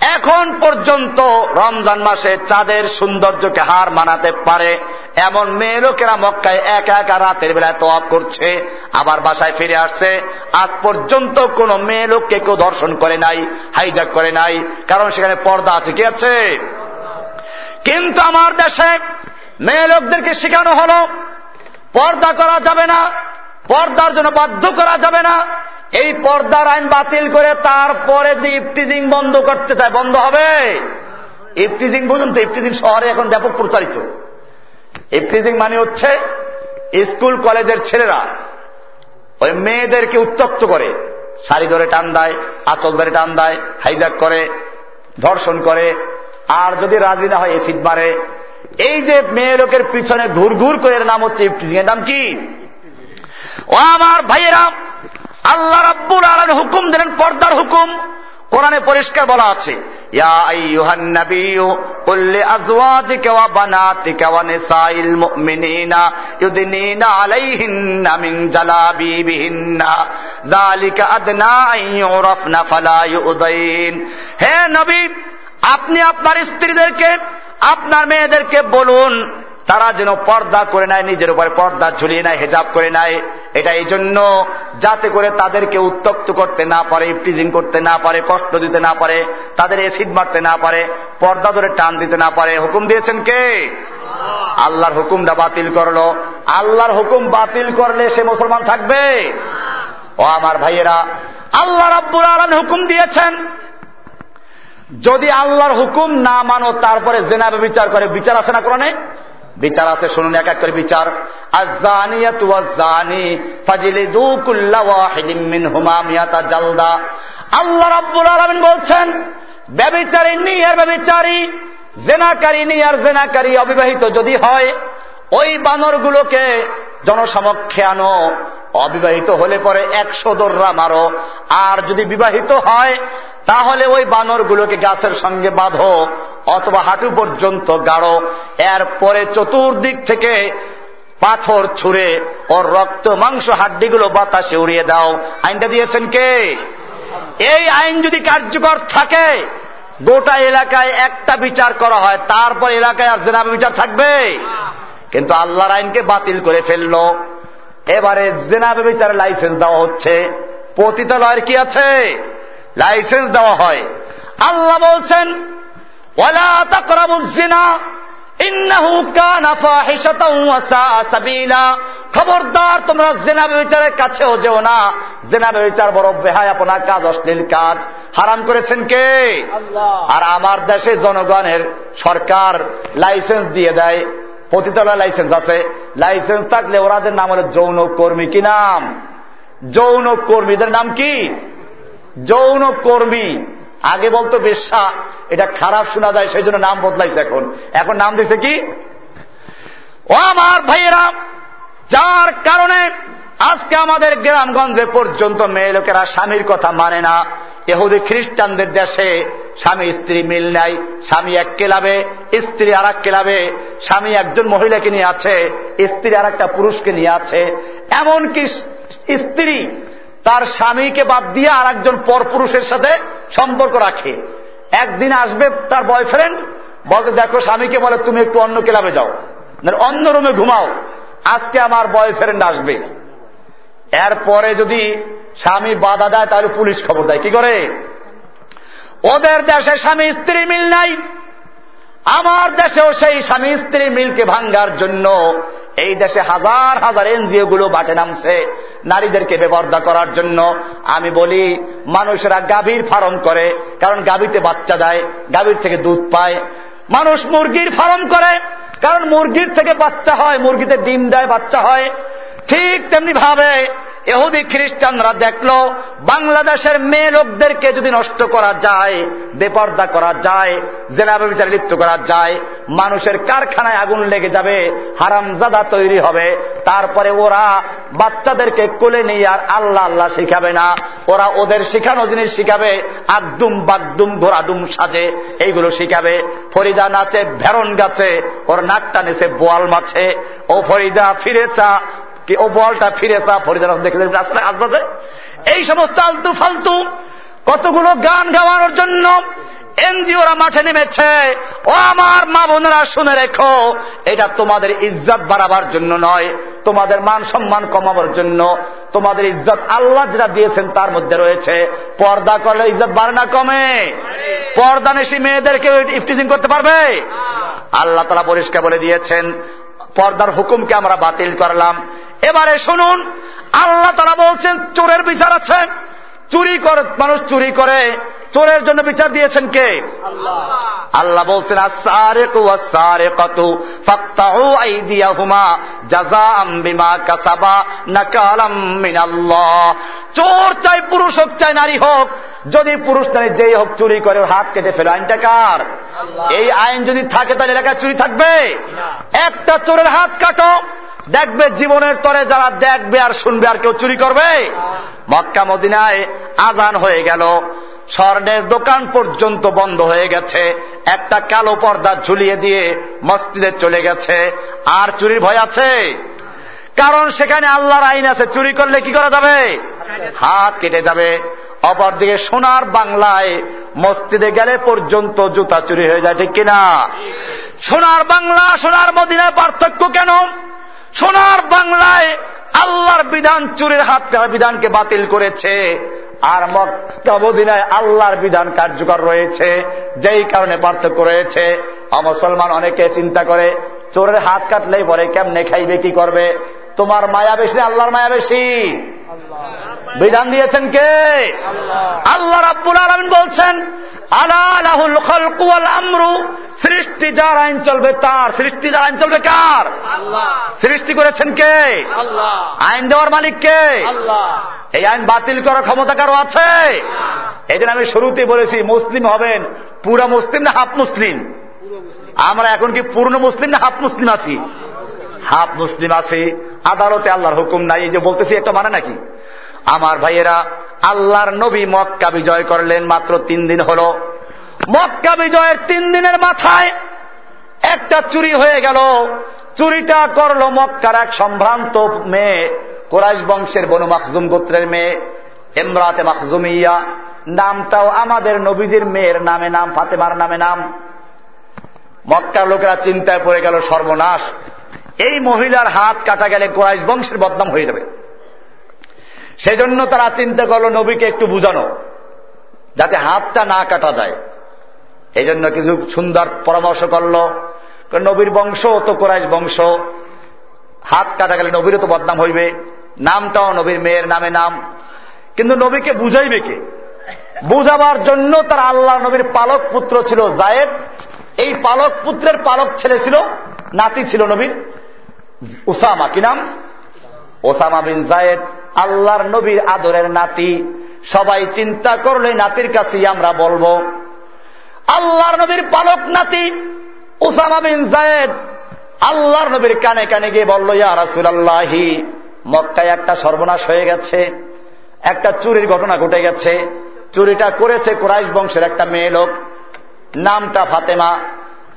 এখন পর্যন্ত রমজান মাসে চাঁদের সৌন্দর্যকে হার মানাতে পারে। এমন মেয়ে লোকেরা মক্কায় একা একা রাতের বেলায় তোয়াব করছে, আবার বাসায় ফিরে আসছে। আজ পর্যন্ত কোন মেয়ে লোককে কেউ দর্শন করে নাই হাইজাক করে নাই, কারণ সেখানে পর্দা আছে। কি আছে? কিন্তু আমার দেশে মেয়ে লোকদেরকে শেখানো হল, পর্দা করা যাবে না, পর্দার জন্য বাধ্য করা যাবে না। এই পর্দার আইন বাতিল করে তারপরে যদি ইফটিজিং বন্ধ করতে চায়, বন্ধ হবে? ইফটিজিং তো ইফটিজিং শহরে এখন ব্যাপক প্রচারিত। ইফটিজিং মানে হচ্ছে স্কুল, কলেজের ছেলেরা ওই মেয়েদেরকে উত্তক্ত করে, শাড়ি ধরে টান দেয়, আচল ধরে টান দেয় হাইজাক করে, ধর্ষণ করে, আর যদি রাজি না হয়, এসিড মারে। এই যে মেয়ে লোকের পিছনে ঘুর ঘুর করে নাম হচ্ছে ইফটিজিং এর নাম কি? ও আমার ভাইয়েরা আল্লাহ রাব্বুল আলম হুকুম দিলেন, পর্দার হুকুম। কোরআনে পরিষ্কার বলা আছে হে নবী, আপনি আপনার স্ত্রীদেরকে, আপনার মেয়েদেরকে বলুন তারা যেন পর্দা করে নেয়, নিজের উপরে পর্দা ঝুলিয়ে নেয়, হেজাব করে নেয়। এটা এই জন্য যাতে করে তাদেরকে উত্তক্ত করতে না পারে, ইফটিজিং করতে না পারে, কষ্ট দিতে না পারে, তাদের এসিড মারতে না পারে, পর্দা ধরে টান দিতে না পারে। হুকুম দিয়েছেন কে? আল্লাহর হুকুমটা বাতিল করল। আল্লাহর হুকুম বাতিল করলে সে মুসলমান থাকবে? ও আমার ভাইয়েরা, আল্লাহ রাব্বুল আলম হুকুম দিয়েছেন। যদি আল্লাহর হুকুম না মানো, তারপরে জেনাবে বিচার করে। বিচার আছে না কোরআনে? বিচার আছে, শুনুন এক এক করে বিচার। আল্লাহ রাব্বুল আলমিন বলছেন, ব্যবিচারী নিয়ার ব্যবিচারী, জেনাকারী নিয়ার জেনাকারী অবিবাহিত যদি হয়, ওই বানরগুলোকে জনসমক্ষে আনো। অবিবাহিত হলে পরে একশো দোররা মারো। আর যদি বিবাহিত হয়, তাহলে ওই বানরগুলোকে গাছের সঙ্গে বাঁধো অথবা হাঁটু পর্যন্ত গাড়ো। এরপরে চতুর্দিক থেকে পাথর ছুঁড়ে ওর রক্ত, মাংস, হাড্ডিগুলো বাতাসে উড়িয়ে দাও। আইনটা দিয়েছেন কে? এই আইন যদি কার্যকর থাকে, গোটা এলাকায় একটা বিচার করা হয়, তারপর এলাকায় আর জেনাবে বিচার থাকবে। কিন্তু আল্লাহর আইনকে বাতিল করে ফেলল। এবারে জেনাবে বিচারে লাইসেন্স দেওয়া হচ্ছে। পতিতালয়ের কি আছে? লাইসেন্স দেওয়া হয়। আল্লাহ বলছেন ওয়ালা তাকরাবুজ্জিনা ইন্নাহু কানা ফাহিশাতাও ওয়া সাআ সাবিলা। খবরদার তোমরা জেনাবে বিচারের কাছেও যেও না। জেনাবে বিচার বড় বেহায় আপনার কাজ অশ্লীল কাজ। হারাম করেছেন কে? আর আমার দেশে জনগণের সরকার লাইসেন্স দিয়ে দেয়। পতিতালয় লাইসেন্স আছে। লাইসেন্স থাকলে ওরাদের নাম হলো যৌন কর্মী। কি নাম? যৌন কর্মীদের নাম কি? যৌন কর্মী। আগে বলতো বেশ্যা, এটা খারাপ শোনা যায়, সেই জন্য নাম বদলাইছে এখন। এখন নাম দিছে কি? ও আমার ভাইয়েরা, যার কারণে আজকে আমাদের গ্রামগঞ্জে পর্যন্ত মেয়ে লোকেরা স্বামীর কথা মানে না। এহুদি খ্রিস্টানদের দেশে স্বামী স্ত্রী মিল নাই, স্বামী এক কেলাবে, স্ত্রী আর এক কেলাবে, স্বামী একজন মহিলাকে নিয়ে আছে, স্ত্রী আর একটা পুরুষকে নিয়ে আছে। এমনকি স্ত্রী তার স্বামীকে বাদ দিয়ে আর একজন পর পুরুষের সাথে সম্পর্ক রাখে। একদিন আসবে তার বয়ফ্রেন্ড বলতে দেখো, স্বামীকে বলে তুমি একটু অন্য ক্লাবে যাও। অন্য রুমে ঘুমাও। আজকে আমার বয়ফ্রেন্ড আসবে। এরপরে যদি স্বামী বাধা দেয়, তাহলে পুলিশ খবর দেয়। কি করে? ওদের দেশে স্বামী স্ত্রী মিল নাই। আমার দেশেও সেই স্বামী স্ত্রী মিলকে ভাঙ্গার জন্য এই দেশে হাজার হাজার এনজিও গুলো বাটে নামছে, নারীদেরকে বেবর্দা করার জন্য। আমি বলি, মানুষেরা গাভীর ফার্ম করে, কারণ গাভীতে বাচ্চা দেয়, গাভীর থেকে দুধ পায়। মানুষ মুরগির ফার্ম করে, কারণ মুরগির থেকে বাচ্চা হয়, মুরগিতে ডিম দেয়, বাচ্চা হয়। ঠিক তেমনি ভাবে এহুদি খ্রিস্টানরা দেখল, বাংলাদেশের মেয়ে লোকদেরকে যদি নষ্ট করা যায়, বেপর্দা করা যায় জেনাবে বিচারে লিপ্ত করা যায়, মানুষের কারখানায় আগুন লেগে যাবে, হারামজাদা তৈরি হবে, তারপরে ওরা বাচ্চাদেরকে কোলে নিয়ে আর আল্লাহ আল্লাহ শিখাবে না। ওরা ওদের শিখানো জিনিস শিখাবে আকদুম বাগদুম ঘোরাডুম সাজে, এইগুলো শিখাবে। ফরিদা নাচে, ভেরন গাছে, ওর নাকটা নেছে বোয়াল মাছে। ও ফরিদা ফিরে চা কি ও বলটা ফিরে চা ফরিদা দেখে রাস্তায় আসবাজে এই সমস্ত আলতু ফালতু কতগুলো গান গাওয়ানোর জন্য এনজিওরা মাঠে নেমেছে। ও আমার মা বোনেরা, শুনে রেখো, এটা তোমাদের ইজ্জত বাড়াবার জন্য নয়, তোমাদের মান সম্মান কমাবার জন্য। তোমাদের ইজ্জত আল্লাহ যেটা দিয়েছেন তার মধ্যে রয়েছে। পর্দা করলে ইজ্জত বাড়ে না কমে। পর্দা নেশি মেয়েদেরকে ইফটিজিং করতে পারবে? আল্লাহ তালা পরিষ্কার বলে দিয়েছেন পর্দার হুকুমকে আমরা বাতিল করলাম। এবারে শুনুন, আল্লাহ তারা বলছেন, চোরের বিচার আছে। চুরি করে, মানুষ চুরি করে। চোরের জন্য বিচার দিয়েছেন কে? আল্লাহ। বলছেন চোর চাই পুরুষ হোক চাই নারী হোক যদি পুরুষ নারী যেই হোক চুরি করে হাত কেটে ফেলে আইনটা কার? এই আইন যদি থাকে তাহলে এলাকায় চুরি থাকবে? একটা চোরের হাত কাটো দেখবে জীবনের তরে যারা দেখবে আর শুনবে আর কেউ চুরি করবে। মক্কা মদিনায় আজান হয়ে গেল। স্বর্ণের দোকান পর্যন্ত বন্ধ হয়ে গেছে। একটা কালো পর্দা ঝুলিয়ে দিয়ে মসজিদে চলে গেছে। আর চুরির ভয় আছে? কারণ সেখানে আল্লাহর আইন আছে। চুরি করলে কি করা যাবে? হাত কেটে যাবে। অপরদিকে সোনার বাংলায় মসজিদে গেলে পর্যন্ত জুতা চুরি হয়ে যায়, ঠিক কিনা? সোনার বাংলা, সোনার মদিনায় পার্থক্য কেন? সোনার বাংলায় আল্লাহর বিধান চুরির হাত বিধানকে বাতিল করেছে। আর মক্কাবদিনায় আল্লাহর বিধান কার্যকর রয়েছে, যেই কারণে পার্থক্য রয়েছে। অমুসলমান অনেকে চিন্তা করে, চোরের হাত কাটলেই পরে কেমনে খাইবে, কি করবে? তোমার মায়া বেশি আল্লাহর মায়া বেশি? বিধান দিয়েছেন কে? আল্লাহ। রাব্বুল আলমিন বলছেন আলাহুল খলকুয়াল আমরু সৃষ্টি যার আইন চলবে তার। সৃষ্টি যার আইন চলবে কার? সৃষ্টি করেছেন কে? আইন দেওয়ার মালিক কে? এই আইন বাতিল করার ক্ষমতা কারও আছে? এই আমি শুরুতে বলেছি মুসলিম হবেন পুরা মুসলিম না হাফ মুসলিম। আমরা এখন কি পূর্ণ মুসলিম না হাফ মুসলিম আছি? হাফ মুসলিম আছি। আদালতে আল্লাহর হুকুম নাই। এই যে বলতেছি একটা মানে নাকি? আমার ভাইয়েরা, আল্লাহর নবী মক্কা বিজয় করলেন মাত্র তিন দিন হল। মক্কা বিজয়ের তিন দিনের মাথায় একটা চুরি হয়ে গেল। চুরিটা করল মক্কার এক সম্ভ্রান্ত মেয়ে, কোরাইশ বংশের বনু মাকজুম গোত্রের মেয়ে এমরাতে মাকজুমিয়া নামটাও আমাদের নবীজির মেয়ের নামে নাম, ফাতেমার নামে নাম। মক্কার লোকেরা চিন্তায় পড়ে গেল সর্বনাশ। এই মহিলার হাত কাটা গেলে কোরাইশ বংশের বদনাম হয়ে যাবে। সেজন্য তারা চিন্তা করল নবীকে একটু বুঝানো, যাতে হাতটা না কাটা যায়। এই জন্য কিছু সুন্দর পরামর্শ করল নবীর বংশ তো কোরাইশ বংশ, হাত কাটা গেলে নবীরও তো বদনাম হইবে। নামটাও নবীর মেয়ের নামে নাম। কিন্তু নবীকে বুঝাইবে কে? বুঝাবার জন্য তার আল্লাহ নবীর পালক পুত্র ছিল জায়েদ। এই পালক পুত্রের পালক ছেলে ছিল, নাতি ছিল নবীর ওসামা কি নাম? Osama bin Zaid. আল্লাহর নবীর আদরের নাতি। সবাই চিন্তা করলে নাতির কাছেই আমরা বলব। আল্লাহর নবীর পালক নাতি উসামা বিন জায়েদ আল্লাহর নবীর কানে কানে গিয়ে বলল, ইয়া রাসুলাল্লাহি, মক্কায় একটা সর্বনাশ হয়ে গেছে। একটা চুরির ঘটনা ঘটে গেছে। চুরিটা করেছে কুরাইশ বংশের একটা মেয়ে লোক। নামটা ফাতেমা।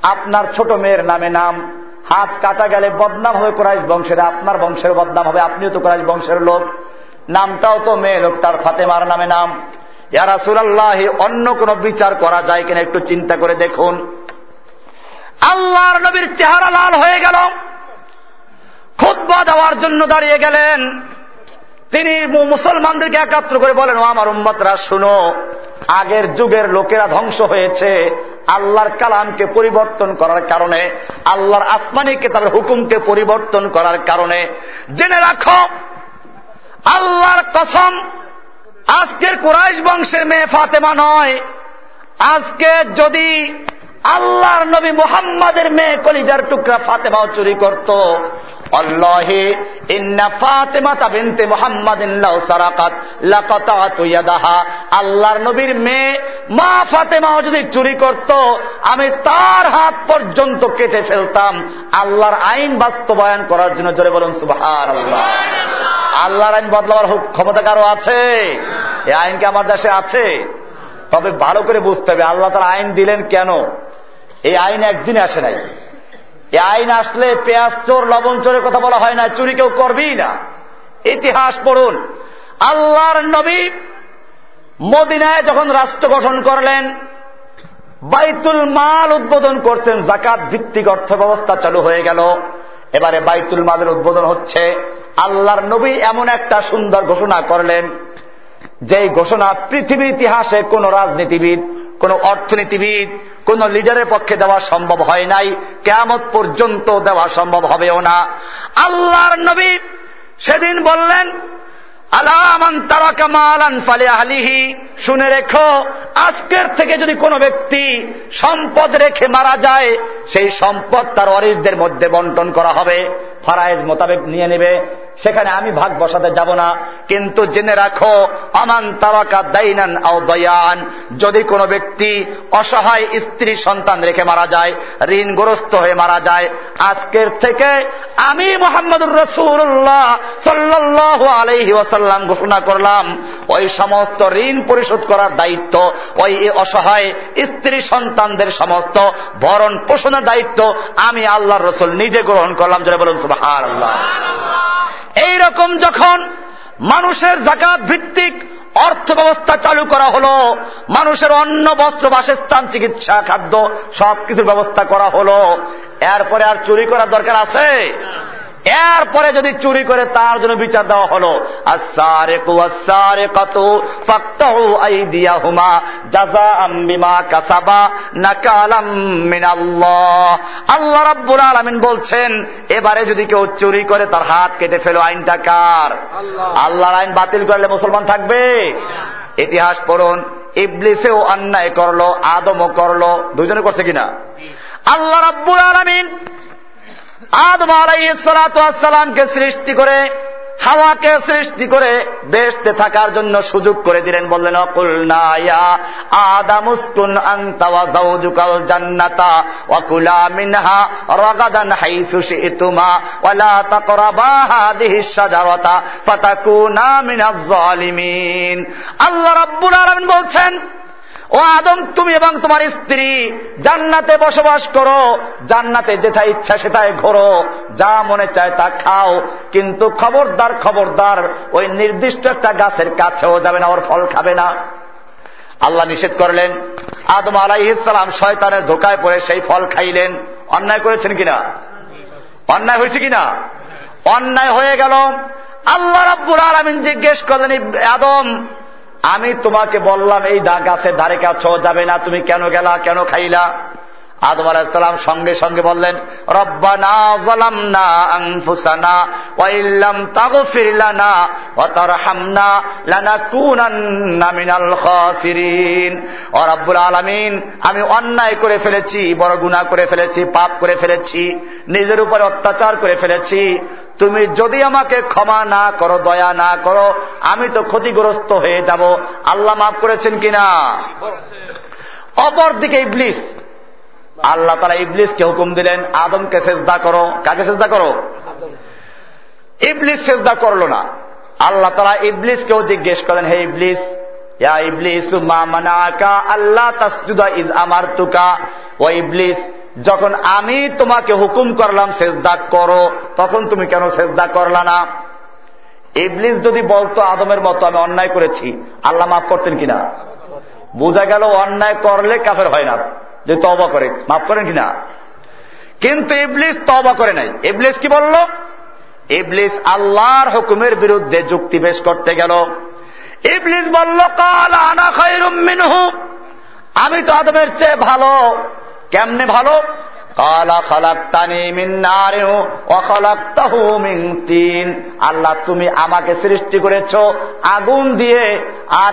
আপনার ছোট মেয়ের নামে নাম। হাত কাটা গেলে বদনাম হবে কুরাইশ বংশের, আপনার বংশের বদনাম হবে। আপনিও তো কুরাইশ বংশের লোক। নামটাও তো মেয়ে লোকটার ফাতেমার নামে নাম। ইয়ারা সুরাল্লাহি অন্য কোন বিচার করা যায় কিনা একটু চিন্তা করে দেখুন। আল্লাহর নবীর চেহারা লাল হয়ে গেল। খুদ্া দেওয়ার জন্য দাঁড়িয়ে গেলেন। তিনি মুসলমানদেরকে একাত্র করে বলেন, ও আমার উম্মতরা, শুনো, আগের যুগের লোকেরা ধ্বংস হয়েছে। আল্লাহর কালামকে পরিবর্তন করার কারণে, আল্লাহর আসমানি কেতাবের হুকুমকে পরিবর্তন করার কারণে। জেনে রাখো আল্লাহর কসম, আজকের কুরাইশ বংশের মেয়ে ফাতেমা নয়। আজকে যদি আল্লাহর নবী মুহাম্মাদের মেয়ে কলিজার টুকরা ফাতেমাও চুরি করত ফাতেমা আল্লাহর নবীর মেয়ে মা ফাতেমাও যদি চুরি করত, আমি তার হাত পর্যন্ত কেটে ফেলতাম। আল্লাহর আইন বাস্তবায়ন করার জন্য জোরে বলুন সুবহানাল্লাহ। আল্লাহর আইন বদলাবার ক্ষমতা কারও আছে? এই আইন কি আমার দেশে আছে? তবে ভালো করে বুঝতে হবে, আল্লাহ তার আইন দিলেন কেন? এই আইন একদিন আসে নাই। এই আইন আসলে পেঁয়াজ চোর, লবণ চোরের কথা বলা হয় না, চুরি কেউ করবেই না। ইতিহাস পড়ুন। আল্লাহর নবী মদিনায় যখন রাষ্ট্র গঠন করলেন, বাইতুল মাল উদ্বোধন করছেন জাকাত ভিত্তিক অর্থ ব্যবস্থা চালু হয়ে গেল। এবারে বাইতুল মালের উদ্বোধন হচ্ছে। আল্লাহর নবী এমন একটা সুন্দর ঘোষণা করলেন, যেই ঘোষণা পৃথিবীর ইতিহাসে কোন রাজনীতিবিদ, কোন অর্থনীতিবিদ, কোন লিডারের পক্ষে দেওয়া সম্ভব হয় নাই কেমত পর্যন্ত দেওয়া সম্ভব হবেও না। আল্লাহর নবী সেদিন বললেন আলামান তারা কামালান ফালে আলিহি শুনে রেখো, আজকের থেকে যদি কোনো ব্যক্তি সম্পদ রেখে মারা যায়, সেই সম্পদ তার অরিসদের মধ্যে বন্টন করা হবে। ফারায়েজ মোতাবেক নিয়ে নেবে। সেখানে আমি ভাগ বসাতে যাব না। কিন্তু জেনে রাখো, আমান তারাকা দাইনান আও দয়ান, যদি কোনো ব্যক্তি অসহায় স্ত্রী সন্তান রেখে মারা যায়, ঋণগ্রস্ত হয়ে মারা যায়, আজকের থেকে আমি মোহাম্মদুর রসুল্লাহ সাল্লাহ আলহি ওয়াসাল্লাম ঘোষণা করলাম, ওই সমস্ত ঋণ পরিশোধ করার দায়িত্ব, ওই অসহায় স্ত্রী সন্তানদের সমস্ত ভরণ পোষণের দায়িত্ব আমি আল্লাহর রসুল নিজে গ্রহণ করলাম। যেটা বলুন সুবাহ আল্লাহ এইরকম যখন মানুষের জাকাত ভিত্তিক অর্থ ব্যবস্থা চালু করা হলো, মানুষের অন্ন, বস্ত্র, বাসস্থান, চিকিৎসা, খাদ্য, সবকিছুর ব্যবস্থা করা হলো, এরপরে আর চুরি করার দরকার আছে? এরপরে যদি চুরি করে তার জন্য বিচার দেওয়া হলো আল্লাহ রাব্বুল আলামিন বলছেন এবারে যদি কেউ চুরি করে তার হাত কেটে ফেলো আইনটা কার? আল্লাহর আইন বাতিল করলে মুসলমান থাকবে? ইতিহাস পড়ুন ইবলিসেও অন্যায় করল আদমও করল দুজনে করছে কিনা? আল্লাহ রাব্বুল আলামিন আদম আলাইসালামকে সৃষ্টি করে, হাওয়াকে সৃষ্টি করে বেসতে থাকার জন্য সুযোগ করে দিলেন। বললেন, অকুল নায়া আদামুস্কুন জান্নাতা মিনহা হাইসু শিতুমা ওয়ালা তাকরাবা আল্লাহ বলছেন ও আদম, তুমি এবং তোমার স্ত্রী জান্নাতে বসবাস করো। জান্নাতে যেটা ইচ্ছা সেটাই ঘোরো। যা মনে চায় তা খাও। কিন্তু খবরদার খবরদার, ওই নির্দিষ্ট একটা গাছের কাছেও যাবে না, ওর ফল খাবে না। আল্লাহ নিষেধ করলেন, আদম আলাইসালাম শয়তানের ধোকায় পড়ে সেই ফল খাইলেন। অন্যায় করেছেন কিনা? অন্যায় হয়েছে কিনা? অন্যায় হয়ে গেল। আল্লাহ রাব্বুল আলমিন জিজ্ঞেস করলেন আদম আমি তোমাকে বললাম এই গাছের ধারে কাছ যাবে না। তুমি কেন গেলা কেন খাইলা? আদম আলাহিসাল্লাম সঙ্গে সঙ্গে বললেন রব্বানা জলামনা আনফুসানা ওয়াইল্লাম তাগফির লানা ওয়া তারহামনা লানাকুনান্না মিনাল খাসিরিন। ও রব্বুল আলামিন আমি অন্যায় করে ফেলেছি বড় গুনাহ করে ফেলেছি পাপ করে ফেলেছি নিজের উপর অত্যাচার করে ফেলেছি। তুমি যদি আমাকে ক্ষমা না করো দয়া না করো আমি তো ক্ষতিগ্রস্ত হয়ে যাব। আল্লাহ মাফ করেছেন কিনা? অপরদিকে ইবলিস আল্লাহ তারা ইবলিসকে হুকুম দিলেন, আদমকে সেজদা করো। কাকে সেজদা করো? ইবলিস সেজদা করল না। আল্লাহ তারা ইবলিসকেও জিজ্ঞেস করেন, হে ইবলিস, যখন আমি তোমাকে হুকুম করলাম সেজদা করো, তখন তুমি কেন সেজদা করলা না? ইবলিস যদি বলতো আদমের মতো, আমি অন্যায় করেছি, আল্লাহ মাফ করতেন কিনা? বোঝা গেল, অন্যায় করলে কাফের হয় না। যে তবা করে, মাফ করেন কিনা? কিন্তু ইবলিস তবা করে নাই। ইবলিস কি বলল? ইবলিস আল্লাহর হুকুমের বিরুদ্ধে যুক্তি বেশ করতে গেল। ইবলিস বলল, কাল আনা খাই আমি তো আদমের চেয়ে ভালো। কেমনে ভালো? আল্লাহ, তুমি আমাকে সৃষ্টি করেছ আগুন দিয়ে আর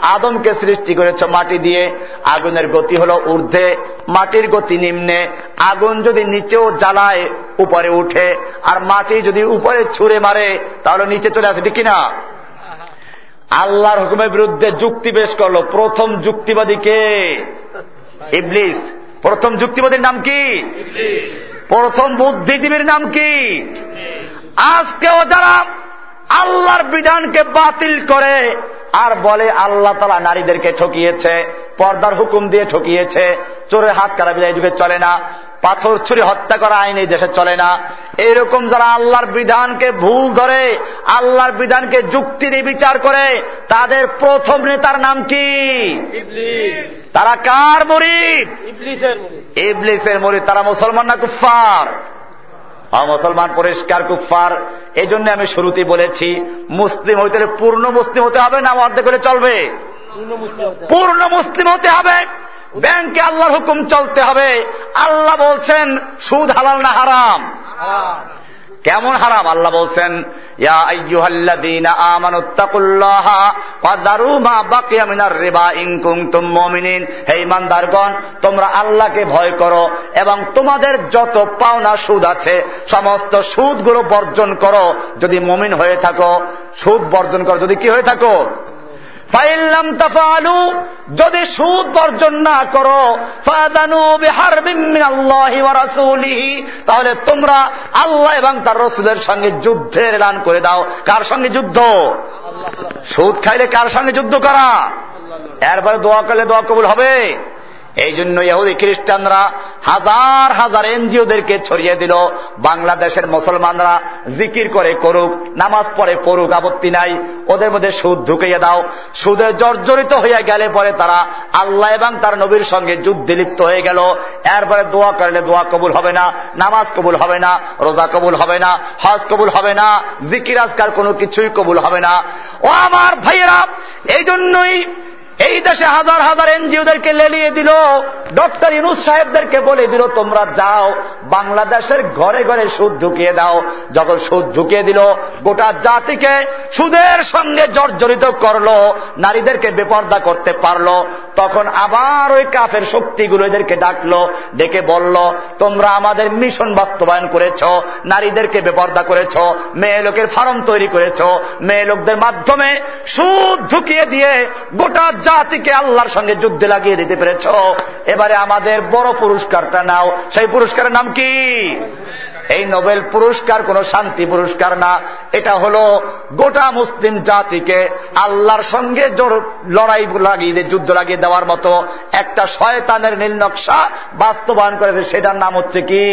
আদমকে সৃষ্টি করেছ মাটি দিয়ে। আগুনের গতি হলো ঊর্ধ্বে, মাটির গতি নিম্নে। আগুন যদি নিচেও জ্বালায়, উপরে উঠে। আর মাটি যদি উপরে ছুঁড়ে মারে, তাহলে নিচে চলে আসে, ঠিক কিনা? আল্লাহর হুকুমের বিরুদ্ধে যুক্তি পেশ করল। প্রথম যুক্তিবাদী কে? ইবলিস। প্রথম যুক্তিবাদীর নাম কি? প্রথম বুদ্ধিজীবীর নাম কি? আজকেও যারা আল্লাহর বিধানকে বাতিল করে আর বলে আল্লাহ তালা নারীদেরকে ঠকিয়েছে, পর্দার হুকুম দিয়ে ঠকিয়েছে, চোরের হাত কারা বিদায় যুগে চলে না, পাথর ছুরি হত্যা করা আইন এই দেশে চলে না। এরকম যারা আল্লাহর বিধানকে ভুল ধরে, আল্লাহর বিধানকে যুক্তি দিয়ে বিচার করে, তাদের প্রথম নেতার নাম কি? তারা কার মরিদ? ইবলিসের মরিদ। তারা মুসলমান না কুফার মুসলমান পরিষ্কার কুফার এই জন্য আমি শুরুতেই বলেছি মুসলিম হইতে হলে পূর্ণ মুসলিম হতে হবে না অর্ধেক করে চলবে। পূর্ণ মুসলিম হতে হবে। ব্যাংকে আল্লাহর হুকুম চলতে হবে। আল্লাহ বলছেন সুদ হালাল না হারাম। কেমন হারাম? আল্লাহ বলছেন তোমরা আল্লাহকে ভয় করো এবং তোমাদের যত পাওনা সুদ আছে, সমস্ত সুদগুলো বর্জন করো। যদি মমিন হয়ে থাকো, সুদ বর্জন করো। যদি কি হয়ে থাকো? ফাইল্লাম তাফালু যদি সুদ বর্জন না করো তাহলে তোমরা আল্লাহ এবং তার রসুলের সঙ্গে যুদ্ধের এলান করে দাও। কার সঙ্গে যুদ্ধ? সুদ খাইলে কার সঙ্গে যুদ্ধ করা? এরপরে দোয়া করলে দোয়া কবুল হবে? এই জন্য ইহুদি খ্রিস্টানরা হাজার হাজার এনজিওদেরকে ছড়িয়ে দিল। বাংলাদেশের মুসলমানরা জিকির করে করুক, নামাজ পড়ে পড়ুক, আপত্তি নাই। ওদের মধ্যে সুদ ঢুকিয়ে দাও। সুদে জর্জরিত হয়ে গেলে পরে তারা আল্লাহ এবং তার নবীর সঙ্গে যুদ্ধে লিপ্ত হয়ে গেল। এরপরে দোয়া করলে দোয়া কবুল হবে না, নামাজ কবুল হবে না, রোজা কবুল হবে না, হজ কবুল হবে না, জিকির আজকার কোনো কিছুই কবুল হবে না। ও আমার ভাইয়েরা এই জন্যই এই দেশে হাজার হাজার এনজিওদেরকে লেলিয়ে দিল। ডক্টর ইনুস সাহেবদেরকে বলে দিল, তোমরা যাও, বাংলাদেশের ঘরে ঘরে সুদ ঢুকিয়ে দাও। যখন সুদ ঢুকিয়ে দিল, গোটা জাতিকে সুদের সঙ্গে জর্জরিত করল, নারীদেরকে বেপর্দা করতে পারল। তখন আবার ওই কাফের শক্তিগুলো এদেরকে ডাকলো, ডেকে বলল, তোমরা আমাদের মিশন বাস্তবায়ন করেছ, নারীদেরকে বেপর্দা করেছ, মেয়ে লোকের ফার্ম তৈরি করেছ, মেয়ে লোকদের মাধ্যমে সুদ ঢুকিয়ে দিয়ে গোটা জাতিকে আল্লাহর সঙ্গে যুদ্ধে লাগিয়ে দিতে পেরেছ। এবারে আমাদের বড় পুরস্কারটা নাও। সেই পুরস্কারের নাম কি? এই নোবেল পুরস্কার কোন শান্তি পুরস্কার না। এটা হলো গোটা মুসলিম জাতিকে আল্লাহর সঙ্গে লড়াই লাগিয়ে যুদ্ধ লাগিয়ে দেওয়ার মতো একটা শয়তানের নীল নকশা বাস্তবায়ন করেছে। সেটার নাম হচ্ছে কি?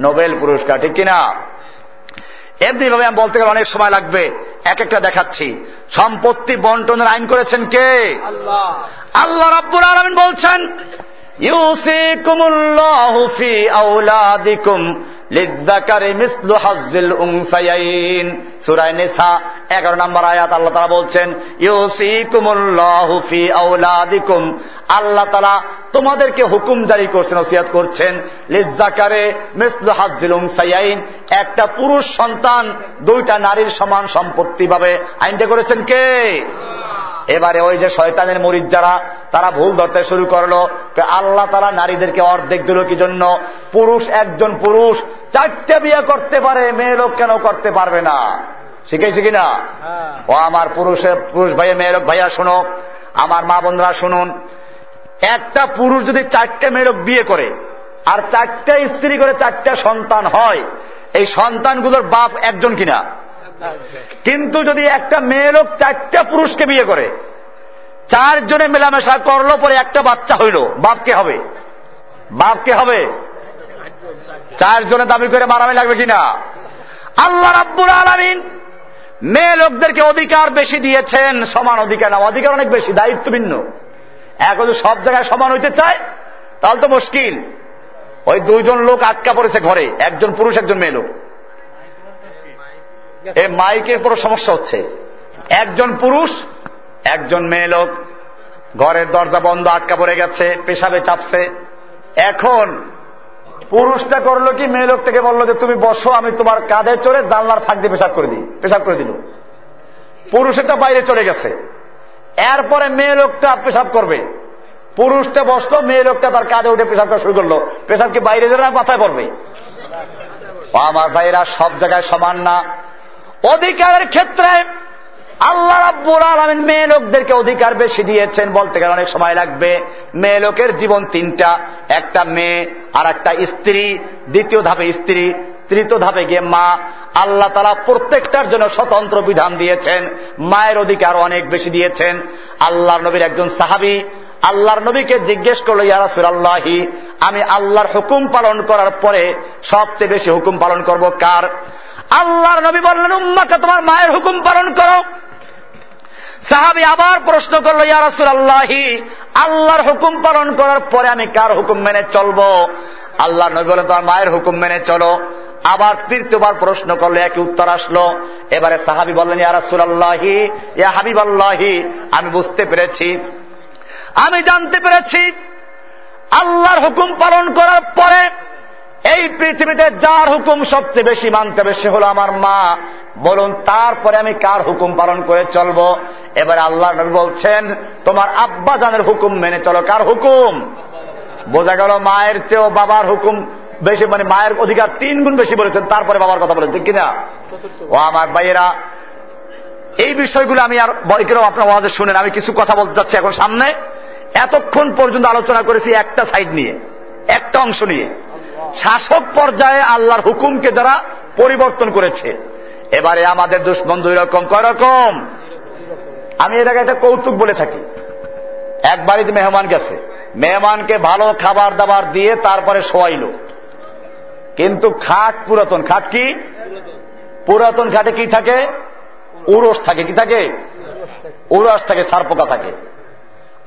নোবেল পুরস্কার, ঠিক কিনা? এমনি ভাবে আমি বলতে গেলে অনেক সময় লাগবে। এক একটা দেখাচ্ছি। সম্পত্তি বন্টনের আইন করেছেন কে? আল্লাহ। রাব্বুল আলমিন বলছেন ইউসিকুমুল্লাহু ফি আওলাদিকুম লিদ্দাকারি মিসলু হাজ্জিল উনসায়াইন সূরা নিসা 11 নম্বর আয়াত, আল্লাহ বলছেন তোমাদেরকে হুকুম জারি করছেন ওসিয়াত করছেন, লিজ্জাকারে মিসলু হাজ্জিল উনসায়াইন একটা পুরুষ সন্তান দুইটা নারীর সমান সম্পত্তি পাবে। আইনটা করেছেন কে? এবারে ওই যে শয়তানের মরিদ যারা তারা ভুল ধরতে শুরু করল আল্লাহ তারা নারীদেরকে অর্ধেক দিল কি জন্য? পুরুষ একজন পুরুষ চারটে বিয়ে করতে পারে মেয়ে লোক কেন করতে পারবে না? শিখেছি কিনা? ও আমার পুরুষের পুরুষ ভাইয়া মেয়ে লোক ভাইয়া শুনো আমার মা বোনরা শুনুন একটা পুরুষ যদি চারটে মেয়ে লোক বিয়ে করে আর চারটা স্ত্রী করে চারটা সন্তান হয় এই সন্তানগুলোর বাপ একজন কিনা? কিন্তু যদি একটা মেয়ে লোক চারটা পুরুষকে বিয়ে করে, চারজনে মেলামেশা করল, পরে একটা বাচ্চা হইল বাপকে হবে? বাপকে হবে? চারজনে দাবি করে মারামি লাগবে কিনা? আল্লাহ রাব্বুল আলমিন মেয়ে লোকদেরকে অধিকার বেশি দিয়েছেন, সমান অধিকার না, অধিকার অনেক বেশি, দায়িত্ব ভিন্ন। এখন সব জায়গায় সমান হইতে চায়, তাহলে তো মুশকিল। ওই দুইজন লোক আটকা পড়েছে ঘরে, একজন পুরুষ, একজন মেয়ে লোক। এই মাইকের পুরো সমস্যা হচ্ছে? একজন পুরুষ, একজন মেয়ে লোক, ঘরের দরজা বন্ধ, আটকা পড়ে গেছে, পেশাবে চাপছে। এখন পুরুষটা করল কি, মেয়ে লোকটাকে বলল যে, তুমি বসো, আমি তোমার কাঁধে চড়ে জানলার ফাঁক দিয়ে পেশাব করে দিই, পেশাব করে দিল। পুরুষেরটা বাইরে চলে গেছে। এরপরে মেয়ে লোকটা পেশাব করবে। পুরুষটা বসল, মেয়ে লোকটা তার কাঁধে উঠে পেশাব করা শুরু করল। পেশাব কি বাইরে যাবে না মাথায় পড়বে। আমার ভাইরা সব জায়গায় সমান না। অধিকারের ক্ষেত্রে আল্লাহ রাব্বুল আলমিন মেয়ে লোকদেরকে অধিকার বেশি দিয়েছেন বলতে গেলে অনেক সময় লাগবে। মেয়ে লোকের জীবন তিনটা, একটা মেয়ে আর একটা স্ত্রী, দ্বিতীয় ধাপে স্ত্রী, তৃতীয় ধাপে গিয়ে মা। আল্লাহ তারা প্রত্যেকটার জন্য স্বতন্ত্র বিধান দিয়েছেন, মায়ের অধিকার অনেক বেশি দিয়েছেন। আল্লাহর নবীর একজন সাহাবি, আল্লাহর নবীকে জিজ্ঞেস করল ইয়ারাসুল আল্লাহি আমি আল্লাহর হুকুম পালন করার পরে সবচেয়ে বেশি হুকুম পালন করব কার? আল্লাহর নবী বললেন, উম্মাকে তোমার মায়ের হুকুম পালন করো। সাহাবি আবার প্রশ্ন করল ইয়ারাসুল আল্লাহি আল্লাহর হুকুম পালন করার পরে আমি কার হুকুম মেনে চলবো? আল্লাহ নবী বলেন তোমার মায়ের হুকুম মেনে চলো। আবার তৃতীয়বার প্রশ্ন করল, একই উত্তর আসলো। এবারে সাহাবি বললেন ইয়ারাসুল আল্লাহি ইয়া হাবিব আল্লাহি আমি বুঝতে পেরেছি। আমি জানতে পেরেছি। আল্লাহর হুকুম পালন করার পরে এই পৃথিবীতে যার হুকুম সবচেয়ে বেশি মানতে হবে সে হলো আমার মা। বলুন, তারপরে আমি কার হুকুম পালন করে চলবো? এবার আল্লাহ নবী বলছেন, তোমার আব্বা জানের হুকুম মেনে চলো। কার হুকুম? বোঝা গেল মায়ের চেয়েও বাবার হুকুম বেশি মানে মায়ের অধিকার তিন গুণ বেশি বলেছেন, তারপরে বাবার কথা বলেছেন কিনা? ও আমার ভাইয়েরা, এই বিষয়গুলো আমি আর বইকেও আপনার ওয়াজে শুনেন, আমি কিছু কথা বলতে চাচ্ছি এখন সামনে। এতক্ষণ পর্যন্ত আলোচনা করেছি একটা সাইড নিয়ে, একটা অংশ নিয়ে। শাসক পর্যায়ে আল্লাহর হুকুমকে যারা পরিবর্তন করেছে। এবারে আমাদের দুশ্মন দুই রকম, কয় রকম? আমি আগে একটা কৌতুক বলে থাকি। এক বাড়িতে মেহমান গেছে। মেহমানকে ভালো খাবার দাবার দিয়ে তারপরে শোয়াইল। কিন্তু খাট পুরাতন। খাট কি? পুরাতন খাটে কি থাকে? উরস থাকে। কি থাকে? উরস থাকে, সারপোকা থাকে।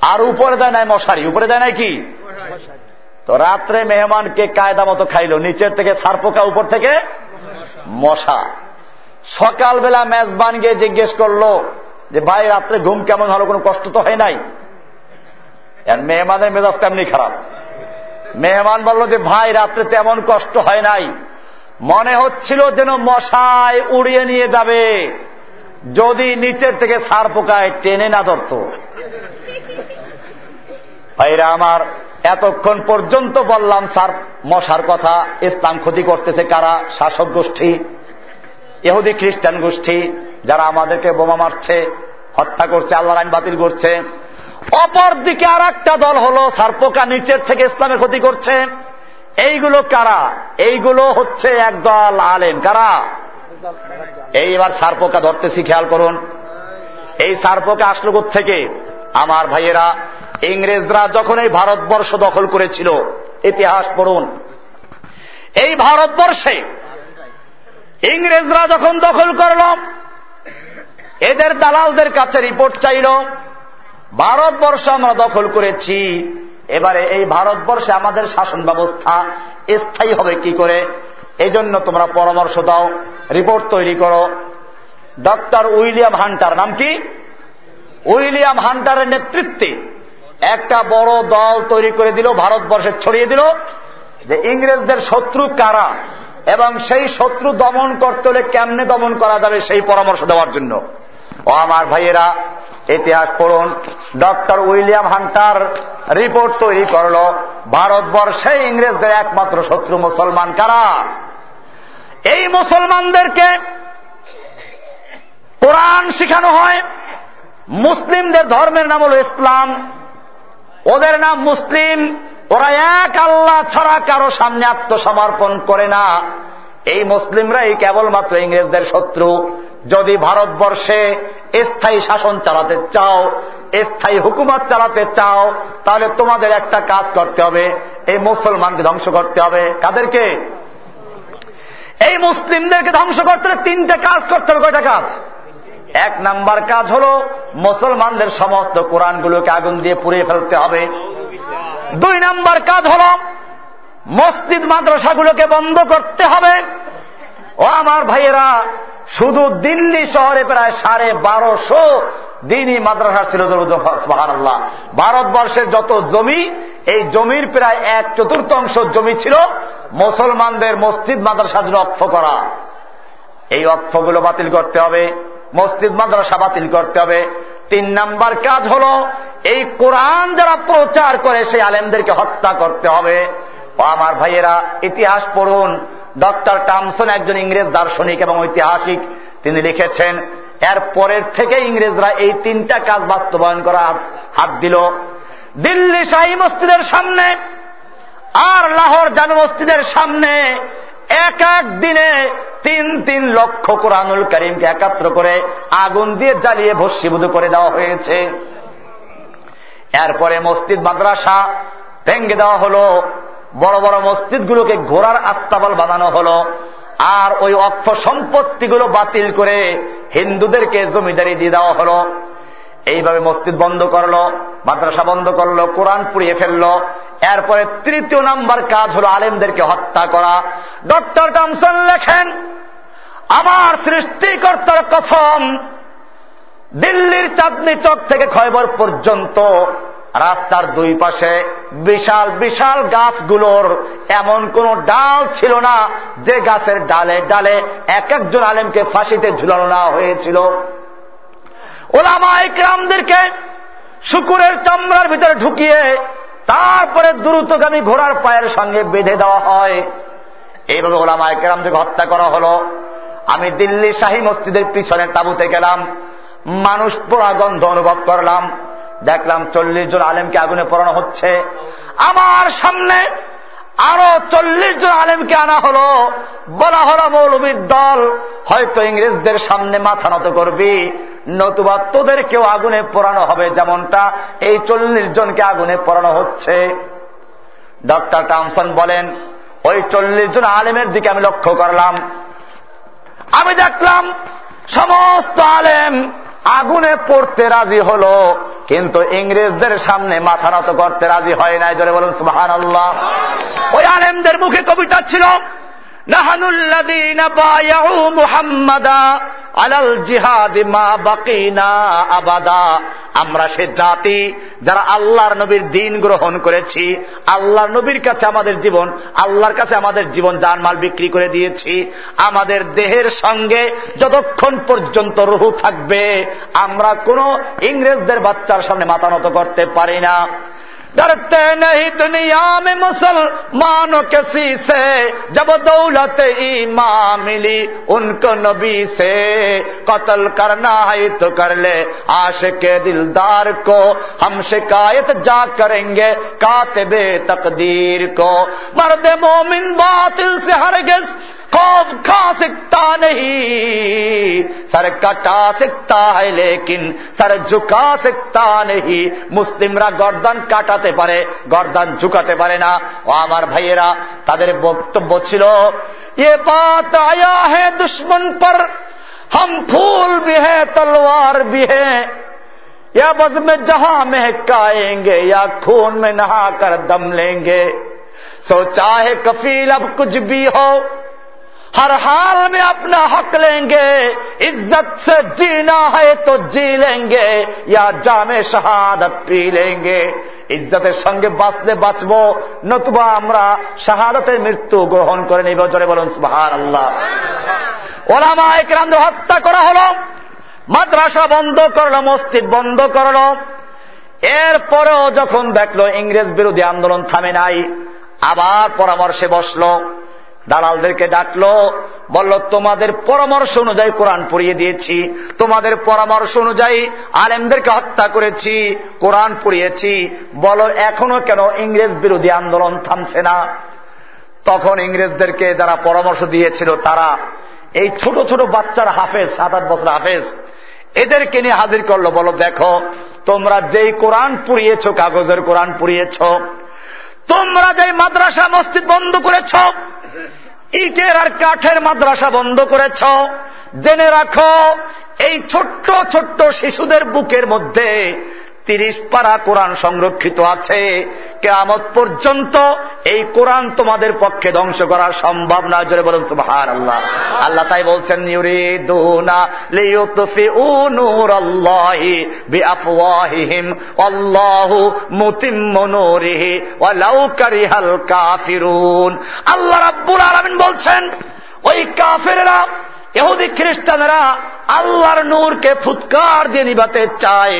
আর উপরে দেয় নাই মশারি। উপরে দেয় নাই কি? তো রাত্রে মেহমানকে কায়দা মতো খাইল, নিচের থেকে সারপোকা উপর থেকে মশা। সকালবেলা মেজবান গিয়ে জিজ্ঞেস করল যে, ভাই, রাত্রে ঘুম কেমন হলো? কোনো কষ্ট তো হয় নাই? মেহমানের মেজাজ তেমনি খারাপ। মেহমান বলল যে, ভাই, রাত্রে তেমন কষ্ট হয় নাই। মনে হচ্ছিল যেন মশায় উড়িয়ে নিয়ে যাবে। যদি নিচের থেকে সার পোকায় টেনে না ধরত। ভাইরা, আমার এতক্ষণ পর্যন্ত বললাম, স্যার, মশার কথা, ইসলাম ক্ষতি করতেছে কারা? শাসক গোষ্ঠী এহুদি খ্রিস্টান গোষ্ঠী, যারা আমাদেরকে বোমা মারছে, হত্যা করছে আল্লাহ আইন বাতিল করছে। অপর দিকে আর একটা দল হল সারপোকা নিচের থেকে ইসলামের ক্ষতি করছে। এইগুলো কারা? এইগুলো হচ্ছে একদল আলেম। কারা? এইবার সারপোকা ধরতেছি, খেয়াল করুন। এই সারপোকা আসলো থেকে আমার ভাইয়েরা ইংরেজরা যখন এই ভারতবর্ষ দখল করেছিল, ইতিহাস পড়ুন। এই ভারতবর্ষে ইংরেজরা যখন দখল করল, এদের দালালদের কাছে রিপোর্ট চাইল, ভারতবর্ষ আমরা দখল করেছি, এবারে এই ভারতবর্ষে আমাদের শাসন ব্যবস্থা স্থায়ী হবে কি করে? এই জন্য তোমরা পরামর্শ দাও, রিপোর্ট তৈরি করো। ডক্টর উইলিয়াম হান্টার নাম কি? উইলিয়াম হান্টারের নেতৃত্বে একটা বড় দল তৈরি করে দিল, ভারতবর্ষে ছড়িয়ে দিল, যে ইংরেজদের শত্রু কারা? এবং সেই শত্রু দমন করতে হলে কেমনে দমন করা যাবে সেই পরামর্শ দেওয়ার জন্য। ও আমার ভাইয়েরা, ইতিহাস পড়ুন। ডক্টর উইলিয়াম হান্টার রিপোর্ট তৈরি করল ভারতবর্ষে ইংরেজদের একমাত্র শত্রু মুসলমান কারা? এই মুসলমানদেরকে কোরআন শিখানো হয়, মুসলিমদের ধর্মের নাম হল ইসলাম। ওদের নাম মুসলিম। ওরা এক আল্লাহ ছাড়া কারও সামনে আত্মসমর্পণ করে না। এই মুসলিমরাই কেবলমাত্র ইংরেজদের শত্রু। যদি ভারতবর্ষে স্থায়ী শাসন চালাতে চাও, স্থায়ী হুকুমত চালাতে চাও, তাহলে তোমাদের একটা কাজ করতে হবে। এই মুসলমানকে ধ্বংস করতে হবে। কাদেরকে? এই মুসলিমদেরকে ধ্বংস করতে হলে তিনটে কাজ করতে হবে। কয়টা কাজ? এক নাম্বার কাজ হল মুসলমানদের সমস্ত কোরআনগুলোকে আগুন দিয়ে পুড়িয়ে ফেলতে হবে। দুই নাম্বার কাজ হল মসজিদ মাদ্রাসাগুলোকে বন্ধ করতে হবে। ও আমার ভাইয়েরা, শুধু দিল্লি শহরে প্রায় সাড়ে বারোশো দিনই মাদ্রাসা ছিল আল্লাহ ভারতবর্ষের যত জমি, এই জমির প্রায় এক চতুর্থাংশ জমি ছিল মুসলমানদের মসজিদ মাদ্রাসার জন্য অক্ষ করা। এই অক্ষগুলো বাতিল করতে হবে। মসজিদ মাদ্রাসা বাতিল করতে হবে। তিন নাম্বার কাজ হল, এই কোরআন যারা প্রচার করে, সেই আলেমদেরকে হত্যা করতে হবে। আমার ভাইয়েরা, ইতিহাস পড়ুন। ডক্টর টামসন একজন ইংরেজ দার্শনিক এবং ঐতিহাসিক। তিনি লিখেছেন, এর পরের থেকে ইংরেজরা এই তিনটা কাজ বাস্তবায়ন করা হাত দিল। দিল্লি শাহী মসজিদের সামনে আর লাহোর জামে মসজিদের সামনে এক এক দিনে তিন তিন লক্ষ কোরআনুল করিমকে একাত্র করে আগুন দিয়ে জ্বালিয়ে ভস্মীভূত করে দেওয়া হয়েছে। এরপরে মসজিদ, মাদ্রাসা ভেঙ্গে দেওয়া হলো। বড় বড় মসজিদগুলোকে ঘোড়ার আস্তাবল বানানো হলো। আর ওই অক্ষ সম্পত্তিগুলো বাতিল করে হিন্দুদেরকে জমিদারি দিয়ে দেওয়া হলো। এইভাবে মসজিদ বন্ধ করল, মাদ্রাসা বন্ধ করল, কোরআন পুড়িয়ে ফেলল। এরপরে তৃতীয় নাম্বার কাজ হলো আলেমদেরকে হত্যা করা। ডক্টর টমসন লেখেন, আমার সৃষ্টিকর্তার কসম, দিল্লির চাঁদনি চক থেকে খয়বর পর্যন্ত রাস্তার দুই পাশে বিশাল বিশাল গাছগুলোর এমন কোন ডাল ছিল না যে গাছের ডালে ডালে এক একজন আলেমকে ফাঁসিতে ঝুলানো না হয়েছিল। ওলামা একরামদেরকে শুকুরের চামড়ার ভিতরে ঢুকিয়ে তারপরে দ্রুতগামী ঘোড়ার পায়ের সঙ্গে বেঁধে দেওয়া হয়। এইভাবে ওলামা একরামদেরকে হত্যা করা হলো। আমি দিল্লি শাহী মসজিদের পিছনে তাবুতে গেলাম। মানুষ পোড়া গন্ধ অনুভব করলাম। দেখলাম চল্লিশ জন আলেমকে আগুনে পড়ানো হচ্ছে। আমার সামনে আরও চল্লিশ জন আলেমকে আনা হলো। বলা হলো মৌলবীর দল। হয়তো ইংরেজদের সামনে মাথা নত করবি। নতুবা তোদেরকেও আগুনে পোড়ানো হবে যেমনটা এই চল্লিশ জনকে আগুনে পোড়ানো হচ্ছে। ডক্টর টামসন বলেন, ওই চল্লিশ জন আলেমের দিকে আমি লক্ষ্য করলাম। আমি দেখলাম সমস্ত আলেম আগুনে পড়তে রাজি হলো, কিন্তু ইংরেজদের সামনে মাথা নত করতে রাজি হয় নাই। জোরে বলুন সুহান আল্লাহ ওই আলেমদের মুখে কবিতা ছিল আমরা সে জাতি যারা আল্লাহর নবীর দিন গ্রহণ করেছি, আল্লাহর নবীর কাছে আমাদের জীবন, আল্লাহর কাছে আমাদের জীবন জানমাল বিক্রি করে দিয়েছি। আমাদের দেহের সঙ্গে যতক্ষণ পর্যন্ত রুহু থাকবে, আমরা কোন ইংরেজদের বাচ্চার সামনে মাথা নত করতে পারি না। डरते नहीं दुनिया में मुसलमानों किसी से जब दौलत ईमा मिली उनको नबी से, कत्ल करना है तो कर ले। आश के दिलदार को हम शिकायत जा करेंगे, कातबे तकदीर को। मर्द मोमिन बातिल से हरगिज खौफ खा सकता नहीं सर कटा सकता है लेकिन सर झुका सकता नहीं মুসলিমরা গর্দান কাটাতে পারে গর্দান ঝুকাতে পারে না ও আমার ভাইয়েরা তাদের বক্তব্য ছিল ये बात आया है दुश्मन पर हम फूल भी है तलवार भी है या बस में जहां महकाएंगे या खून में नहा कर दम लेंगे सो चाहे कफील अब कुछ भी हो हर हाल में अपना हक लेंगे इज्जत से जीना है तो जी लेंगे या जामे शहादत पी लेंगे ইজ্জতের সঙ্গে বাঁচলে বাঁচব নতুবা আমরা শাহাদতের মৃত্যু গ্রহণ করে নিব জোরে বলুন সুহার আল্লাহ ওলামা একরাম হত্যা করা হল মাদ্রাসা বন্ধ করলো মসজিদ বন্ধ করলো এরপরেও যখন দেখলো ইংরেজ বিরোধী আন্দোলন থামে নাই আবার পরামর্শে বসলো দালালদেরকে ডাকলো, বলল, তোমাদের পরামর্শ অনুযায়ী কোরআন পড়িয়ে দিয়েছি। তোমাদের পরামর্শ অনুযায়ী আলেমদেরকে হত্যা করেছি, কোরআন পড়িয়েছি। বলো, এখনও কেন ইংরেজ বিরোধী আন্দোলন থামছে না? তখন ইংরেজদেরকে যারা পরামর্শ দিয়েছিল, তারা এই ছোট ছোট বাচ্চার হাফেজ, সাত আট বছর হাফেজ, এদেরকে নিয়ে হাজির করল, বলো, দেখো, তোমরা যেই কোরআন পুড়িয়েছ, কাগজের কোরআন পুড়িয়েছ, তোমরা যেই মাদ্রাসা, মসজিদ বন্ধ করেছ ইটের আর কাঠের মাদ্রাসা বন্ধ করেছ। জেনে রাখো এই ছোট্ট ছোট্ট শিশুদের বুকের মধ্যে তিরিশ পারা কোরআন সংরক্ষিত আছে। কেমত পর্যন্ত এই কোরআন তোমাদের পক্ষে ধ্বংস করা সম্ভব না। জোরে বলুন সুবহান আল্লাহ আল্লাহ তাই বলছেন আল্লাহু রাব্বুল আলামিন বলছেন, ওই কাফেরেরা এহুদি খ্রিস্টানেরা আল্লাহর নূরকে ফুৎকার দিয়ে নিবাতে চায়।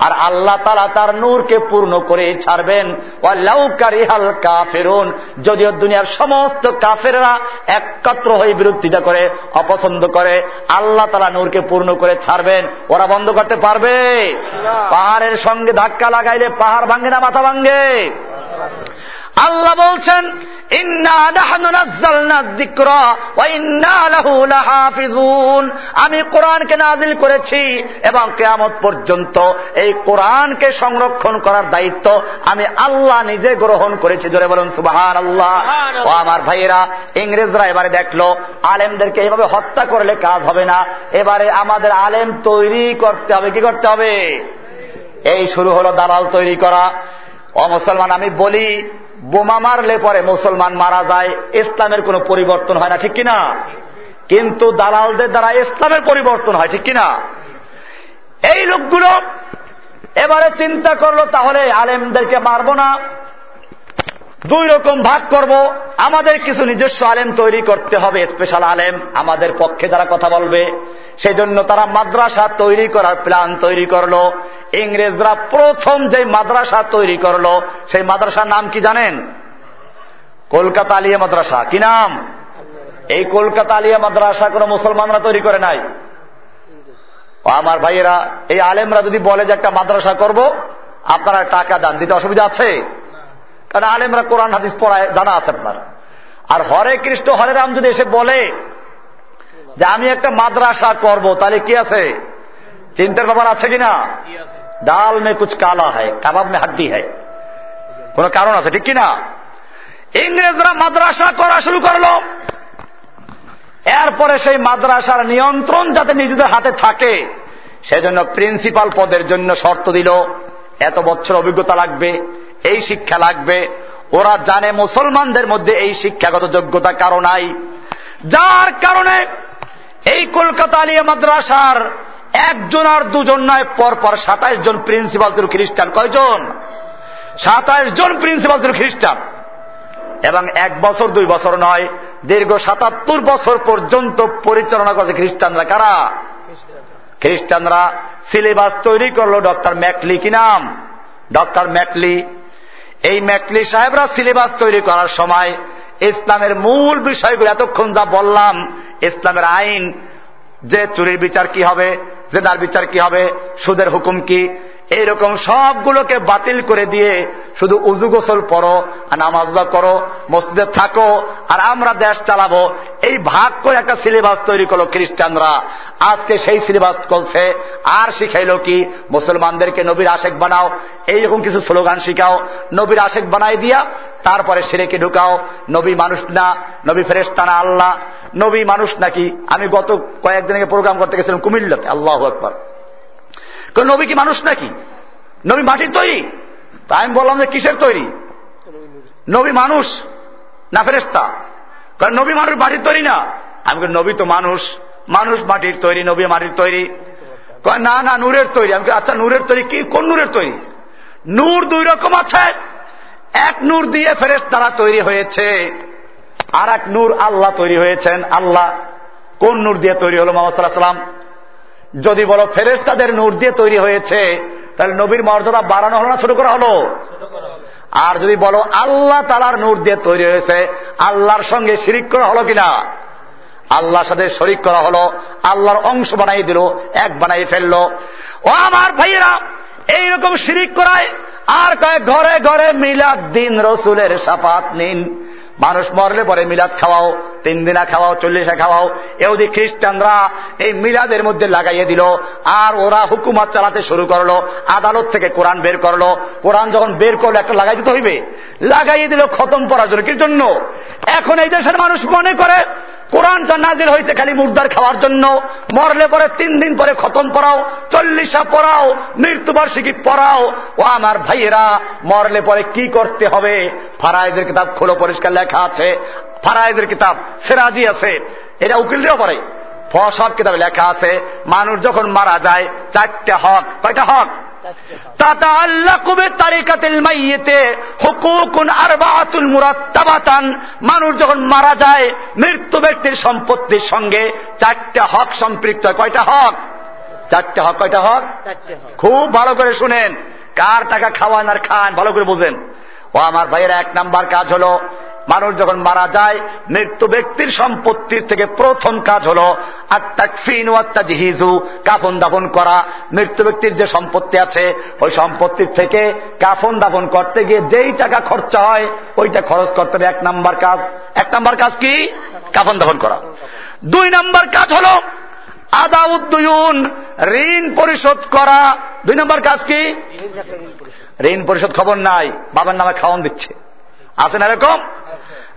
আর আল্লাহ তালা তার নূরকে পূর্ণ করে ছাড়বেন। লাউকারিহাল কাফেরুন, যদিও দুনিয়ার সমস্ত কাফেরা একত্র হয়ে বিরোধিতা করে, অপছন্দ করে, আল্লাহ তালা নূরকে পূর্ণ করে ছাড়বেন। ওরা বন্ধ করতে পারবে? পাহাড়ের সঙ্গে ধাক্কা লাগাইলে পাহাড় ভাঙ্গে না, মাথা ভাঙ্গে আল্লাহ বলছেন আমি কোরআনকে নাজিল করেছি এবং কেয়ামত পর্যন্ত এই কোরআনকে সংরক্ষণ করার দায়িত্ব আমি আল্লাহ নিজে গ্রহণ করেছি। জোরে বলুন সুবাহান আল্লাহ ও আমার ভাইয়েরা ইংরেজরা এবারে দেখল আলেমদেরকে এভাবে হত্যা করলে কাজ হবে না। এবারে আমাদের আলেম তৈরি করতে হবে কি করতে হবে? এই শুরু হলো দালাল তৈরি করা। ও মুসলমান আমি বলি বোমা মারলে পরে মুসলমান মারা যায়, ইসলামের কোনো পরিবর্তন হয় না, ঠিক কিনা? কিন্তু দালালদের দ্বারা ইসলামের পরিবর্তন হয়, ঠিক কিনা? এই লোকগুলো এবারে চিন্তা করল, তাহলে আলেমদেরকে মারব না। দুই রকম ভাগ করব। আমাদের কিছু নিজস্ব আলেম তৈরি করতে হবে স্পেশাল আলেম আমাদের পক্ষে যারা কথা বলবে। সেই জন্য তারা মাদ্রাসা তৈরি করার প্ল্যান তৈরি করল। ইংরেজরা প্রথম যে মাদ্রাসা তৈরি করল, সেই মাদ্রাসার নাম কি জানেন? কলকাতা আলিয়া মাদ্রাসা। কি নাম? এই কলকাতা আলিয়া মাদ্রাসা কোন মুসলমানরা তৈরি করে নাই? আমার ভাইয়েরা, এই আলেমরা যদি বলে যে একটা মাদ্রাসা করব, আপনারা টাকা দান, দিতে অসুবিধা আছে? কারণ আলেমরা কোরআন হাদিস পড়ায় জানা আছে আপনার। আর হরে কৃষ্ণ হরে রাম যদি এসে বলে যে আমি একটা মাদ্রাসা করব তাহলে কি আছে? চিন্তার ব্যাপার আছে কিনা? ডাল মে কুচ কালা হয় কাবাব মে হাড্ডি হয় কোন কারণ আছে ঠিক কিনা? ইংরেজরা মাদ্রাসা করা শুরু করল। এরপরে সেই মাদ্রাসার নিয়ন্ত্রণ যাতে নিজেদের হাতে থাকে সেজন্য প্রিন্সিপাল পদের জন্য শর্ত দিল এত বছর অভিজ্ঞতা লাগবে। এই শিক্ষা লাগবে। ওরা জানে মুসলমানদের মধ্যে এই শিক্ষাগত যোগ্যতা কারও নাই। যার কারণে এই কলকাতা আলিয়া মাদ্রাসার একজন আর দুজন নয় পর পর সাতাইশ জন প্রিন্সিপাল ছিল খ্রিস্টান। কয়জন? সাতাইশ জন প্রিন্সিপাল ছিল খ্রিস্টান। এবং এক বছর, দুই বছর নয়, দীর্ঘ সাতাত্তর বছর পর্যন্ত পরিচালনা করেছে খ্রিস্টানরা। কারা? খ্রিস্টানরা। সিলেবাস তৈরি করল ডক্টর ম্যাকলি। কি নাম? Doctor Macaulay. এই ম্যাকলি সাহেবরা সিলেবাস তৈরি করার সময় ইসলামের মূল বিষয়গুলো এতক্ষণ যা বললাম, ইসলামের আইন, যে চুরির বিচার কি হবে, জেদার বিচার কি হবে, সুদের হুকুম কি এইরকম সবগুলোকে বাতিল করে দিয়ে শুধু উজু গোসল পড়ো নামাজ করো, মসজিদে থাকো, আর আমরা দেশ চালাবো। এই ভাগ করে একটা সিলেবাস তৈরি করল খ্রিস্টানরা। আজকে সেই সিলেবাস চলছে। আর শিখাইল কি? মুসলমানদেরকে নবীর আশেক বানাও, এইরকম কিছু স্লোগান শিখাও। নবীর আশেক বানাই দিয়া, তারপরে সেরেকে ঢুকাও। নবী মানুষ না, নবী ফেরেস্তানা আল্লাহ। নবী মানুষ নাকি? আমি গত কয়েকদিন আগে প্রোগ্রাম করতে গেছিলাম কুমিল্লাতে। আল্লাহ একবার নবী কি মানুষ নাকি? নবী মাটির তৈরি? তা আমি বললাম যে কিসের তৈরি? নবী মানুষ না ফেরেস্তা কারণ নবী মানুষ মাটির তৈরি না? আমি নবী তো মানুষ। মানুষ মাটির তৈরি, নবী মাটির তৈরি। না না, নূরের তৈরি। আমি আচ্ছা নূরের তৈরি কি? কোন নূরের তৈরি? নূর দুই রকম আছে। এক নূর দিয়ে ফেরেস তারা তৈরি হয়েছে। আর এক নূর আল্লাহ তৈরি হয়েছেন। আল্লাহ কোন নূর দিয়ে তৈরি হলো মোহাম্মদ সাল্লাহ সাল্লাম যদি বলো ফেরেস তাদের নূর দিয়ে তৈরি হয়েছে, তাহলে নবীর মর্যাদা বাড়ানো হলো না, ছোট করা হলো? আর যদি বলো আল্লাহ তালার নূর দিয়ে তৈরি হয়েছে, আল্লাহর সঙ্গে শিরিক করা হলো কিনা? আল্লাহর সাথে শরিক করা হলো, আল্লাহর অংশ বানাই দিল, এক বানাই ফেলল। ও আমার ভাইয়েরা, এইরকম শিরিক করায় আর কয়েক ঘরে ঘরে মিলাদ দিন রসুলের সাফাত নিন। মানুষ মরলে পরে মিলাদ খাওয়াও, তিন দিনা খাওয়াও, চল্লিশে খাওয়াও। এদি খ্রিস্টানরা এই মিলাদের মধ্যে লাগাইয়ে দিল, আর ওরা হুকুমত চালাতে শুরু করল, আদালত থেকে কোরআন বের করল। কোরআন যখন বের করল, একটা লাগাই দিতে হইবে। লাগাইয়ে দিল খতম করার জন্য জন্য। এখন এই দেশের মানুষ মনে করে কোরআনটা নাজিল হয়েছে খালি মুর্দার খাওয়ার জন্য। মরলে পরে তিন দিন পরে খতম পড়াও, চল্লিশা পড়াও, মৃত্যুবার্ষিকী পড়াও। ও আমার ভাইয়েরা, মরলে পরে কি করতে হবে? ফারাইজের কিতাব খোলো, পরিষ্কার লেখা আছে। ফারাইজের কিতাব, সেরাজি আছে। এটা উকিলরাও পড়ে। সব কিতাবে লেখা আছে, মানুষ যখন মারা যায়, চারটে হক, কয়টা হক? মানুষ যখন মারা যায় মৃত্যু ব্যক্তির সম্পত্তির সঙ্গে চারটা হক সম্পৃক্ত কয়টা হক? চারটা হক। কয়টা হক। খুব ভালো করে শুনেন। কার টাকা খাওয়ান আর খান ভালো করে বুঝেন। ও আমার ভাইয়ের এক নাম্বার কাজ হলো মানুষ যখন মারা যায়, মৃত্যু ব্যক্তির সম্পত্তির থেকে প্রথম কাজ হল আত্মাকফিন ও আত্মাজিহিজু কাফন দাফন করা। মৃত্যু ব্যক্তির যে সম্পত্তি আছে, ওই সম্পত্তির থেকে কাফন দাফন করতে গিয়ে যেই টাকা খরচা হয়, ওইটা খরচ করতে হবে এক নাম্বার কাজ। এক নাম্বার কাজ কি? কাফন দাফন করা। দুই নাম্বার কাজ হল আদাউদ্দুয়ুন ঋণ পরিশোধ করা। দুই নম্বর কাজ কি? ঋণ পরিশোধ। খবর নাই, বাবার নামে খাওয়ান দিচ্ছে। আছে না এরকম?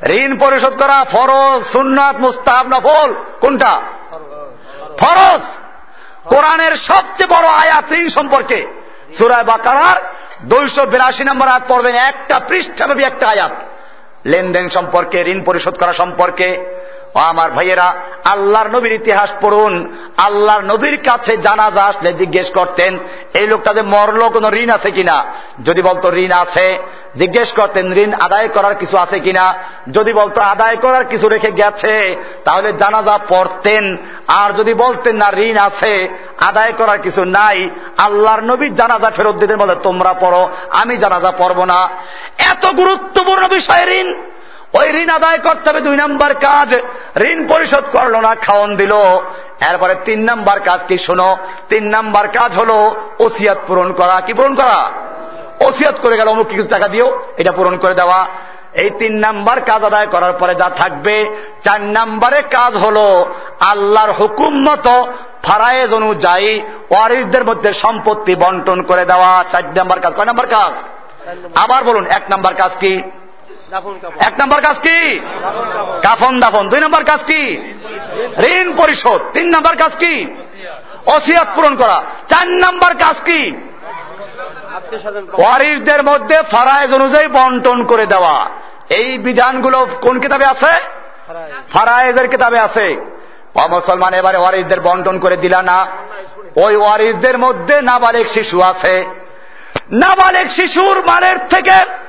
ঋণ পরিশোধ করা ফরজ, সুন্নাত, মুস্তাহাব, নফল, কোনটা? ফরজ। কোরআনের সবচেয়ে বড় আয়াত ঋণ সম্পর্কে। সুরায় বাকার দুইশো বিরাশি নম্বর আয়াত পড়বেন, একটা পৃষ্ঠাব্যাপী একটা আয়াত। লেনদেন সম্পর্কে, ঋণ পরিশোধ করা সম্পর্কে। আমার ভাইয়েরা, আল্লাহর নবীর ইতিহাস পড়ুন। আল্লাহর নবীর কাছে জানাজা আসলে জিজ্ঞেস করতেন, এই লোকটা মরলো, কোন ঋণ আছে কিনা? যদি বলতো, ঋণ আছে। জিজ্ঞেস করতেন, ঋণ আদায় করার কিছু আছে কিনা? যদি বলতো, আদায় করার কিছু রেখে গেছে। তাহলে জানাজা পড়তেন। আর যদি বলতেন, না, ঋণ আছে, আদায় করার কিছু নাই। আল্লাহর নবীর জানাজা ফেরত দিতেন বলে, তোমরা পড়ো, আমি জানাজা পড়ব না। এত গুরুত্বপূর্ণ বিষয় ঋণ ওই ঋণ আদায় করতে হবে দুই নম্বর কাজ। ঋণ পরিশোধ করল না খাওয়ন দিল। এরপরে তিন নম্বর কাজ কি শোনো, তিন নম্বর কাজ হলো ওসিয়াত পূরণ করা। কি পূরণ করা? ওসিয়াত করে গেল, অমুক কিছু টাকা দিও, এটা পূরণ করে দেওয়া। এই তিন নাম্বার কাজ আদায় করার পরে যা থাকবে, চার নাম্বারে কাজ হল আল্লাহর হুকুম মতো ফারায়েজ অনুযায়ী ওয়ারিসদের মধ্যে সম্পত্তি বন্টন করে দেওয়া। চার নাম্বার কাজ, কয় নাম্বার কাজ? আবার বলুন, এক নাম্বার কাজ কি? এক নম্বর কাজ কি? কাফন দাফন। দুই নম্বর কাজ কি? ঋণ পরিশোধ। তিন নম্বর কাজ কি? অসিয়াত পূরণ করা। চার নম্বর কাজ কি? ওয়ারিসদের মধ্যে ফারায়েজ অনুযায়ী বন্টন করে দেওয়া। এই বিধানগুলো কোন কিতাবে আছে? ফারায়েজের কিতাবে আছে। মুসলমান এবারে ওয়ারিসদের বন্টন করে দিলা না। ওই ওয়ারিসদের মধ্যে নাবালেক শিশু আছে। নাবালেক শিশুর মানের থেকে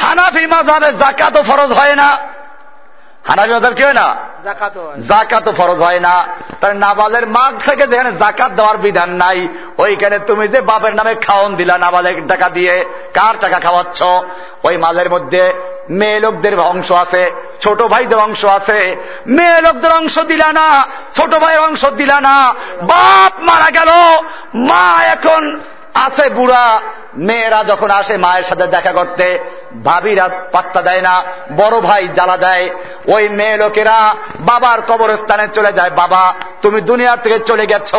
হানাফি মাজাবে জাকাতও ফরজ হয় না। হানাফি মাজাব কি হয় না? জাকাতও ফরজ হয় না। তার নাবালের মাঘ থেকে যেখানে জাকাত দেওয়ার বিধান নাই ওইখানে তুমি যে বাপের নামে খাওয়ন দিলা নাবালের টাকা দিয়ে কার টাকা খাওয়াচ্ছ? ওই মালের মধ্যে মেয়ে লোকদের অংশ আছে ছোট ভাইদের অংশ আছে। মেয়ে লোকদের অংশ দিলা না ছোট ভাইয়ের অংশ দিলা না। বাপ মারা গেল মা এখন আছে বুড়া, মেয়েরা যখন আসে মায়ের সাথে দেখা করতে, ভাবিরা পাত্তা দেয় না, বড় ভাই জ্বালা দেয়। ওই মেয়ে লোকেরা বাবার কবরস্থানে চলে যায়, বাবা, তুমি দুনিয়ার থেকে চলে গেছ,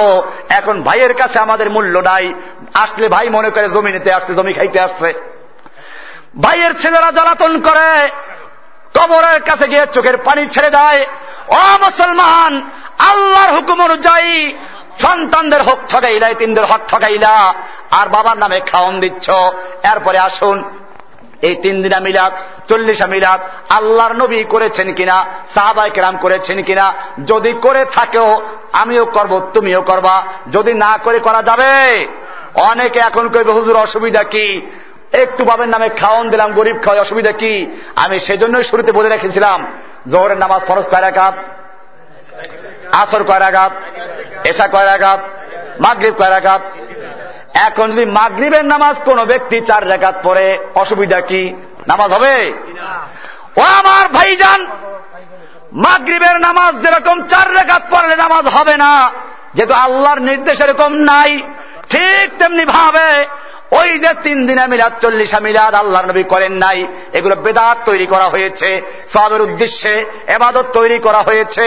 এখন ভাইয়ের কাছে আমাদের মূল্য নাই, আসলে ভাই মনে করে জমি নিতে আসছে, জমি খাইতে আসছে। ভাইয়ের ছেলেরা জ্বালাতন করে, কবরের কাছে গিয়ে চোখের পানি ছেড়ে দেয়। ও মুসলমান, আল্লাহর হুকুম অনুযায়ী সন্তানদের হক ঠকাইলা তিনদের হক ঠকাইলা। আর বাবার নামে খাওয়ন দিচ্ছ। এরপরে আসুন, এই তিন দিনা মিলাদ, চল্লিশা মিলাদ, আল্লাহর নবী করেছেন কিনা সাহাবাই কেরাম করেছেন কিনা, যদি করে থাকেও আমিও করব, তুমিও করবা। যদি না করে, করা যাবে? অনেকে এখন কইবে, হুজুর, অসুবিধা কি? একটু বাবের নামে খাওয়ন দিলাম, গরিব খাওয়াই, অসুবিধা কি? আমি সেজন্যই শুরুতে বলে রেখেছিলাম, জোহরের নামাজ ফরজ কয় রাখাত আসর কয় এসা কয় রাখাত মাগরীব কয় রাখাত এখন যদি মাগরীবের নামাজ কোন ব্যক্তি চার রেখাত পরে অসুবিধা কি? নামাজ হবে? ও আমার ভাইজান, মাগরীবের নামাজ যেরকম চার রেখাত পড়লে নামাজ হবে না, যেহেতু আল্লাহর নির্দেশ এরকম নাই, ঠিক তেমনি ভাবে ওই যে তিন দিনে মিলাদ চল্লিশা মিলাদ আল্লাহ নবী করেন নাই, এগুলো বেদাত তৈরি করা হয়েছে, সবের উদ্দেশ্যে এবাদত তৈরি করা হয়েছে,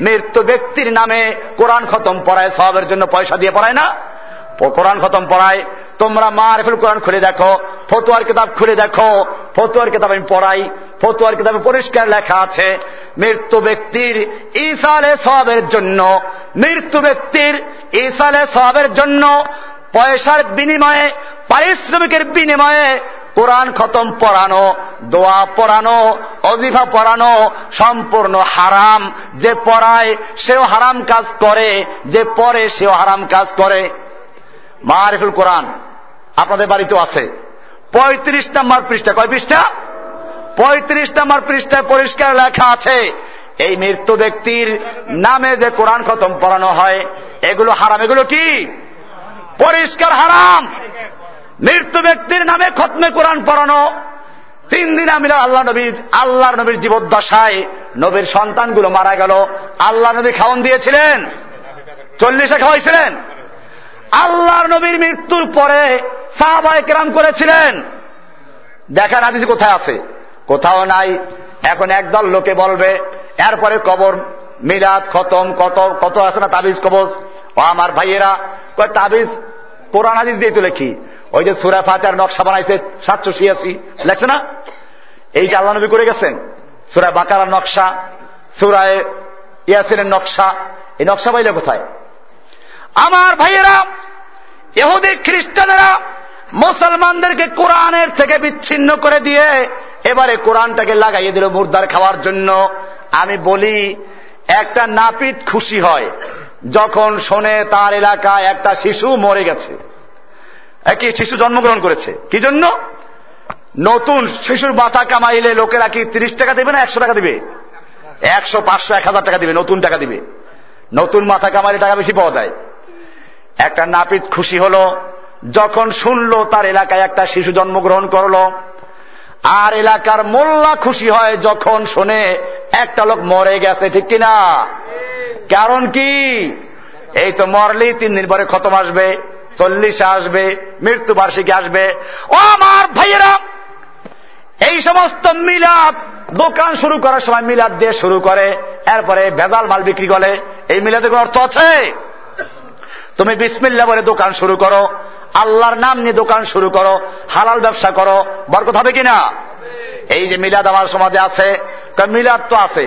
মৃত্যু ব্যক্তির নামে কোরআন খতম পড়ায়, সবের জন্য পয়সা দিয়ে পড়ায় না? কোরআন খতম পড়ায়, তোমরা মারেফুল কোরআন খুলে দেখো, ফতুয়ার কিতাব খুলে দেখো, ফতুয়ার কিতাব আমি পড়াই, ফতুয়ার কিতাবে পরিষ্কার লেখা আছে, মৃত্যু ব্যক্তির ইসালে সবের জন্য, মৃত্যু ব্যক্তির ইসালে সবের জন্য পয়সার বিনিময়ে পারিশ্রমিকের বিনিময়ে কোরআন খতম পড়ানো, দোয়া পড়ানো, অজিফা পড়ানো সম্পূর্ণ হারাম। যে পড়ায় সেও হারাম কাজ করে, যে পড়ে সেও হারাম কাজ করে। মারিফুল কোরআন আপনাদের বাড়িতেও আছে। পঁয়ত্রিশ নম্বর পৃষ্ঠা, কয় পৃষ্ঠা? পঁয়ত্রিশ নম্বর পৃষ্ঠায় পরিষ্কার লেখা আছে, এই মৃত্যু ব্যক্তির নামে যে কোরআন খতম পড়ানো হয়, এগুলো হারাম। এগুলো কি? পরিষ্কার হারাম। মৃত্যু ব্যক্তির নামে খতমে কোরআন পড়ানো। তিন দিন আমি আল্লাহ নবীর, আল্লাহর নবীর জীবদ্দশায় নবীর সন্তানগুলো মারা গেল। আল্লাহ নবী খাওয়ন দিয়েছিলেন। চল্লিশে খাওয়াইছিলেন। আল্লাহর নবীর মৃত্যুর পরে সাহাবায় কেরাম করেছিলেন। দেখার আদিজ কোথায় আছে? কোথাও নাই। এখন একদল লোকে বলবে, এরপরে কবর, মিলাদ, খতম, কত কত আছে না তাবিজ কবজ? ও আমার ভাইয়েরা তাবিজ, কোরআন আদিজ দিয়ে তো লেখি। ওই যে সুরা ফাতের নকশা বানাইছে, সাতশো ছিয়াশি। লেখছে না? এইটা আল্লাহ নবী করে গেছেন, সুরা বাকারার নকশা সুরায় ইয়াসিনের নকশা, এই নকশা পাইলে কোথায়? আমার ভাইয়েরা এহুদি খ্রিস্টানেরা মুসলমানদেরকে কোরআনের থেকে বিচ্ছিন্ন করে দিয়ে এবারে কোরআনটাকে লাগাইয়ে দিল মুর্দার খাওয়ার জন্য। আমি বলি, একটা নাপিত খুশি হয় যখন শোনে তার এলাকায় একটা শিশু মরে গেছে। একই শিশু জন্মগ্রহণ করেছে। কি জন্য? নতুন শিশুর মাথা কামাইলে লোকেরা কি তিরিশ টাকা দেবে না একশো টাকা দিবে? একশো, পাঁচশো, এক হাজার টাকা দিবে, নতুন টাকা দিবে। নতুন মাথা কামাইলে টাকা বেশি পাওয়া যায়। একটা নাপিত খুশি হল, যখন শুনলো তার এলাকায় একটা শিশু জন্মগ্রহণ করল, আর এলাকার মোল্লা খুশি হয় যখন শোনে একটা লোক মরে গেছে, ঠিক কিনা? কারণ কি? এই তো মরলেই তিন দিন পরে খতম আসবে। চল্লিশে আসবে, মৃত্যু বার্ষিকী আসবে। ও আমার ভাইয়েরা, এই সমস্ত মিলাদ দোকান শুরু করার সময় মিলাদ দিয়ে শুরু করে, এরপরে ভেজাল মাল বিক্রি করে। এই মিলাদের অর্থ আছে? তুমি বিসমিল্লা বলে দোকান শুরু করো, আল্লাহর নাম নিয়ে দোকান শুরু করো, হালাল ব্যবসা করো, বরকত হবে কিনা? এই যে মিলাদ আমার সমাজে আছে মিলাদ তো আছে।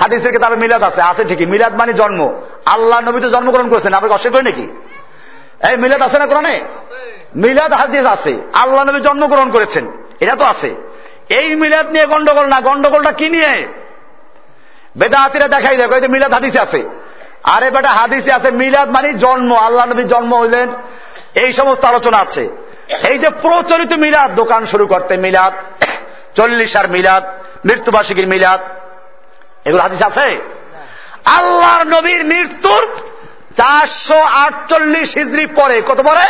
হাদিসের কিতাবে মিলাদ আছে আছে ঠিকই। মিলাদ মানে জন্ম। আল্লাহ নবী তো জন্মগ্রহণ করেছেন আপনি অস্বীকার করি নাকি? এই মিলাদ আছে না কোরআনে? মিলাদ হাদিস আছে। আল্লাহ নবী জন্মগ্রহণ করেছেন। এটা তো আছে। এই মিলাদ নিয়ে গন্ডগোল না গন্ডগোলটা কি নিয়ে? বেদাহাতিরা দেখাই দেখো এই যে মিলাদ হাদিসে আছে। আরে বেটা হাদিসে আছে মিলাদ মানে জন্ম আল্লাহ নবী জন্ম হইলেন। এই সমস্ত আলোচনা আছে। এই যে প্রচলিত মিলাদ দোকান শুরু করতে মিলাদ চল্লিশার মিলাদ মৃত্যুবার্ষিকীর মিলাদ এগুলো হাদিস আছে? আল্লাহর নবীর মৃত্যুর চারশো আটচল্লিশ হিজড়ি পরে, কত পরে?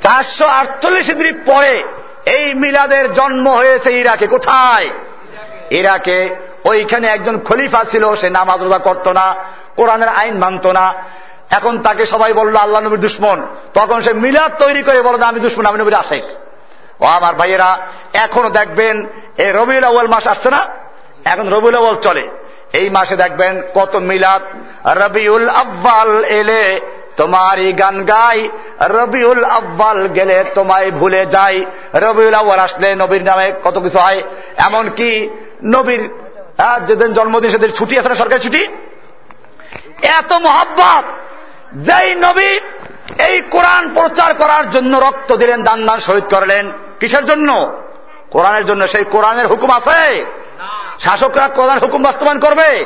চারশো আটচল্লিশ হিজড়ি পরে এই মিলাদের জন্ম হয়েছে ইরাকে। কোথায়? ইরাকে। ওইখানে একজন খলিফা ছিল, সে নামাজ রোজা করত না, কোরআনের আইন মানত না। এখন তাকে সবাই বলল, আল্লাহ নবীর দুশ্মন। তখন সে মিলাদ তৈরি করে বলল আমি দুশ্মন, আমি নবীর আশেক। ও আমার ভাইয়েরা, এখনও দেখবেন এই রবিউল আউ্ল মাস আসছে না? এখন রবিউল আউ্ল চলে। এই মাসে দেখবেন কত মিলাদ রবিউল আব্বাল এলে তোমারই গান গাই রবিউল আব্বাল গেলে তোমায় ভুলে যাই। রবিউল আব্বাল আসলে নবীর নামে কত কিছু হয় এমন কি নবীর যেদিন জন্মদিন সেদিন ছুটি আছে না সরকারি ছুটি? এত মহাব্বত! যেই নবী এই কোরআন প্রচার করার জন্য রক্ত দিলেন দান দান শহীদ করলেন। কিসের জন্য? কোরআনের জন্য। সেই কোরআনের হুকুম আছে। শাসকরা কোরআন হুকুম বাস্তবায়ন করবে।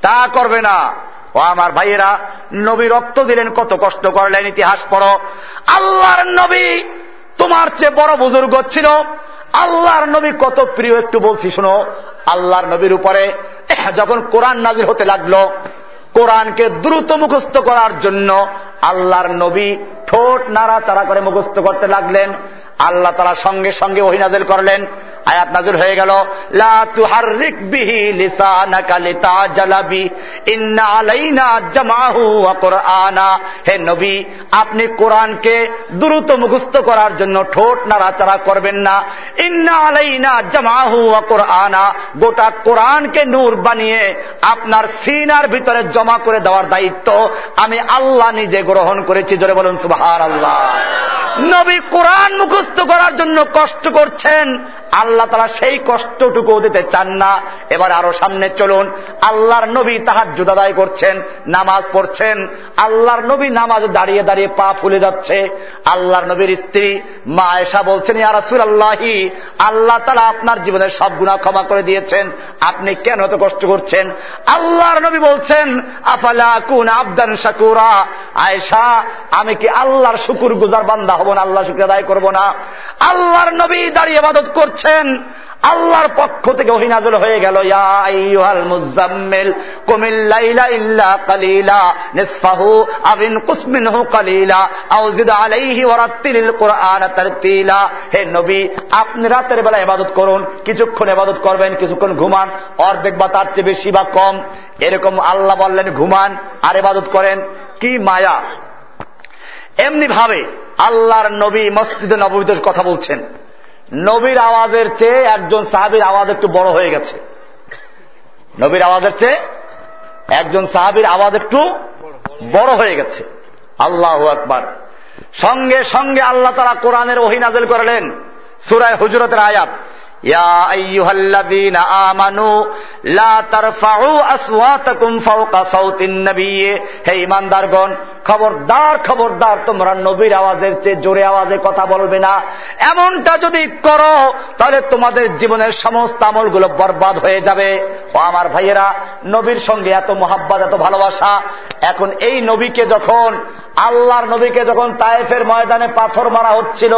তা করবে না। ও আমার ভাইয়েরা, নবী রক্ত দিলেন, কত কষ্ট করলেন, ইতিহাস পড়ো। আল্লাহর নবী তোমার চেয়ে বড় বুজুর্গ ছিল। আল্লাহর নবী কত প্রিয় একটু বলছি, শোনো। আল্লাহর নবীর উপরে <clears throat> যখন কোরআন নাজির হতে লাগল, কোরআনকে দ্রুত মুখস্থ করার জন্য আল্লাহর নবী ঠোঁট নাড়া তারা করে মুখস্থ করতে লাগলেন। আল্লাহ তারা সঙ্গে সঙ্গে ওহিনাজেল করলেন। আয়াত নাজুল হয়ে গেল হে নবী, আপনি কোরআনকে দ্রুত মুখস্থ করার জন্য ঠোঁট নাড়াচাড়া করবেন না। ইন্না আলাইনা জামাহু ওয়া কুরআনা। গোটা কোরআনকে নূর বানিয়ে আপনার সিনার ভিতরে জমা করে দেওয়ার দায়িত্ব আমি আল্লাহ নিজে গ্রহণ করেছি। জোরে বলুন, সুবহানাল্লাহ। নবী কোরআন মুখস্থ করার জন্য কষ্ট করছেন, আল্লাহ তারা সেই কষ্টটুকু দিতে চান না। এবার আরও সামনে চলুন। আল্লাহর নবী তাহার জুদাদাই করছেন, নামাজ পড়ছেন। আল্লাহর নবী নামাজ দাঁড়িয়ে দাঁড়িয়ে পা ফুলে যাচ্ছে। আল্লাহর নবীর স্ত্রী মা এসা বলছেন, ইয়া রাসুল আল্লাহি আল্লাহ তারা আপনার জীবনের সব গুণা ক্ষমা করে দিয়েছেন। আপনি কেন এত কষ্ট করছেন? আল্লাহর নবী বলছেন, আফালা কুন আবদান শাকুরা? আয়েশা, আমি কি আল্লাহর শুকুর গুজার বান্দা হব না? আল্লাহ শুক্র আদায় করব না। আল্লাহর নবী দাঁড়িয়ে ইবাদত করছেন। আল্লাহর পক্ষ থেকে অহিনাজল হয়ে গেল আপনি রাতের বেলা করুন, কিছুক্ষণ করবেন, কিছুক্ষণ ঘুমান, অর্ধেক বা তার চেয়ে বেশি বা কম। এরকম আল্লাহ বললেন, ঘুমান আর ইবাদত করেন। কি মায়া। এমনি ভাবে আল্লাহর নবী মসজিদে নবীতে কথা বলছেন। নবীর আওয়াজের চেয়ে একজন সাহাবির আওয়াজ একটু বড় হয়ে গেছে নবীর আওয়াজের চেয়ে একজন সাহাবির আওয়াজ একটু বড় হয়ে গেছে আল্লাহ আকবার সঙ্গে সঙ্গে আল্লাহ তারা কোরআনের ওহিনাজেল করলেন সুরায় হুজরতের আয়াত يا أيها الذين آمنوا لا ترفعوا أصواتكم فوق صوت النبي হে ইমানদারগণ খবরদার খবরদার, তোমরা নবীর আওয়াজের চেয়ে জোরে আওয়াজে কথা বলবে না। এমনটা যদি করো, তাহলে তোমাদের জীবনের সমস্ত আমলগুলো বরবাদ হয়ে যাবে। আমার ভাইয়েরা, নবীর সঙ্গে এত মোহাব্বত, এত ভালোবাসা। এখন এই নবীকে যখন, আল্লাহর নবীকে যখন তায়েফের ময়দানে পাথর মারা হচ্ছিল,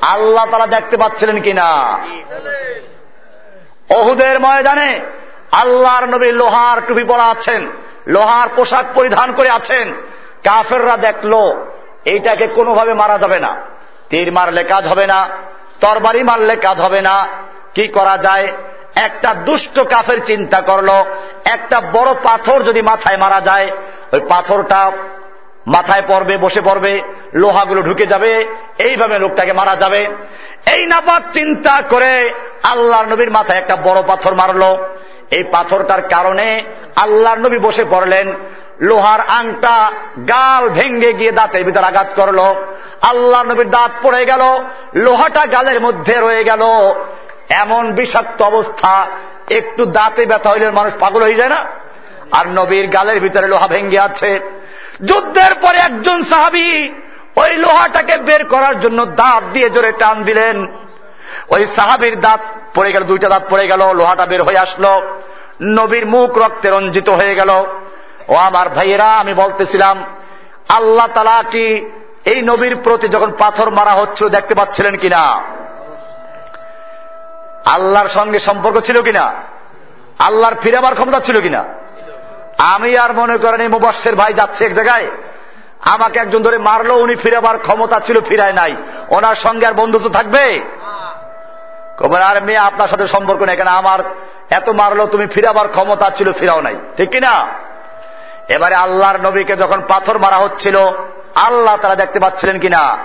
আল্লাহ তারা দেখতে পাচ্ছিলেন কিনা? অহুদের ময়দানে আল্লাহর নবী লোহার টুপি পরা আছেন, লোহার পোশাক পরিধান করে আছেন। কাফেররা দেখল, এইটাকে কোনোভাবে মারা যাবে না। তীর মারলে কাজ হবে না, তরবারি মারলে কাজ হবে না। কি করা যায়? একটা দুষ্ট কাফের চিন্তা করল, একটা বড় পাথর যদি মাথায় মারা যায়, ওই পাথরটা মাথায় পড়বে, বসে পড়বে, লোহাগুলো ঢুকে যাবে, এইভাবে লোকটাকে মারা যাবে। এই নাপাক চিন্তা করে আল্লাহর নবীর মাথায় একটা বড় পাথর মারলো। এই পাথরটার কারণে আল্লাহর নবী বসে পড়লেন লোহার আংটা, গাল ভেঙ্গে গিয়ে দাঁতের ভিতর আঘাত করল। আল্লাহ নবীর দাঁত পড়ে গেল, লোহাটা গালের মধ্যে রয়ে গেল। এমন বিষাক্ত অবস্থা, একটু দাঁতে ব্যথা হইলে মানুষ পাগল হয়ে যায় না? আর নবীর গালের ভিতরে লোহা ভেঙ্গে আছে। যুদ্ধের পরে একজন সাহাবি ওই লোহাটাকে বের করার জন্য দাঁত দিয়ে জোরে টান দিলেন। ওই সাহাবির দাঁত পড়ে গেল, দুইটা দাঁত পড়ে গেল, লোহাটা বের হয়ে আসলো। নবীর মুখ রক্তে রঞ্জিত হয়ে গেল। ও আমার ভাইয়েরা, আমি বলতেছিলাম, আল্লাহ তালা কি এই নবীর প্রতি যখন পাথর মারা হচ্ছিল দেখতে পাচ্ছিলেন কিনা? আল্লাহর সঙ্গে সম্পর্ক ছিল কিনা? আল্লাহর ফিরাবার ক্ষমতা ছিল কিনা? আমি আর মনে করেন এই মুবাসের ভাই যাচ্ছে এক জায়গায়, আমাকে একজন ধরে মারলো, উনি ফিরাবার ক্ষমতা ছিল, ফিরায় নাই। ওনার সঙ্গে আর বন্ধুত্ব থাকবে? আর মেয়ে আপনার সাথে সম্পর্ক নেই, কেন আমার এত মারলো, তুমি ফিরাবার ক্ষমতা ছিল, ফিরাও নাই। ঠিক কিনা? এবারে আল্লাহর নবীকে যখন পাথর মারা হচ্ছিল, আল্লাহ তারা দেখতে পাচ্ছিলেন কিনা?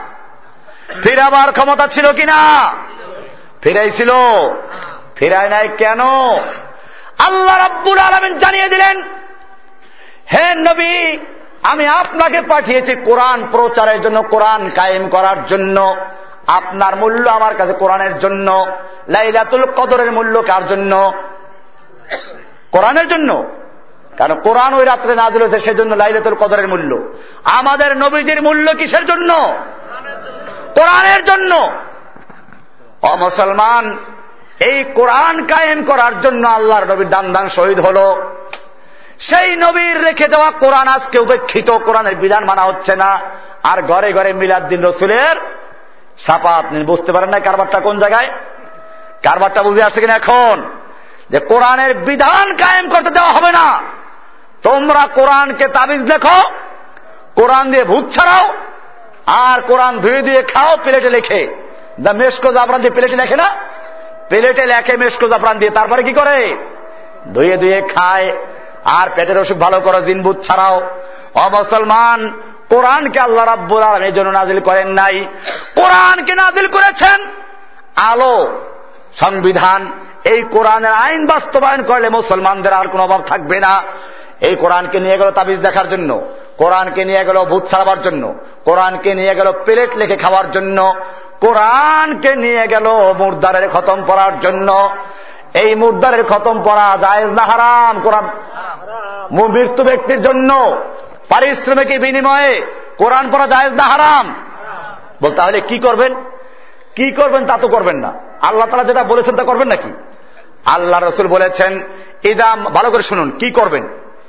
ফিরাবার ক্ষমতা ছিল কিনা? ফিরাইছিল। ফিরায় নাই কেন? আল্লাহ রাব্বুল আলমিন জানিয়ে দিলেন, হে নবী, আমি আপনাকে পাঠিয়েছি কোরআন প্রচারের জন্য, কোরআন কায়েম করার জন্য। আপনার মূল্য আমার কাছে কোরআনের জন্য। লাইলাতুল কদরের মূল্য কার জন্য? কোরআনের জন্য। কারণ কোরআন ওই রাত্রে না দিলেছে সেজন্য লাইলাতুল কদরের মূল্য। আমাদের নবীজির মূল্য কিসের জন্য? কোরআনের জন্য। অ মুসলমান, এই কোরআন কায়েম করার জন্য আল্লাহর নবীর দান দান শহীদ হল। সেই নবীর রেখে দেওয়া কোরআন আজকে উপেক্ষিত, কোরআনের বিধান মানা হচ্ছে না। আর ঘরে ঘরে মিলাদ দিন রসুলের আপনি বুঝতে পারেন না কারবারটা কোন জায়গায়? কারবারটা বুঝে আসছে কিনা এখন? যে কোরআনের বিধান কায়েম করতে দেওয়া হবে না। তোমরা কোরআনকে তাবিজ লেখো, কোরআন দিয়ে ভূত ছাড়াও, আর কোরআন ধুয়ে দিয়ে খাও, প্লেটে লেখে। দা মেসকো জাফরান দিয়ে প্লেটে লেখে না? প্লেটে লেখে মেশকো জাফরান দিয়ে, তারপরে কি করে? ধুয়ে ধুয়ে খায়। আর পেটের অসুখ ভালো করো জিনবুত ছাড়াও। অমুসলমান কোরআনকে আল্লাহ রাব্বুল আলম এই জন্য নাজিল করেন নাই। কোরআনকে নাজিল করেছেন আলো, সংবিধান। এই কোরআনের আইন বাস্তবায়ন করলে মুসলমানদের আর কোনো অভাব থাকবে না। এই কোরআনকে নিয়ে গেল তাবিজ দেখার জন্য, কোরআনকে নিয়ে গেল ভূত ছাড়াবার জন্য, কোরআনকে নিয়ে গেল প্লেট লেখে খাওয়ার জন্য, কোরআনকে নিয়ে গেল মুর্দারের খতম পড়ার জন্য। এই মুর্দারের খতম পড়া জায়েজ না হারাম, কোরআন মৃত্যু ব্যক্তির জন্য, পারিশ্রমিকের বিনিময়ে কোরআন পড়া জায়েজ না হারাম। বলতে তাহলে কি করবেন? কি করবেন তা তো করবেন না। আল্লাহ তালা যেটা বলেছেন তা করবেন নাকি? আল্লাহ রসুল বলেছেন ইদাম ভালো করে শুনুন, কি করবেন?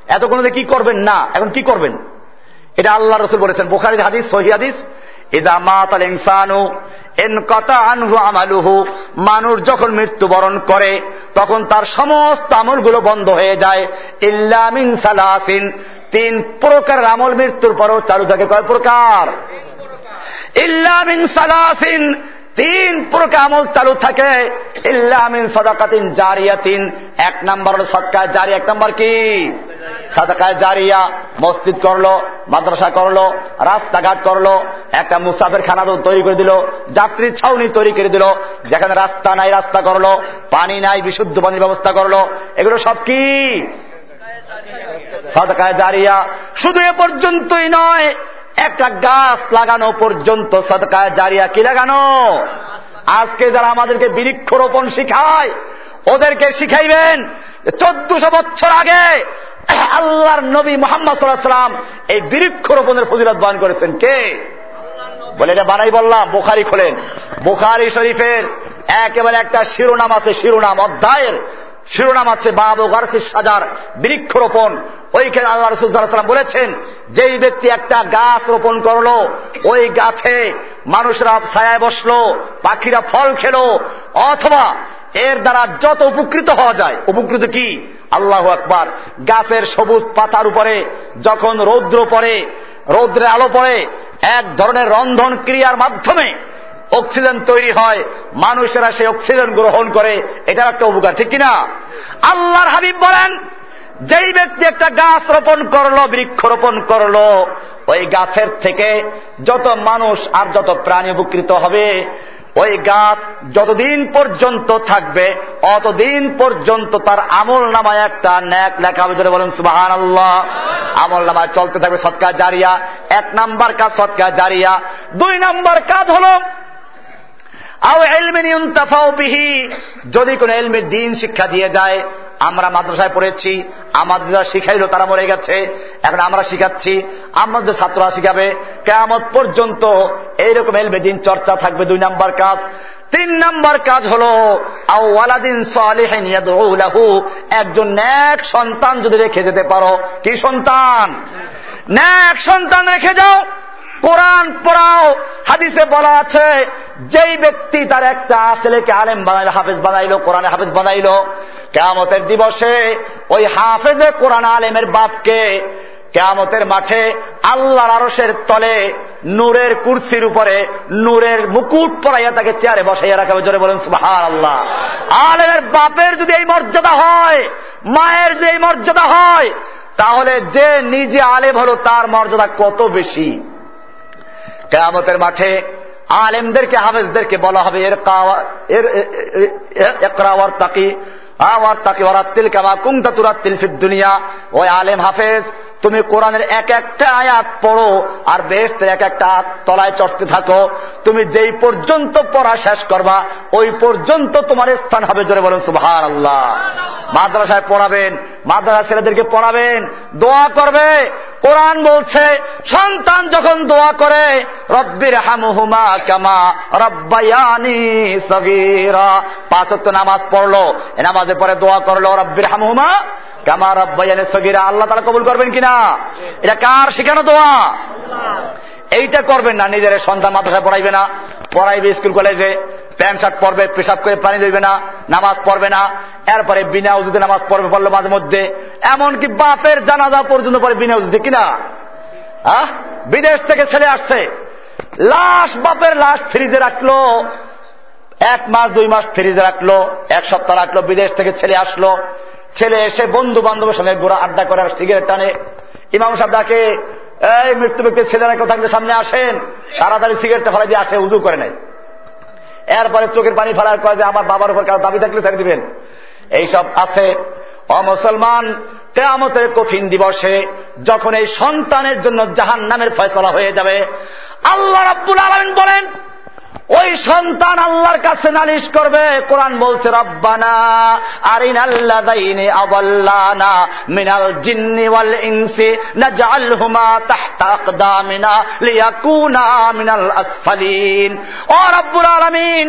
এতক্ষণ কি করবেন? না। এখন কি করবেন? এটা আল্লাহ রসুল বলেছেন। বোখারির হাদিস সহি হাদিস ইদা মাতাল ইনসানু আমালুহু মানুষ যখন মৃত্যুবরণ করে, তখন তার সমস্ত আমলগুলো বন্ধ হয়ে যায়। ইল্লামিন সালাসিন তিন প্রকার আমল মৃত্যুর পরও চালু থাকে। কয় প্রকার? ইল্লামিন সালাসিন তিন প্রকার আমল চালু থাকে। ইল্লামিন সদাকাতিন জারিয়াতিন এক নম্বর হল সৎকায় জারি এক নম্বর কি? সাদাকায় জারিয়া মসজিদ করল, মাদ্রাসা করল, রাস্তাঘাট করল, একটা মুসাফের খানা তৈরি করে দিল, যাত্রী ছাউনি তৈরি করে দিল, যেখানে রাস্তা নাই রাস্তা করল, পানি নাই, বিশুদ্ধ পানির ব্যবস্থা করল, এগুলো সব কি? সাদাকায় জারিয়া। শুধু এ পর্যন্তই নয়, একটা গাছ লাগানো পর্যন্ত সদকায় জারিয়া কি লাগানো? আজকে যারা আমাদেরকে বৃক্ষরোপণ শিখায় ওদেরকে শিখাইবেন চোদ্দশো বছর আগে <clears throat> আল্লাহর নবী মোহাম্মদ সাল্লাম এই বৃক্ষরোপণের ফজিলত বান করেছেন। কে? বলে এটা বানাই বললাম, বোখারি খোলেন। বোখারি শরীফের একেবারে একটা শিরোনাম আছে, শিরোনাম, অধ্যায়ের শিরোনাম আছে, বাবু গার্সিস সাজার বৃক্ষরোপণ। ওইখানে আল্লাহ রসুলাম বলেছেন, যেই ব্যক্তি একটা গাছ রোপণ করল, ওই গাছে মানুষরা ছায়ায় বসল, পাখিরা ফল খেলো, অথবা এর দ্বারা যত উপকৃত হওয়া যায়। উপকৃত কি? আল্লাহ আকবার। গাছের সবুজ পাতার উপরে যখন রৌদ্র পড়ে রৌদ্রে আলো পড়ে, এক ধরনের রন্ধন ক্রিয়ার মাধ্যমে অক্সিজেন তৈরি হয়। মানুষেরা সেই অক্সিজেন গ্রহণ করে এটার একটা উপকার, ঠিক কিনা? আল্লাহর হাবিব বলেন, যেই ব্যক্তি একটা গাছ রোপণ করল, বৃক্ষ রোপণ করল, ওই গাছের থেকে যত মানুষ আর যত প্রাণী উপকৃত হবে ওই গাছ যতদিন পর্যন্ত থাকবে, অতদিন পর্যন্ত তার আমল নামায় একটা ন্যাক লেখা হবে। বলেন সুবাহান আল্লাহ আমল নামায় চলতে থাকবে সৎকার জারিয়া। এক নাম্বার কাজ সৎকা জারিয়া। দুই নাম্বার কাজ হল যদি কোন এলমের দিন শিক্ষা দিয়ে যায় আমরা মাদ্রাসায় পড়েছি আমাদের যারা শিখাইলো, তারা মরে গেছে, এখন আমরা শিখাচ্ছি, আমাদের ছাত্ররা শিখাবে। কেমন পর্যন্ত এইরকম এলমে দিন চর্চা থাকবে, দুই নাম্বার কাজ। তিন নাম্বার কাজ হল আওয়ালাদিন একজন ন্যাক সন্তান যদি রেখে যেতে পারো, কি সন্তান? ন্যাক সন্তান রেখে যাও, কোরআন পড়াও, হাদিসে বলা আছে, যেই ব্যক্তি তার একটা ছেলেকে আলেম বানাইলো, হাফেজ বানাইলো, কোরআনে হাফেজ বানাইলো কেয়ামতের দিবসে ওই হাফেজে কোরআন আলেমের বাপকে কেয়ামতের মাঠে আল্লাহর আরসের তলে নূরের কুর্সির উপরে নূরের মুকুট পরাইয়া তাকে চেয়ারে বসাইয়া রাখাবে জোরে বলেন সুবাহার আল্লাহ আলেমের বাপের যদি এই মর্যাদা হয় মায়ের যদি এই মর্যাদা হয় তাহলে যে নিজে আলেম হলো তার মর্যাদা কত বেশি কেয়ামতের মাঠে আলেমদেরকে হাফেজদেরকে বলা হবে এর এর একরাওয়ার তাকি আওয়ার তাকে ওরাত্তিল কামা কুমতা তুরাত্তিল ফির দুনিয়া। ওই আলেম হাফেজ, তুমি কোরআনের এক একটা আয়াত পড়ো আর বেশ এক একটা তলায় চড়তে থাকো। তুমি যেই পর্যন্ত পড়া শেষ করবা, ওই পর্যন্ত তোমার স্থান হবে জোরে বলেন সুভার আল্লাহ মাদ্রাসায় পড়াবেন মাদ্রাসা ছেলেদেরকে পড়াবেন দোয়া করবে। কোরআন বলছে সন্তান যখন দোয়া করে রব্বির হামুহুমা কামা রব্বায়ানি সগীরা। পাঁচত্ব নামাজ পড়ল এ নামাজের পরে দোয়া করল রব্বির হামুহুমা কামা রব্বায়ানি সগীরা। আল্লাহ তালা কবুল করবেন কিনা? এটা কার শিখানো দোয়া? এইটা করবেন না নিজের সন্তান মাদ্রাসায় পড়াইবে না। পড়াইবে স্কুল কলেজে। প্যান্ট শার্ট পরবে, পেশাব করে পানি দেবে না, নামাজ পড়বে না, এরপরে বিনা উজুতে নামাজ পড়বে পড়ল মাঝে মধ্যে, এমনকি বাপের জানাজা পর্যন্ত পরে বিনা উজুতে কিনা আহ? বিদেশ থেকে ছেলে আসছে, লাশ বাপের লাশ ফ্রিজে রাখল, এক মাস, দুই মাস ফ্রিজে রাখল, এক সপ্তাহ রাখল, বিদেশ থেকে ছেলে আসলো, ছেলে এসে বন্ধু বান্ধবের সঙ্গে গোড়া আড্ডা করে সিগারেট টানে। ইমাম সাহেব ডাকে, এই মৃত্যু ব্যক্তির ছেলেরা কেউ থাকলে সামনে আসেন। তাড়াতাড়ি সিগারেটটা ফেলা দিয়ে আসে, উজু করে নেয়। এরপরে চোখের পানি ফেলার করে যে আমার বাবার উপর কারও দাবি থাকলে ছেড়ে দিবেন? এইসব আছে। অমুসলমান কেয়ামতের কঠিন দিবসে যখন এই সন্তানের জন্য জাহান নামের ফয়সলা হয়ে যাবে, আল্লাহ রাব্বুল আলমিন বলেন ওই সন্তান আল্লাহর কাছে নালিশ করবে, কোরআন বলছে, রব্বানা আরিনাল্লাদাইনি আদাল্লানা মিনাল জিন্নি ওয়াল ইনসি নাজআলহুমা তাহতা আকদামিনা লিয়াকুনা মিনাল আসফালিন। ও রব্বুল আলামিন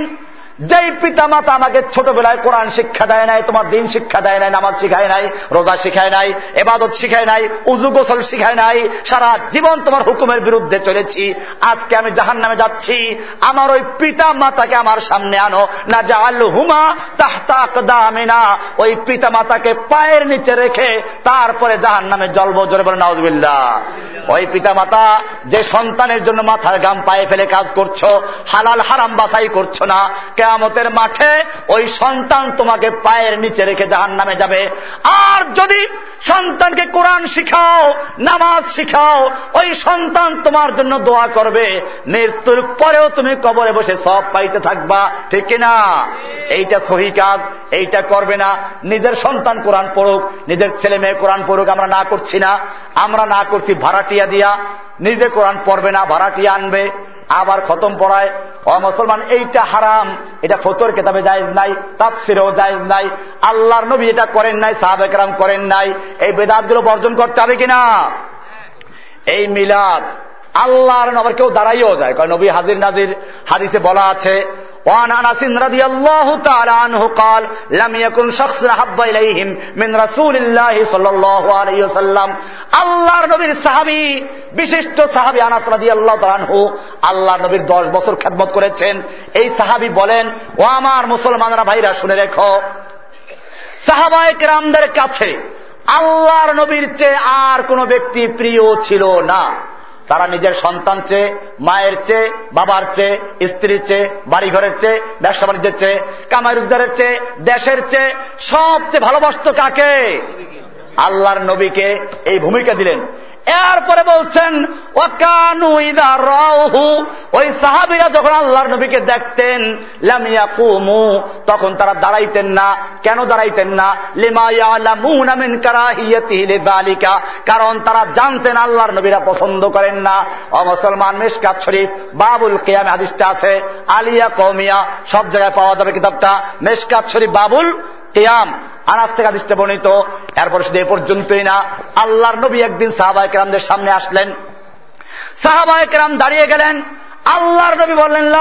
যেই পিতা মাতা আমাকে ছোটবেলায় কোরআন শিক্ষা দেয় নাই, তোমার দিন শিক্ষা দেয় নাই, নামাজ শিখায় নাই, রোজা শিখায় নাই, এবাদত শিখায় নাই, উজু গোসল শিখায় নাই, সারা জীবন তোমার হুকুমের বিরুদ্ধে চলেছি, আজকে আমি জাহান নামে যাচ্ছি, আমার ওই পিতা মাতাকে আমার সামনে আনো, না জাল হুমা তাহতাকদামিনা ওই পিতা মাতাকে পায়ের নিচে রেখে তারপরে জাহান নামে জলব জোরে বলে নওয়াজবিল্লা ওই পিতা মাতা যে সন্তানের জন্য মাথার গাম পায়ে ফেলে কাজ করছ, হালাল হারাম বাছাই করছ না কেয়ামতের মাঠে ওই সন্তান তোমাকে পায়ের নিচে রেখে জাহান নামে যাবে। আর যদি সন্তানকে কোরআন শিখাও, নামাজ শিখাও, ওই সন্তান তোমার জন্য দোয়া করবে। মৃত্যুর পরেও তুমি কবরে বসে সব পাইতে থাকবা। ঠিক না? এইটা সহি কাজ, এইটা করবে না। নিজের সন্তান কোরআন পড়ুক, নিজের ছেলে মেয়ে কোরআন পড়ুক, আমরা না করছি না। আমরা না করছি ভাড়াটিয়া দিয়া। নিজে কোরআন পড়বে না, ভাড়াটিয়া আনবে। আবার খতম পড়ায়, ও মুসলমান, এইটা হারাম, এটা ফতর কেতাবে যায় নাই, তাফসিরেও যায় নাই, আল্লাহর নবী এটা করেন নাই সাহাবেকরাম করেন নাই, এই বেদাতগুলো বর্জন করতে হবে কিনা? এই মিলাদ আল্লাহর আবার কেউ দাঁড়াইও যায়। কারণ নবী হাজির নাজির, হাদিসে বলা আছে وعن انس رضي الله تعالى عنه قال لم يكن شخص احب اليهم من رسول الله صلى الله عليه وسلم আল্লাহর নবীর সাহাবী বিশিষ্ট সাহাবী আনাস রাদিয়াল্লাহু তাআলা আনহু আল্লাহর নবীর 10 বছর খেদমত করেছেন এই সাহাবী বলেন ও আমার মুসলমানরা ভাইরা শুনে রেখো সাহাবায়ে কেরামদের কাছে আল্লাহর নবীর চেয়ে আর কোন ব্যক্তি প্রিয় ছিল না তারা নিজের সন্তান চেয়ে, মায়ের চেয়ে, বাবার চেয়ে, স্ত্রীর চেয়ে, বাড়িঘরের চেয়ে, ব্যবসা বাণিজ্যের চেয়ে কামাই রোজগারের চেয়ে, দেশের চেয়ে সবচেয়ে ভালোবাসত কাকে? আল্লাহর নবীকে এই ভূমিকা দিলেন। এরপরে বলছেন ওই সাহাবিরা যখন আল্লাহর নবীকে দেখতেন লামিয়া কুমু তখন তারা দাঁড়াইতেন না। কেন দাঁড়াইতেন না? লিমাইকা কারণ তারা জানতেন আল্লাহর নবীরা পছন্দ করেন না। অমুসলমান মিসকাত শরীফ, বাবুল কেয়ামে হাদিসটা আছে, আলিয়া কৌমিয়া সব জায়গায় পাওয়া যাবে কিতাবটা। মেসকাত শরীফ, বাবুল কেয়াম। আনাজ থেকে আদিসটা বর্ণিত। এরপর শুধু এ পর্যন্তই না, আল্লাহর নবী একদিন সাহাবায় কেরামদের সামনে আসলেন। সাহাবায় কেরাম দাঁড়িয়ে গেলেন। আল্লাহর নবী বললেন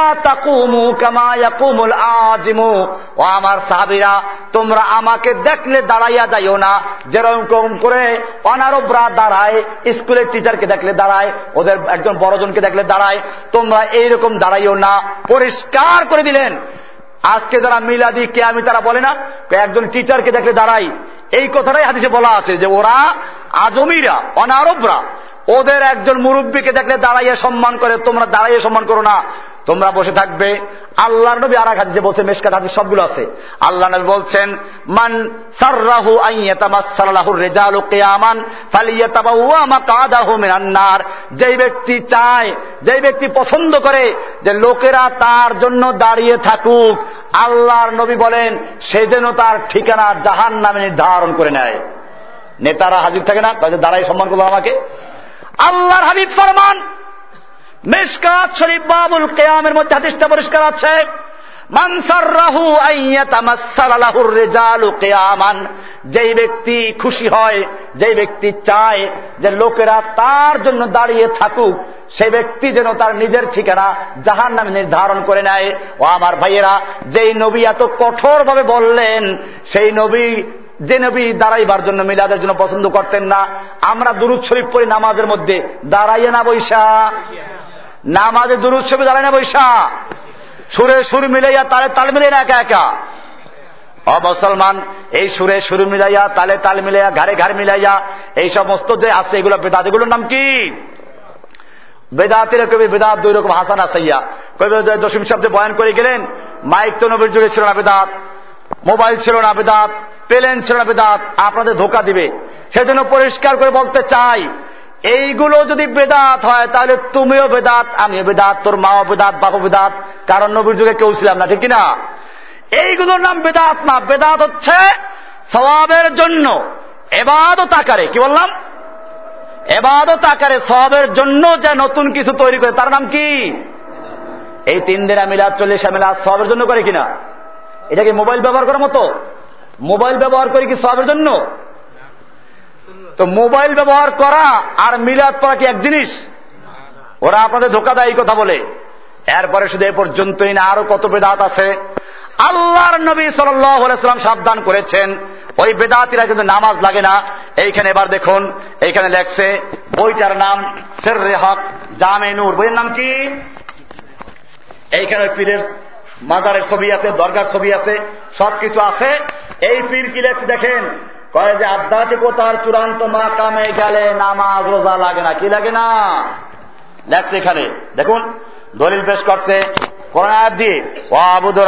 আজিমু ও আমার সাহাবিরা, তোমরা আমাকে দেখলে দাঁড়াইয়া যাইও না। যেরকম করে অনারবরা দাঁড়ায়, স্কুলের টিচারকে দেখলে দাঁড়ায়, ওদের একজন বড়জনকে দেখলে দাঁড়ায়, তোমরা এইরকম দাঁড়াইও না। পরিষ্কার করে দিলেন। আজকে যারা মিলাদি কে আমি তারা বলে না, একজন টিচারকে দেখলে দাঁড়াই। এই কথাটাই হাদিসে বলা আছে যে ওরা আজমিরা, অনারবরা, ওদের একজন মুরব্বীকে দেখলে দাঁড়াইয়ে সম্মান করে, তোমরা দাঁড়াইয়ে সম্মান করো না। তোমরা বসে থাকবে আল্লাহ নবী আর হাদিসে বলছে, মেশকাত হাদিস সবগুলো আছে। আল্লাহ নবী বলছেন, মান সাররাহু আইয়াতামাসসালাহু রিজালু কিয়ামান ফালিয়াতাবাওয়া মাকাদাহু মিনান নার। যেই ব্যক্তি চায়, যেই ব্যক্তি পছন্দ করে যে লোকেরা তার জন্য দাঁড়িয়ে থাকুক, আল্লাহর নবী বলেন, সে যেন তার ঠিকানা জাহান নামে নির্ধারণ করে নেয়। নেতারা হাজির থাকে না, তাদের দাঁড়াই সম্মান করল আমাকে। আল্লাহর হাবিব ফরমান মেশকাত শরীফ বাবুল কেয়ামের মধ্যে হাদিসটা পরিষ্কার আছে। যেই ব্যক্তি খুশি হয়, যেই ব্যক্তি চায় যে লোকেরা তার জন্য দাঁড়িয়ে থাকুক সেই ব্যক্তি যেন তার নিজের ঠিকানা জাহান নামে নির্ধারণ করে নেয়। ও আমার ভাইয়েরা, যেই নবী এত কঠোরভাবে বললেন, সেই নবী, যে নবী দাঁড়াইবার জন্য মিলাদের জন্য পছন্দ করতেন না। আমরা দুরুদ শরীফ পড়ি নামাজের মধ্যে, দাঁড়াইয়ে না বৈশা। নামাজে দুরুদ শরীফ দাঁড়ায় না বৈশা? সুরে সুর মিলাইয়া তালে তাল মিলাই না একা একা? অমুসলমান এই সুরে সুর মিলাইয়া, তালে তাল মিলাইয়া, ঘাড়ে ঘাড় মিলাইয়া, এই সমস্ত যে আছে এগুলো বেদাত এগুলোর নাম কি? বেদাতের কবি বেদাত দুই রকম হাসান আসাইয়া। কবি দশম শব্দে বয়ান করে গেলেন, মাইক তো নবীর যুগে ছিল না বেদাত, মোবাইল ছিল না বেদাত, প্লেন ছিল না বেদাত, আপনাদের ধোকা দিবে। সেজন্য পরিষ্কার করে বলতে চাই এইগুলো যদি বেদাত হয়, তাহলে তুমিও বেদাত, আমিও বেদাত, তোর মাও বেদাত বাপু বেদাত, কারণ নবীর যুগে কেউ ছিলাম না, ঠিক কিনা? এইগুলোর নাম বেদাত না, বেদাত হচ্ছে সবাবের জন্য এবাদত আকারে, কি বললাম? এবাদত আকারে সবের জন্য যে নতুন কিছু তৈরি করে, তার নাম কি? এই তিন দিনা মিলাদ, চল্লিশা মিলাদ সবের জন্য করে কিনা? এটা কি মোবাইল ব্যবহার করার মতো? মোবাইল ব্যবহার করে কি সবের জন্য? তো মোবাইল ব্যবহার করা আর মিলাদ পড়া কি এক জিনিস? ওরা আপনাদের ধোকা দেয় কথা বলে। এরপরে শুধু এ পর্যন্তই না, আরও কত বেদাত আছে। আল্লাহর নবী সাল্লাম সাবধান করেছেন। ওই বেদাতিরা কিন্তু নামাজ লাগে না। এইখানে এবার দেখুন, এইখানে লেখছে, বইটার নাম সের হক, জামে নূর। বইয়ের নাম কি? এইখানে পীরের মাজারের ছবি আছে, দরগার ছবি আছে, সবকিছু আছে। এই পীর কি লেখছে দেখেন? কয়ে যে আধ্যাত্মিকতার চূড়ান্ত মাকামে গেলে নামাজ রোজা লাগে না, কি লাগে না? লেখছে এখানে। দেখুন, দলিল পেশ করছে কোরআন দিয়ে, ওয়াবুদ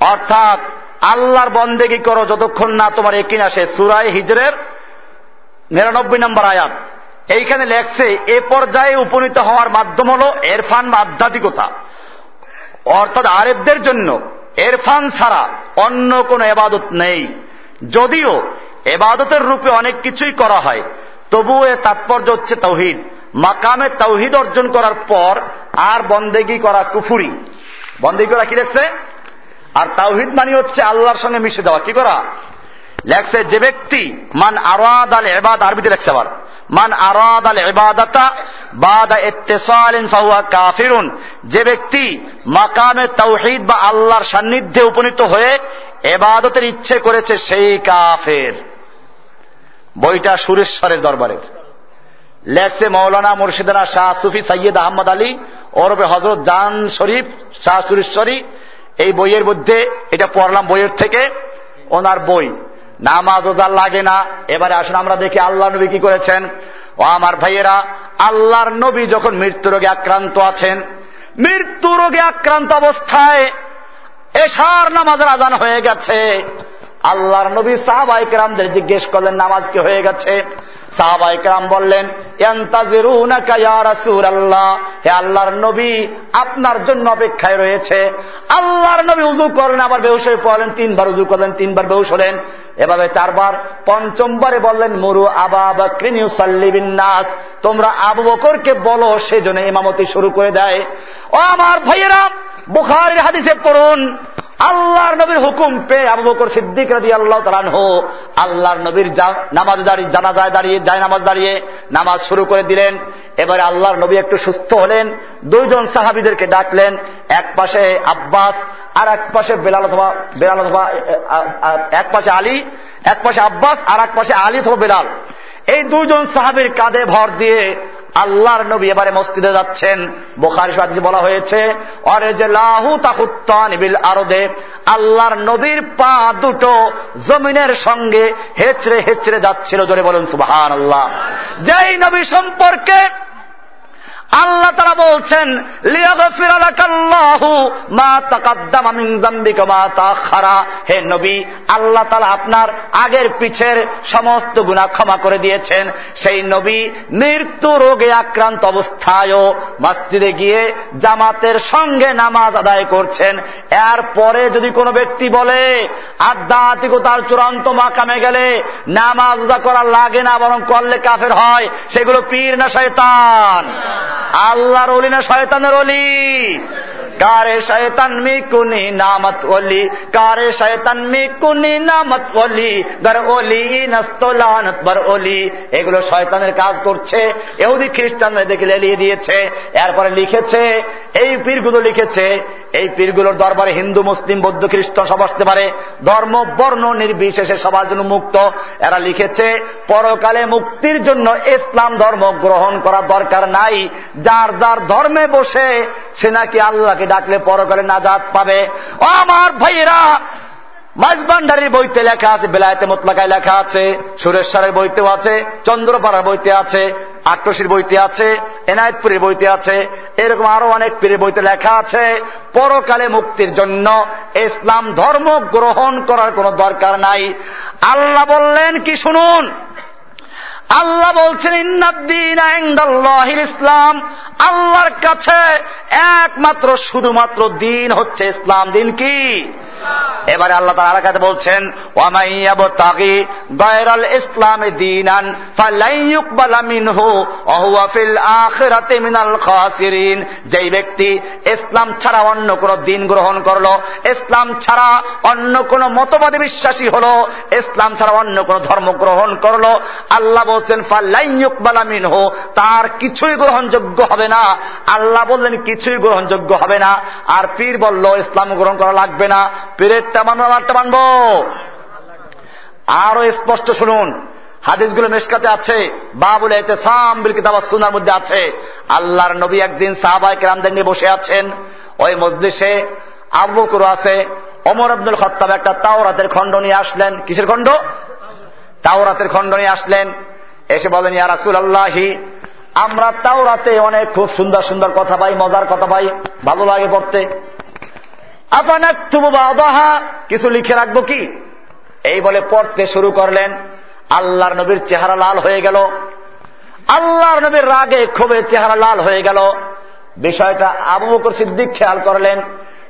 অর্থাৎ, আল্লাহর বন্দেগি করো যতক্ষণ না তোমার একিন আসে? সুরাই হিজরের নিরানব্বই নম্বর আয়াত। এইখানে লেখছে, এ পর্যায়ে উপনীত হওয়ার মাধ্যম হল এরফান বা আধ্যাত্মিকতা। অর্থাৎ আরেবদের জন্য এরফান ছাড়া অন্য কোনো এবাদত নেই। যদিও এবাদতের রূপে অনেক কিছুই করা হয়, তবুও এর তাৎপর্য হচ্ছে তৌহিদ। মাকামে তৌহিদ অর্জন করার পর আর বন্দেগি করা কুফুরি। বন্দেগি করা কি লেখছে? আর তাওহিদ মানি হচ্ছে আল্লাহর সঙ্গে মিশে যাওয়া। কি করা? লেখছে, যে ব্যক্তি মান আরাদ আল এবাদ, আরবিতে লেখছে আবার। মান আরাদ আল এবাদাতা বাদা ইত্তেসালিন ফাহুয়া কাফিরুন। যে ব্যক্তি মাকামে তৌহিদ বা আল্লাহর সান্নিধ্যে উপনীত হয়ে এবাদতের ইচ্ছে করেছে সেই কাফের। বইটা সুরেশ্বরের দরবারের। লেখছে মৌলানা মুর্শিদানা শাহ সুফি সৈয়দ আহমদ আলী ওরবে হজরত জান শরীফ শাহ সুরেশ্বরী। এই বইয়ের মধ্যে, এটা পড়লাম বইয়ের থেকে, ওনার বই। নামাজ ওজার লাগে না। এবারে আসুন আমরা দেখি আল্লাহ নবী কি করেছেন। ও আমার ভাইয়েরা, আল্লাহর নবী যখন মৃত্যু রোগে আক্রান্ত আছেন, মৃত্যু রোগে আক্রান্ত অবস্থায় এশার নামাজের আজান হয়ে গেছে। আল্লাহর নবী সাহাবাইকরামদের জিজ্ঞেস করলেন, নামাজ কি হয়ে গেছে? সাহাবাইকরাম বললেন আল্লাহ হে আল্লাহর নবী, আপনার জন্য অপেক্ষায় রয়েছে। আল্লাহর নবী উজু করলেন, আবার বেউস পড়লেন, তিনবার উজু করলেন, তিনবার বেউস হলেন। এভাবে চারবার পঞ্চমবারে বললেন, মরু আবা তোমরা আবু বকরকে বলো সেজন্য ইমামতি শুরু করে দেয়। ও আমার ভাইয়েরা, বুখারের হাদিসে পড়ুন, আল্লাহর নবীর হুকুম পেয়ে আবু বকর সিদ্দিক রাজি আল্লাহ তালানহ আল্লাহর নবীর নামাজ দাঁড়িয়ে জানাজায় দাঁড়িয়ে যায় নামাজ দাঁড়িয়ে নামাজ শুরু করে দিলেন। এবারে আল্লাহর নবী একটু সুস্থ হলেন, দুইজন সাহাবিদেরকে ডাকলেন, এক পাশে আব্বাস, আর এক পাশে বেলাল অথবা বেলাল অথবা এক পাশে আলী, এক পাশে আব্বাস, আর এক পাশে আলী অথবা বেলাল। এই দুজন সাহাবির কাঁধে ভর দিয়ে আল্লাহর নবী এবারে মসজিদে যাচ্ছেন। বোখারি বলা হয়েছে অরে যে লাহু তাহুত্তানিবিল আরদে। আল্লাহর নবীর পা দুটো জমিনের সঙ্গে হেচড়ে হেচড়ে যাচ্ছিল। জোরে বলুন সুবাহান আল্লাহ যেই নবী সম্পর্কে আল্লাহ তারা বলছেন হে নবী, আল্লাহ তালা আপনার আগের পিছের সমস্ত গুণা ক্ষমা করে দিয়েছেন। সেই নবী মৃত্যু রোগে আক্রান্ত অবস্থায়ও মসজিদে গিয়ে জামাতের সঙ্গে নামাজ আদায় করছেন। এরপরে যদি কোনো ব্যক্তি বলে, আধ্যাত্মিকতার চূড়ান্ত মাকামে গেলে নামাজ করা লাগে না, বরং করলে কাফের হয়, সেগুলো পীর না শয়তান। আল্লাহর অলি না শয়তানের অলি? কারে শয়তান মি কুনি নামত ওলি, কারে শয়তান মি কুনি নামত ওলি গর ওলি নস্তলানত বর ওলি। এগুলো শয়তানের কাজ করছে। এহুদি খ্রিস্টানরা দেখে লেলিয়ে দিয়েছে। এরপরে লিখেছে, এই পীরগুলো লিখেছে, এই পীরগুলোর দরবারে হিন্দু, মুসলিম, বৌদ্ধ, খ্রিস্টান সব আসতে পারে। ধর্ম, বর্ণ নির্বিশেষে সবার জন্য মুক্ত। এরা লিখেছে, পরকালে মুক্তির জন্য ইসলাম ধর্ম গ্রহণ করা দরকার নাই। যার যার ধর্মে বসে সে নাকি আল্লাহকে ডাকলে পরকালে নাজাদ পাবে। ও আমার ভাইয়েরা মাঝবান্ডারির বইতে লেখা আছে, বেলায়েতে মোতলাকায় লেখা আছে, সুরেশ্বরের বইতেও আছে, চন্দ্রপাড়ার বইতে আছে আট্টসির বইতে আছে, এনায়তপুরের বইতে আছে, এরকম আরও অনেক পীরের বইতে লেখা আছে। পরকালে মুক্তির জন্য ইসলাম ধর্ম গ্রহণ করার কোনো দরকার নাই। আল্লাহ বললেন কি শুনুন? আল্লাহ বলছেন ইসলাম। আল্লাহর কাছে একমাত্র শুধুমাত্র দিন হচ্ছে ইসলাম। দিন কি? এবারে আল্লাহ তার আলাকাতে বলছেন ওয়ামাইয়াবতাগি ব্যক্তি ইসলাম ছাড়া অন্য কোন দিন গ্রহণ করল, ইসলাম ছাড়া অন্য কোন মতবাদে বিশ্বাসী হলো, ইসলাম ছাড়া অন্য কোন ধর্ম গ্রহণ করল, আল্লাহ বলছেন ফালাইয়ুকবালা মিনহু, তার কিছুই গ্রহণযোগ্য হবে না। আল্লাহ বললেন, কিছুই গ্রহণযোগ্য হবে না। আর পীর বলল, ইসলাম গ্রহণ করা লাগবে না। পীরেরটা মানবো আমারটা মানবো আরও স্পষ্ট শুনুন, হাদিসগুলো মেশকাতে আছে, বাবুল সাম বিল কিতাব সুনার মধ্যে আছে। আল্লাহর নবী একদিন সাহাবাই কেরামদের নিয়ে বসে আছেন, ওই মসজিষে আবু বকর আছে অমর আব্দুল খত্তাব একটা তাওরাতের খণ্ড নিয়ে আসলেন। কিসের খণ্ড? তাওরাতের খণ্ড নিয়ে আসলেন। এসে বলেন, ইয়া রাসুল আল্লাহি আমরা তাওরাতে অনেক খুব সুন্দর সুন্দর কথা পাই, মজার কথা পাই, ভালো লাগে পড়তে। আপানাক তুবু বাদাহা, কিছু লিখে রাখব কি? এই বলে পড়তে শুরু করলেন। আল্লাহর নবীর চেহারা লাল হয়ে গেল। আল্লাহর নবীর রাগে ক্ষোভে চেহারা লাল হয়ে গেল। বিষয়টা আবু বকর সিদ্দিক খেয়াল করলেন।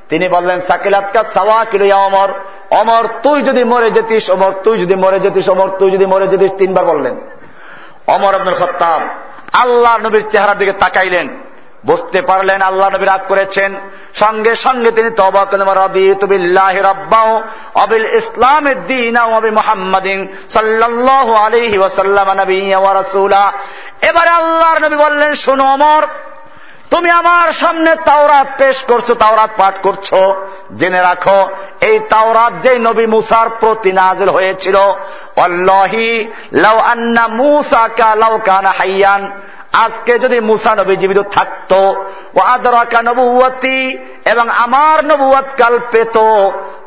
তিনি বললেন সাকিলাতকা সাওয়া কিলো অমর অমর তুই যদি মরে যেতিস অমর তুই যদি মরে যেতিস অমর তুই যদি মরে যেতিস, তিনবার বললেন। অমর আব্দুল খত্তাব আল্লাহ নবীর চেহারার দিকে তাকাইলেন। বুঝতে পারলেন আল্লাহ নবী রাগ করেছেন। সঙ্গে সঙ্গে তিনি তবা এবারে আল্লাহর নবী বললেন, শোনো অমর, তুমি আমার সামনে তাওরাত পেশ করছ, তাওরাত পাঠ করছ। জেনে রাখো, এই তাওরাত যে নবী মুসার প্রতি নাজিল হয়েছিল। আন্না কা লাউ কানা হাইয়ান। আজকে যদি মুসা নবী জীবিত থাকতো ও আদরাকা নবুয়তি এবং আমার নবুয়াত কাল পেত,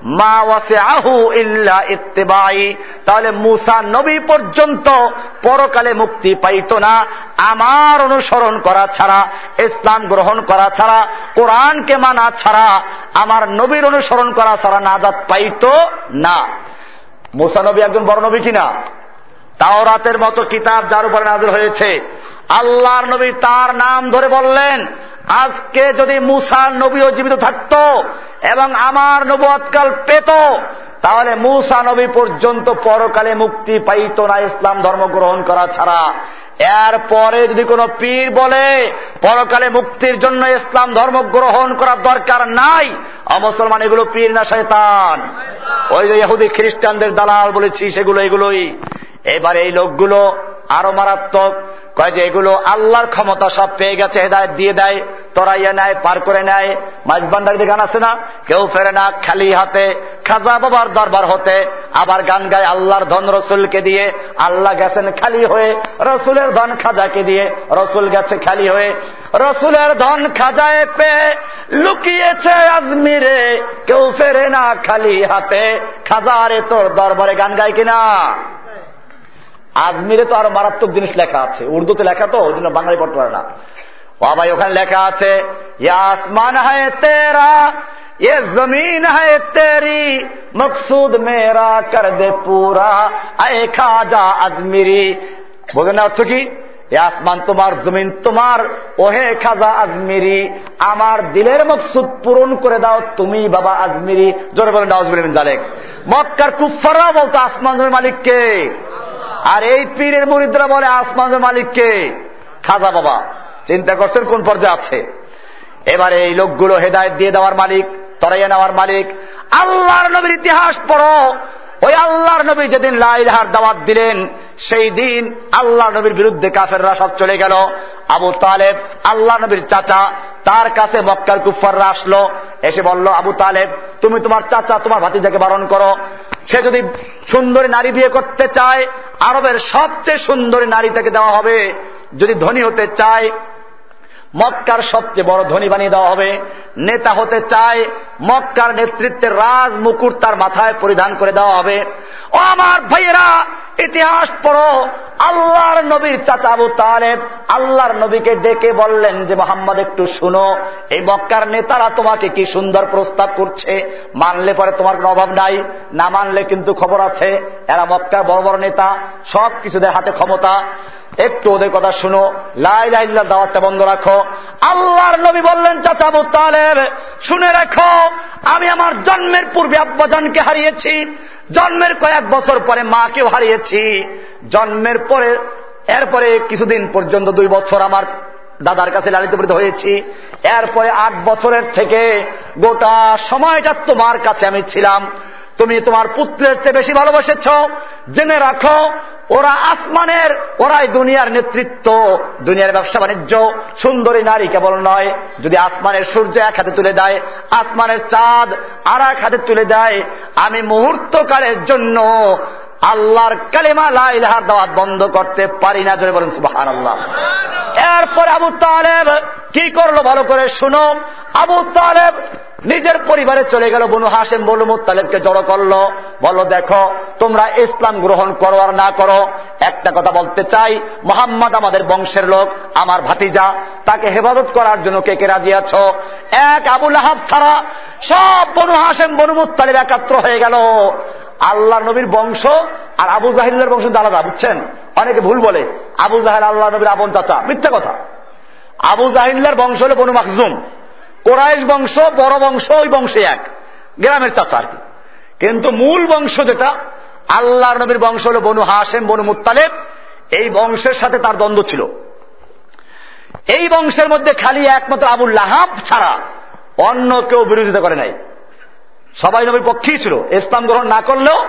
মা ওয়াসে আহু ইল্লা ইত্তেবাই, তাহলে মুসা নবী পর্যন্ত পরকালে মুক্তি পাইত না। আমার অনুসরণ করা ছাড়া, ইসলাম গ্রহণ করা ছাড়া, কোরআনকে মানা ছাড়া, আমার নবীর অনুসরণ করা ছাড়া নাজাত পাইত না। মুসা নবী একজন বড় নবী কিনা? তাও রাতের মতো কিতাব যার উপরে নাজির হয়েছে। আল্লাহর নবী তার নাম ধরে বললেন, আজকে যদি মুসার নবীও জীবিত থাকত এবং আমার নবৎকাল পেত, তাহলে মুসা নবী পর্যন্ত পরকালে মুক্তি পাইত না ইসলাম ধর্ম গ্রহণ করা ছাড়া। এর পরে যদি কোন পীর বলে, পরকালে মুক্তির জন্য ইসলাম ধর্ম গ্রহণ করার দরকার নাই মুসলমান এগুলো পীর না শয়তান। ওই যে ইহুদি খ্রিস্টানদের দালাল বলেছি, সেগুলো এগুলোই। এবার এই লোকগুলো আরও মারাত্মক, কয় যে এগুলো আল্লাহর ক্ষমতা সব পেয়ে গেছে, হেদায়ত দিয়ে দেয়, তরাইয়া নেয়, পার করে নেয়। মাঝ ভান্ডারিতে গান আছে না? কেউ ফেরে না, খালি হাতে, খাজা বাবার দরবার হতে, আবার গান গায় আল্লাহর ধন রসুলকে দিয়ে, আল্লাহ গেছেন খালি হয়ে, রসুলের ধন খাজাকে দিয়ে, রসুল গেছে খালি হয়ে, রসুলের ধন খাজায় পে লুকিয়েছে আজমিরে, কেউ ফেরে না খালি হাতে, খাজারে তোর দরবারে গান গায় কিনা? আজমিরে তো আরো মারাত্মক জিনিস লেখা আছে উর্দুতে লেখা তো ওই জন্য বাঙালি পড়তে পারে না বাবাই ওখানে লেখা আছে আসমান হায় তেরা ये जमीन है तेरी मकसूद मेरा कर दे पूरा আয়ে খাজা আজমিরি বোঝেন অর্থ কি এ আসমান তোমার জমিন তোমার ওহে খাজা আজমিরি আমার দিলের মকসুদ পূরণ করে দাও তুমি বাবা আজমিরি জোরে বলেন আজমিরি জালেক মক্কার কুফাররা বলতো আসমান জমির মালিককে আর এই পীরের মুরিদরা বলে, আসমানের মালিককে খাজা বাবা, চিন্তা করছেন কোন পর্যায়ে আছে? এবারে এই লোকগুলো হেদায়ত দিয়ে দেওয়ার মালিক, তরাইয়া নেওয়ার মালিক, আল্লাহর নবীর ইতিহাস পড়ো। ওই আল্লাহর নবী যেদিন লাইলহার দাওয়াত দিলেন, সেই দিন আল্লাহ নবীর বিরুদ্ধে কাফেররা সব চলে গেল। আবু তালেব আল্লাহ নবীর চাচা, তার কাছে মক্কার কুফাররা আসলো। এসে বলল, আবু তালেব, তুমি তোমার চাচা, তোমার ভাতিজাকে বারণ করো। সে যদি সুন্দরী নারী বিয়ে করতে চায়, আরবের সবচেয়ে সুন্দরী নারী তাকে দেওয়া হবে। যদি ধনী হতে চায় মক্কার সবচেয়ে বড় ধনী বানিয়ে দেওয়া হবে। নেতা হতে চায় মক্কার নেতৃত্বের রাজ মুকুট তার মাথায় পরিধান করে দেওয়া হবে। ও আমার ভাইয়েরা, ইতিহাস পড়ো। আল্লাহর নবীর চাচা আবু তালেব আল্লাহর নবীকে ডেকে বললেন যে, মোহাম্মদ, একটু শুনো। এই মক্কার নেতারা তোমাকে কি সুন্দর প্রস্তাব করছে? মানলে পরে তোমার কোনো অভাব নাই। না মানলে কিন্তু খবর আছে। এরা মক্কার বড় বড় নেতা। সব কিছুদের হাতে ক্ষমতা। একটু ওদের কথা শুনো। লাই লাইল্লা দাওয়াতটা বন্ধ রাখো। আল্লাহর নবী বললেন, চাচা আবু শুনে রাখো, আমি আমার জন্মের পূর্বে আব্বাজানকে হারিয়েছি। জন্মের কয়েক বছর পরে মাকেও হারিয়েছি। জন্মের পরে, এরপরে কিছুদিন পর্যন্ত দুই বছর আমার দাদার কাছে লালিত পালিত হয়েছি। এরপরে আট বছরের থেকে গোটা সময়টা তোমার কাছে আমি ছিলাম। তুমি তোমার পুত্রের চেয়ে বেশি ভালোবাসেছ। জেনে রাখো, ওরা আসমানের, ওরাই দুনিয়ার নেতৃত্ব, দুনিয়ার ব্যবসা বাণিজ্য। সুন্দরী নারী কেবল নয়, যদি আসমানের সূর্য এক হাতে তুলে দেয়, আসমানের চাঁদ আর এক হাতে তুলে দেয়, আমি মুহূর্তকালের জন্য আল্লাহর কালিমা লাইলাহার দাওয়াত বন্ধ করতে পারি না। জোরে বলেন সুবাহান আল্লাহ এরপরে আবু তালেব কি করল ভালো করে শুনো। আবু তালেব নিজের পরিবারে চলে গেল, বনু হাসেম বলু মুতালেবকে জড়ো করল। বলো দেখো, তোমরা ইসলাম গ্রহণ করো আর না করো। একটা কথা বলতে চাই, মোহাম্মদ আমাদের বংশের লোক, আমার ভাতিজা। তাকে হেফাজত করার জন্য কে কে রাজি আছো? এক আবুল আহাব ছাড়া সব বনু হাসেম বনু মুতালেব একাত্র হয়ে গেল। আল্লাহ নবীর বংশ আর আবু জাহিল্লার বংশ আলাদা, বুঝছেন? অনেকে ভুল বলে, আবু জাহেল আল্লাহ নবীর আপন চাচা, মিথ্যা কথা। আবু জাহিল্লার বংশ হল বনু মাকজুম কোরাইশ বংশ, বড় বংশ, ওই বংশে এক, গ্রামের চাচা আর কি। কিন্তু মূল বংশ যেটা আল্লাহ নবীর বংশ হল বনু হাসেম বনু মুতালেব এই বংশের সাথে তার দ্বন্দ্ব ছিল। এই বংশের মধ্যে খালি একমাত্র আবুল লাহাব ছাড়া অন্য কেউ বিরোধিতা করে নাই। সবাই নবীর পক্ষেই ছিল। ইসলাম গ্রহণ না করলেও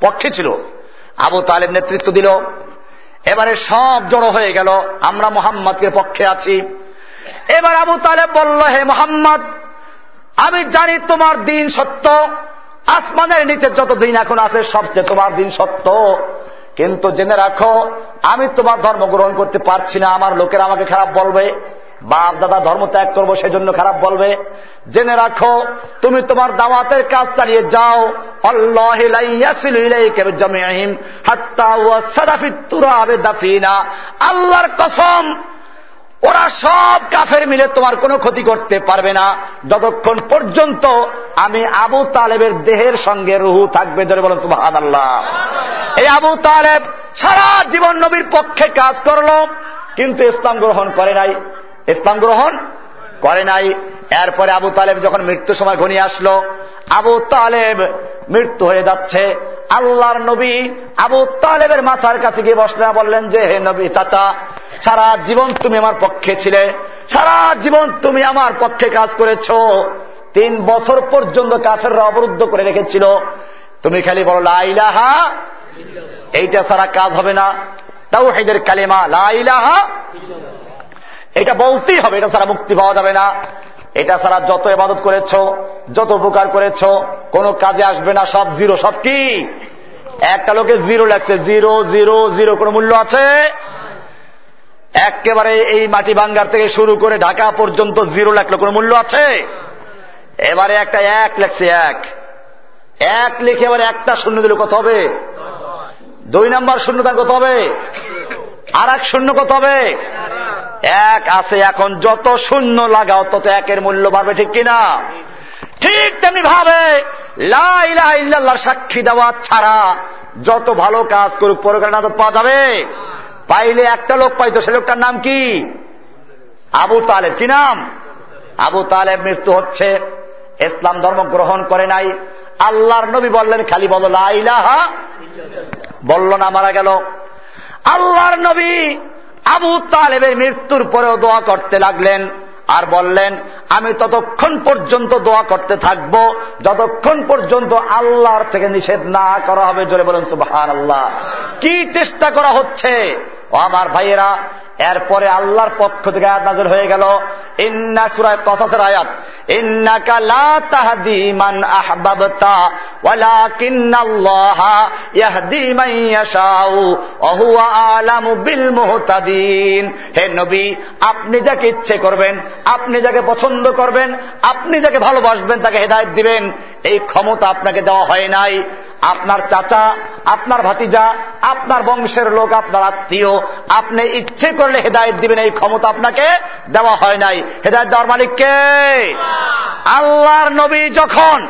পক্ষে ছিল। আবু তালেব নেতৃত্ব দিল। এবারে সব জড়ো হয়ে গেল। আমরা মোহাম্মদকে পক্ষে আছি। এবার আবু তালেব বলল, হে মোহাম্মদ, আমি জানি তোমার দিন সত্য, আসমানের নিচে যত দিন এখন আছে সবচেয়ে তোমার দিন সত্য। কিন্তু জেনে রাখো, আমি তোমার ধর্ম গ্রহণ করতে পারছি না, আমার লোকেরা আমাকে খারাপ বলবে, বাপ দাদা ধর্ম ত্যাগ করব সেজন্য খারাপ বলবে। জেনে রাখো, তুমি তোমার দাওয়াতের কাজ চালিয়ে যাও। আল্লাহর কসম ওরা সব কাফের মিলে তোমার কোনো ক্ষতি করতে পারবে না। যতক্ষণ পর্যন্ত আমি আবু তালেবের দেহের সঙ্গে রুহু থাকবে ধরে বলেন সুহান আল্লাহ এই আবু তালেব সারা জীবন নবীর পক্ষে কাজ করল, কিন্তু ইসলাম গ্রহণ করে নাই। ইসলাম গ্রহণ করে নাই। এরপরে আবু তালেব যখন মৃত্যু সময় ঘনিয়ে আসলো, আবু তালেব মৃত্যু হয়ে যাচ্ছে। আল্লাহর নবী আবু তালেবের মাথার কাছে গিয়ে বসলেন, বললেন যে, হে নবী, চাচা সারা জীবন তুমি আমার পক্ষে ছিলে। সারা জীবন তুমি আমার পক্ষে কাজ করেছ। তিন বছর পর্যন্ত কাফেররা অবরুদ্ধ করে রেখেছিল। তুমি খালি বলো লাইলাহা এইটা ছাড়া কাজ হবে না। তাও হেদের কালিমা লাইলাহা এটা বলতেই হবে, এটা ছাড়া মুক্তি পাওয়া যাবে না। এটা ছাড়া যত এবাদত করেছ, যত উপকার করেছ, কোনো কাজে আসবে না, সব জিরো। সব কি? একটা লোকে জিরো লাগছে জিরো জিরো জিরো, কোনো মূল্য আছে? একেবারে এই মাটি বাঙ্গার থেকে শুরু করে ঢাকা পর্যন্ত জিরো লাগল কোনো মূল্য আছে। এবারে একটা এক লেখছে এক। এক লিখে এবারে একটা শূন্য দিল কত হবে? দুই নাম্বার শূন্যদান কত হবে? আর এক শূন্য কত হবে? এক আছে এখন যত শূন্য লাগাও তত একের মূল্য বাড়বে ঠিক কিনা? ঠিক তেমনি ভাবে লাইল্লাহর সাক্ষী দেওয়া ছাড়া যত ভালো কাজ করুক পরকার না পাওয়া যাবে। পাইলে একটা লোক পাইতো, সে লোকটার নাম কি? আবু তালেব। কি নাম? আবু তালেব মৃত্যু হচ্ছে। ইসলাম ধর্ম গ্রহণ করে নাই। আল্লাহর নবী বললেন, খালি বলো লাইলাহা বলল না, মারা গেল। আল্লাহর নবী আবু তালেবের মৃত্যুর পরেও দোয়া করতে লাগলেন। আর বললেন, আমি ততক্ষণ পর্যন্ত দোয়া করতে থাকব, যতক্ষণ পর্যন্ত আল্লাহর থেকে নিষেধ না করা হবে, জোরে বলেন সুবাহ আল্লাহ কি চেষ্টা করা হচ্ছে? আমার ভাইয়েরা এরপরে আল্লাহর পক্ষ থেকে আয়াত নাজল হয়ে গেল, ইন্না সুরায় কসাসের আয়াত, ইন্নাকা লা তাহদি মান আহবাবতা, ওয়ালাকিন্নাল্লাহা ইয়াহদি মান ইয়াশাউ, ওয়া আলামু বিল মুহতাদিন। হে নবী, আপনি যাকে ইচ্ছে করবেন, আপনি যাকে পছন্দ করবেন, আপনি যাকে ভালোবাসবেন, তাকে হেদায়েত দিবেন। এই ক্ষমতা আপনাকে দেওয়া হয় নাই। আপনার চাচা, আপনার ভাতিজা, আপনার বংশের লোক, আপনার আত্মীয়, আপনি ইচ্ছে করলে হেদায়ত দিবেন, এই ক্ষমতা আপনাকে দেওয়া হয় নাই। হেদায়ত দেওয়ার মালিককে আল্লাহর নবী যখন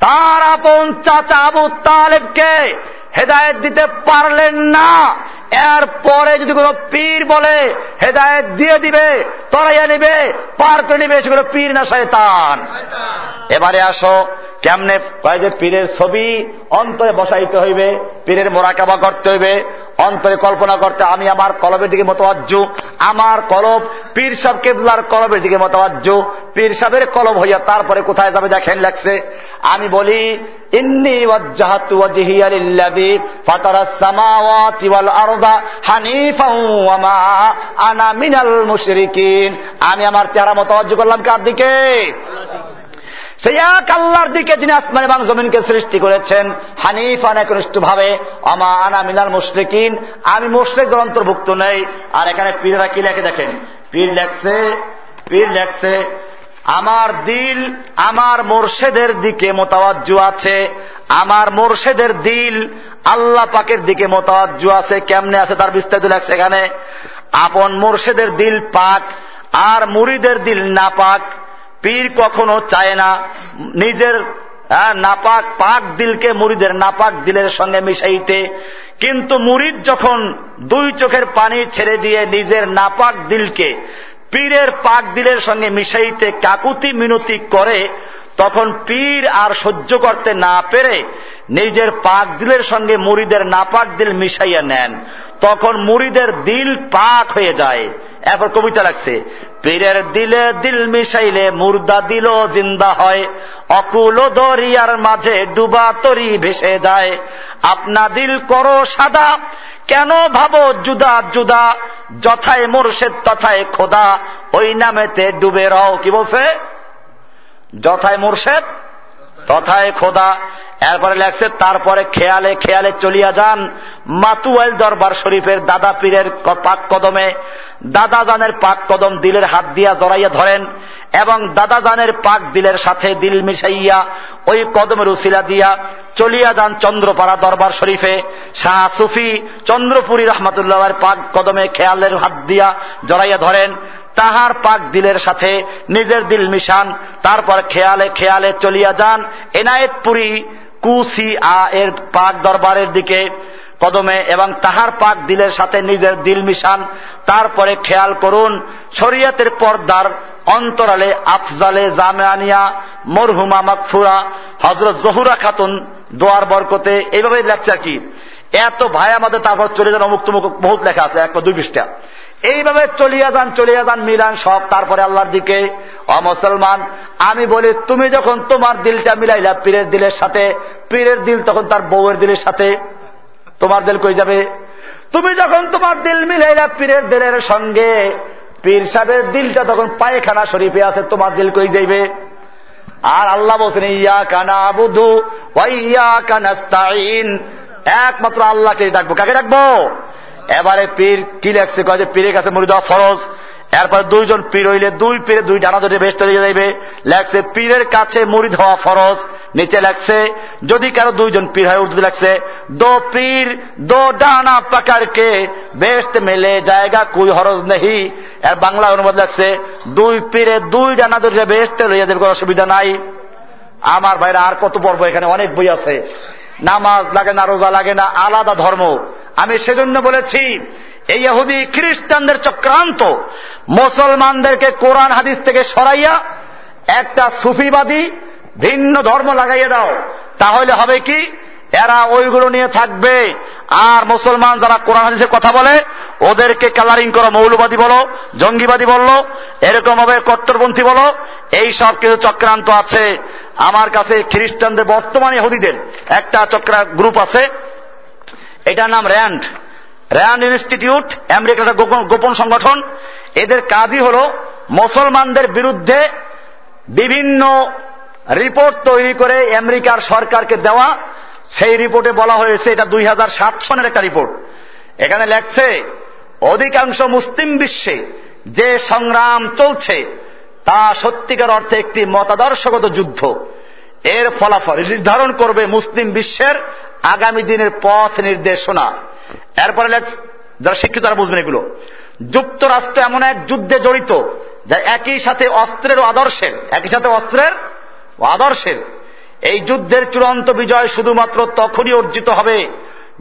তার আপন চাচা আবু তালেবকে হেদায়ত দিতে পারলেন না এরপরে যদি কোনো পীর বলে, হেদায়ত দিয়ে দিবে, তরাইয়া নিবে, পার করে নিবে, সেগুলো পীর না শয়তান। এবারে আসো, কেমনে যে পীরের ছবি অন্তরে বসাইতে হইবে, পীরের মোরাকাবা করতে হইবে অন্তরে কল্পনা করতে আমি আমার কলবের দিকে মতবাজ্য আমার কলব পীর সাহ কেবলার কলবের দিকে মতবাজ্য পীর সাহের কলব হইয়া তারপরে কোথায় যাবে দেখেন লাগছে। আমি বলি মা আনা মিনাল আমি আমার চেহারা মতবাজ্য করলাম কার দিকে? সেই এক আল্লাহর দিকে যিনি আসমান এবং জমিনকে সৃষ্টি করেছেন হানিফান একনিষ্ঠ ভাবে আমা আনা আমি মুশরিকদের অন্তর্ভুক্ত নেই। আর এখানে পীররা কি লেখে দেখেন? পীর লেখছে পীর লেখছে, আমার দিল আমার মোর্শেদের দিকে মোতাবাজ্জু আছে। আমার মোর্শেদের দিল আল্লাহ পাকের দিকে মোতাবাজ্জু আছে। কেমনে আছে তার বিস্তারিত লেখছে এখানে? আপন মোর্শেদের দিল পাক আর মুড়িদের দিল না পাক। পীর কখনো চায় না। নিজের নাপাক, পাক দিলকে মুড়িদের নাপাক দিলের সঙ্গে মিশাইতে। কিন্তু মুরিদ যখন দুই চোখের পানি ছেড়ে দিয়ে নিজের নাপাক দিলকে পীরের পাক দিলের সঙ্গে মিশাইতে কাকুতি মিনতি করে, তখন পীর আর সহ্য করতে না পেরে নিজের পাক দিলের সঙ্গে মুড়িদের নাপাক দিল মিশাইয়া নেন। তখন মুড়িদের দিল পাক হয়ে যায়। এরপর কবিতা লাগছে পীরের দিলে দিল মিশাইলে, মুর্দা দিল জিন্দা হয়। অকুল দরিয়ার মাঝে ডুবা তরি ভেসে যায়। আপনা দিল করো সাদা, কেন ভাবো জুদা জুদা? যথায় মোরশেদ, তথায় খোদা। ওই নামেতে ডুবে রও। কি বলছে? যথায় মোরশেদ তথায় খোদা, এরপরে লেখছে, তারপরে খেয়ালে খেয়ালে চলিয়া যান। মাতুয়াইল দরবার শরীফের দাদা পীরের পাক কদমে দাদা জানের পাক কদম দিলের হাত দিয়া জড়াইয়া ধরেন এবং দাদা জানের পাক দিলের সাথে দিল মিশাইয়া ওই কদমের উসিলা দিয়া চলিয়া যান চন্দ্রপাড়া দরবার শরীফে। শাহ সুফি চন্দ্রপুরী রহমতুল্লাহ পাক কদমে খেয়ালের হাত দিয়া জড়াইয়া ধরেন। তাহার পাক দিলের সাথে নিজের দিল মিশান, তারপর খেয়ালে খেয়ালে চলিয়া যান। এনায়েতপুরী কুসি আ এর পাক দরবারের দিকে কদমে এবং তাহার পাক দিলের সাথে নিজের দিল মিশান, তারপরে খেয়াল করুন, শরিয়াতের পর্দার অন্তরালে আফজালে জামিয়ানিয়া, মরহুমা মাকফুরা হজরত জহুরা খাতুন দোয়ার বরকতে। এইভাবে লেখছে কি? এত ভাই আমাদের তারপর চলে যান অমুক বহুত লেখা আছে, এক দুই পৃষ্ঠা। এইভাবে চলিয়া যান চলিয়া যান, মিলান সব, তারপরে আল্লাহর দিকে। অমুসলমান আমি বলি, তুমি যখন তোমার দিলটা মিলাইলা, পীরের দিলের সাথে, পীরের দিল তখন তার বউয়ের দিলের সাথে, তোমার দিল কই যাবে? তুমি যখন তোমার দিল মিলাইলা পীরের দিলের সঙ্গে, পীর সাহেবের দিলটা তখন পায়খানা শরীফে আছে, তোমার দিল কই যাইবে? আর আল্লাহ বলছেন ইয়া কানা আবুধু ইয়া কানাস্তাইন একমাত্র আল্লাহকে ডাকবো। কাকে ডাকবো? এবারে পীর কি লেখছে? কয় যে পীরের কাছে মুড়ি দেওয়া ফরজ। এরপর দুইজন পীর হইলে দুই পীরে দুই ডানা ধরে বেশ তৈরি যাইবে। লেখছে, পীরের কাছে মুড়ি ধোয়া ফরজ। নিচে লেখছে, যদি কারও দুইজন পীর হয় উর্দু লেখছে, দো পীর, দো ডানা পাকারকে বেস্ট মেলে জায়গা কুই হরজ নেহি। এর বাংলা অনুবাদ লাগছে দুই পীরে দুই ডানা ধরে বেস্টে লইয়া দেবে কোনো অসুবিধা নাই। আমার ভাইরা, আর কত পর্ব এখানে? অনেক বই আছে। নামাজ লাগে না, রোজা লাগে না, আলাদা ধর্ম। আমি সেজন্য বলেছি, এই ইহুদি খ্রিস্টানদের চক্রান্ত মুসলমানদেরকে কোরআন হাদিস থেকে সরাইয়া একটা সুফিবাদী ভিন্ন ধর্ম লাগাইয়া দাও। তাহলে হবে কি? এরা ওইগুলো নিয়ে থাকবে। আর মুসলমান যারা কোরআন হাদিসের কথা বলে, ওদেরকে কালারিং করো, মৌলবাদী বলো, জঙ্গিবাদী বলল এরকম ভাবে কট্টরপন্থী বলো, এই সব কিছু চক্রান্ত আছে। আমার কাছে খ্রিস্টানদের বর্তমানে হদিদের একটা চক্রা গ্রুপ আছে এটার নাম র্যান্ড। র্যান্ড ইনস্টিটিউট, আমেরিকার গোপন সংগঠন। এদের কাজই হল মুসলমানদের বিরুদ্ধে বিভিন্ন রিপোর্ট তৈরি করে আমেরিকার সরকারকে দেওয়া। সেই রিপোর্টে বলা হয়েছে, এটা দুই হাজার সাত সনের একটা রিপোর্ট। এখানে লেখছে, অধিকাংশ মুসলিম বিশ্বে যে সংগ্রাম চলছে, তা সত্যিকার অর্থে একটি মতাদর্শগত যুদ্ধ। এর ফলাফল নির্ধারণ করবে মুসলিম বিশ্বের আগামী দিনের পথ নির্দেশনা। এরপরে যারা শিক্ষিত তারা বুঝবেন এগুলো। যুক্তরাষ্ট্র এমন এক যুদ্ধে জড়িত, যা একই সাথে অস্ত্রের আদর্শের, একই সাথে অস্ত্রের আদর্শের। এই যুদ্ধের চূড়ান্ত বিজয় শুধুমাত্র তখনই অর্জিত হবে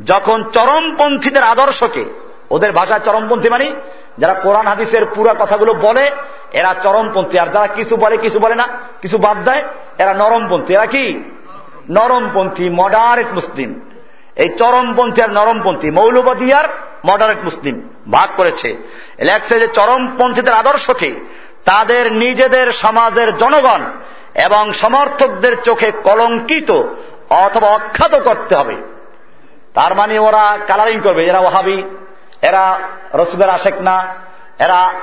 যখন চরমপন্থীদের আদর্শকে, ওদের ভাষায় চরমপন্থী মানে যারা কোরআন, হাদিসের পুরো কথাগুলো বলে, এরা চরমপন্থী। আর যারা কিছু বলে কিছু বলে না, কিছু বাদ দেয়, এরা নরমপন্থী। এরা কি? নরমপন্থী মডারেট মুসলিম এই চরমপন্থী আর নরমপন্থী, মৌলবাদী আর মডারেট মুসলিম ভাগ করেছে। লেখছে যে চরমপন্থীদের আদর্শকে তাদের নিজেদের সমাজের জনগণ এবং সমর্থকদের চোখে কলঙ্কিত অথবা অখ্যাত করতে হবে। তার মানে ওরা কালারিং করবে, এরা ওহাবি, এরা রসুদের আশেক না, এরা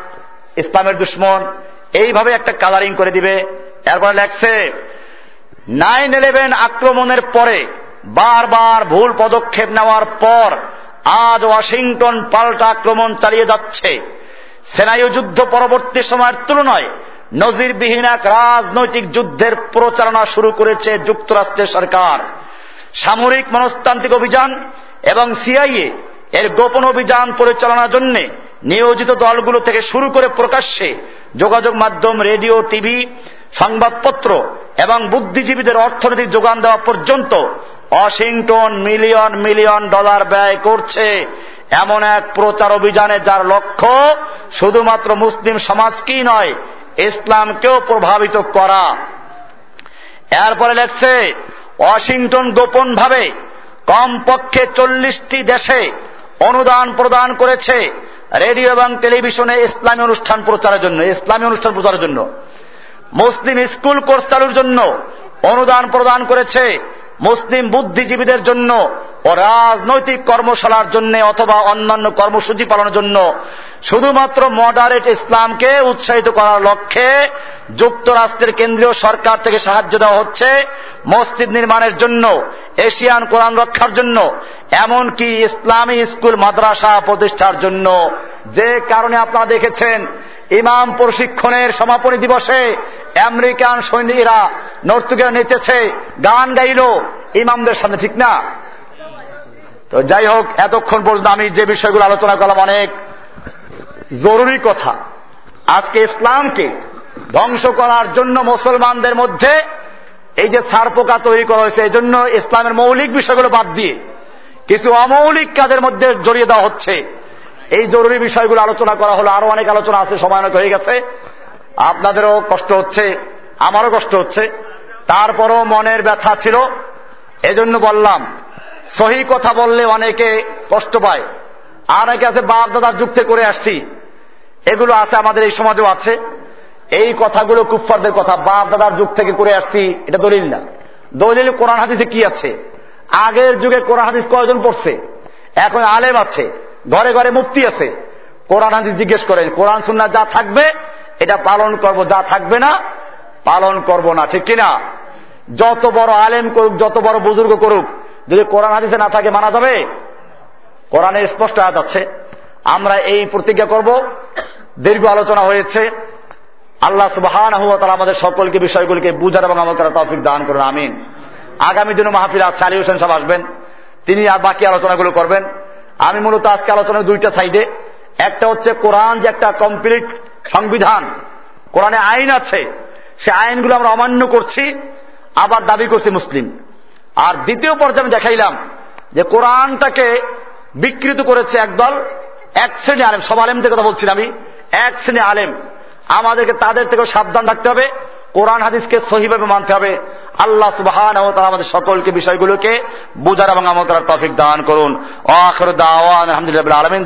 ইসলামের দুশ্মন। এইভাবে একটা কালারিং করে দিবে। এরপরে লেখছে নাইন ইলেভেন আক্রমণের পরে বারবার ভুল পদক্ষেপ নেওয়ার পর আজ ওয়াশিংটন পাল্টা আক্রমণ চালিয়ে যাচ্ছে। সেনায়ু যুদ্ধ পরবর্তী সময়ের তুলনায় নজিরবিহীন এক রাজনৈতিক যুদ্ধের প্রচারণা শুরু করেছে যুক্তরাষ্ট্রের সরকার। সামরিক মনস্তান্ত্রিক অভিযান এবং সিআইএ এর গোপন অভিযান পরিচালনার জন্য নিয়োজিত দলগুলো থেকে শুরু করে প্রকাশ্যে যোগাযোগ মাধ্যম, রেডিও, টিভি সংবাদপত্র এবং বুদ্ধিজীবীদের অর্থনৈতিক যোগান দেওয়া পর্যন্ত ওয়াশিংটন মিলিয়ন মিলিয়ন ডলার ব্যয় করছে। এমন এক প্রচার অভিযানে যার লক্ষ্য শুধুমাত্র মুসলিম সমাজকেই নয়, ইসলামকেও প্রভাবিত করা। এরপরে লেখছে, ওয়াশিংটন গোপনভাবে কমপক্ষে চল্লিশটি দেশে অনুদান প্রদান করেছে রেডিও এবং টেলিভিশনে ইসলামী অনুষ্ঠান প্রচারের জন্য, ইসলামী অনুষ্ঠান প্রচারের জন্য। মুসলিম স্কুল কোর্স চালুর জন্য অনুদান প্রদান করেছে মুসলিম বুদ্ধিজীবীদের জন্য ও রাজনৈতিক কর্মশালার জন্য অথবা অন্যান্য কর্মসূচি পালনের জন্য শুধুমাত্র মডারেট ইসলামকে উৎসাহিত করার লক্ষ্যে যুক্তরাষ্ট্রের কেন্দ্রীয় সরকার থেকে সাহায্য দেওয়া হচ্ছে মসজিদ নির্মাণের জন্য, এশিয়ান কোরআন রক্ষার জন্য, এমনকি ইসলামী স্কুল মাদ্রাসা প্রতিষ্ঠার জন্য। যে কারণে আপনারা দেখেছেন ইমাম প্রশিক্ষণের সমাপনী দিবসে আমেরিকান সৈনিকরা নর্তকীরা নেচেছে, গান গাইল, ইমামদের সামনে ঠিক না? তো যাই হোক, এতক্ষণ পর্যন্ত আমি যে বিষয়গুলো আলোচনা করলাম অনেক জরুরি কথা। আজকে ইসলামকে ধ্বংস করার জন্য মুসলমানদের মধ্যে এই যে ছাড়পোকা তৈরি করা হয়েছে এই জন্য ইসলামের মৌলিক বিষয়গুলো বাদ দিয়ে কিছু অমৌলিক কাজের মধ্যে জড়িয়ে দেওয়া হচ্ছে। এই জরুরি বিষয়গুলো আলোচনা করা হলো। আরও অনেক আলোচনা আছে, সময় অনেক হয়ে গেছে। আপনাদেরও কষ্ট হচ্ছে, আমারও কষ্ট হচ্ছে। তারপরও মনের ব্যথা ছিল। এজন্য বললাম, সহি কথা বললে অনেকে কষ্ট পায়। আর অনেকে আছে বাপ দাদার থেকে করে আসছি। এগুলো আছে আমাদের, এই সমাজেও আছে। এই কথাগুলো কুফফারদের কথা বাপ দাদার যুগ থেকে করে আসছি, এটা দলিল না। দলিল কোরআন হাদিসে কি আছে? আগের যুগে কোরআন হাদিস কয়জন পড়ছে? এখন আলেম আছে। ঘরে ঘরে মুক্তি আছে। কোরআন, হাদিস জিজ্ঞেস করেন, কোরআন সুন্না যা থাকবে, এটা পালন করব, যা থাকবে না, পালন করব না, ঠিক কিনা? যত বড় আলেম করুক, যত বড় বুজুর্গ করুক, যদি কোরআন, হাদিসে না থাকে, মানা যাবে? কোরআনের স্পষ্ট আয়াত আছে। আমরা এই প্রতিজ্ঞা করব। দীর্ঘ আলোচনা হয়েছে। আল্লাহ সুবাহান আমাদের সকলকে বিষয়গুলিকে বুঝার এবং আমাদের তৌফিক দান করুন, আমিন। আগামী দিনে মাহফিল আলী হোসেন সাহেব আসবেন। তিনি আর বাকি আলোচনাগুলো করবেন। আমি মূলত আজকে আলোচনার দুইটা সাইডে। একটা হচ্ছে কোরআন, যে একটা কমপ্লিট সংবিধান। কোরআনে আইন আছে, সে আইনগুলো আমরা অমান্য করছি, আবার দাবি করছি মুসলিম। আর দ্বিতীয় পর্যায়ে আমি দেখাইলাম যে কোরআনটাকে বিকৃত করেছে একদল এক শ্রেণি আলেম। সব আলেমদের কথা বলছি আমি, এক শ্রেণি আলেম। আমাদেরকে তাদের থেকেও সাবধান থাকতে হবে। কোরআন হাদিসকে সহিভাবে মানতে হবে। আল্লাহ সুবাহান আমাদের সকলকে বিষয়গুলোকে বুঝার এবং আমল করার তফিক দান করুন। আখর দাওয়ান আলমিন।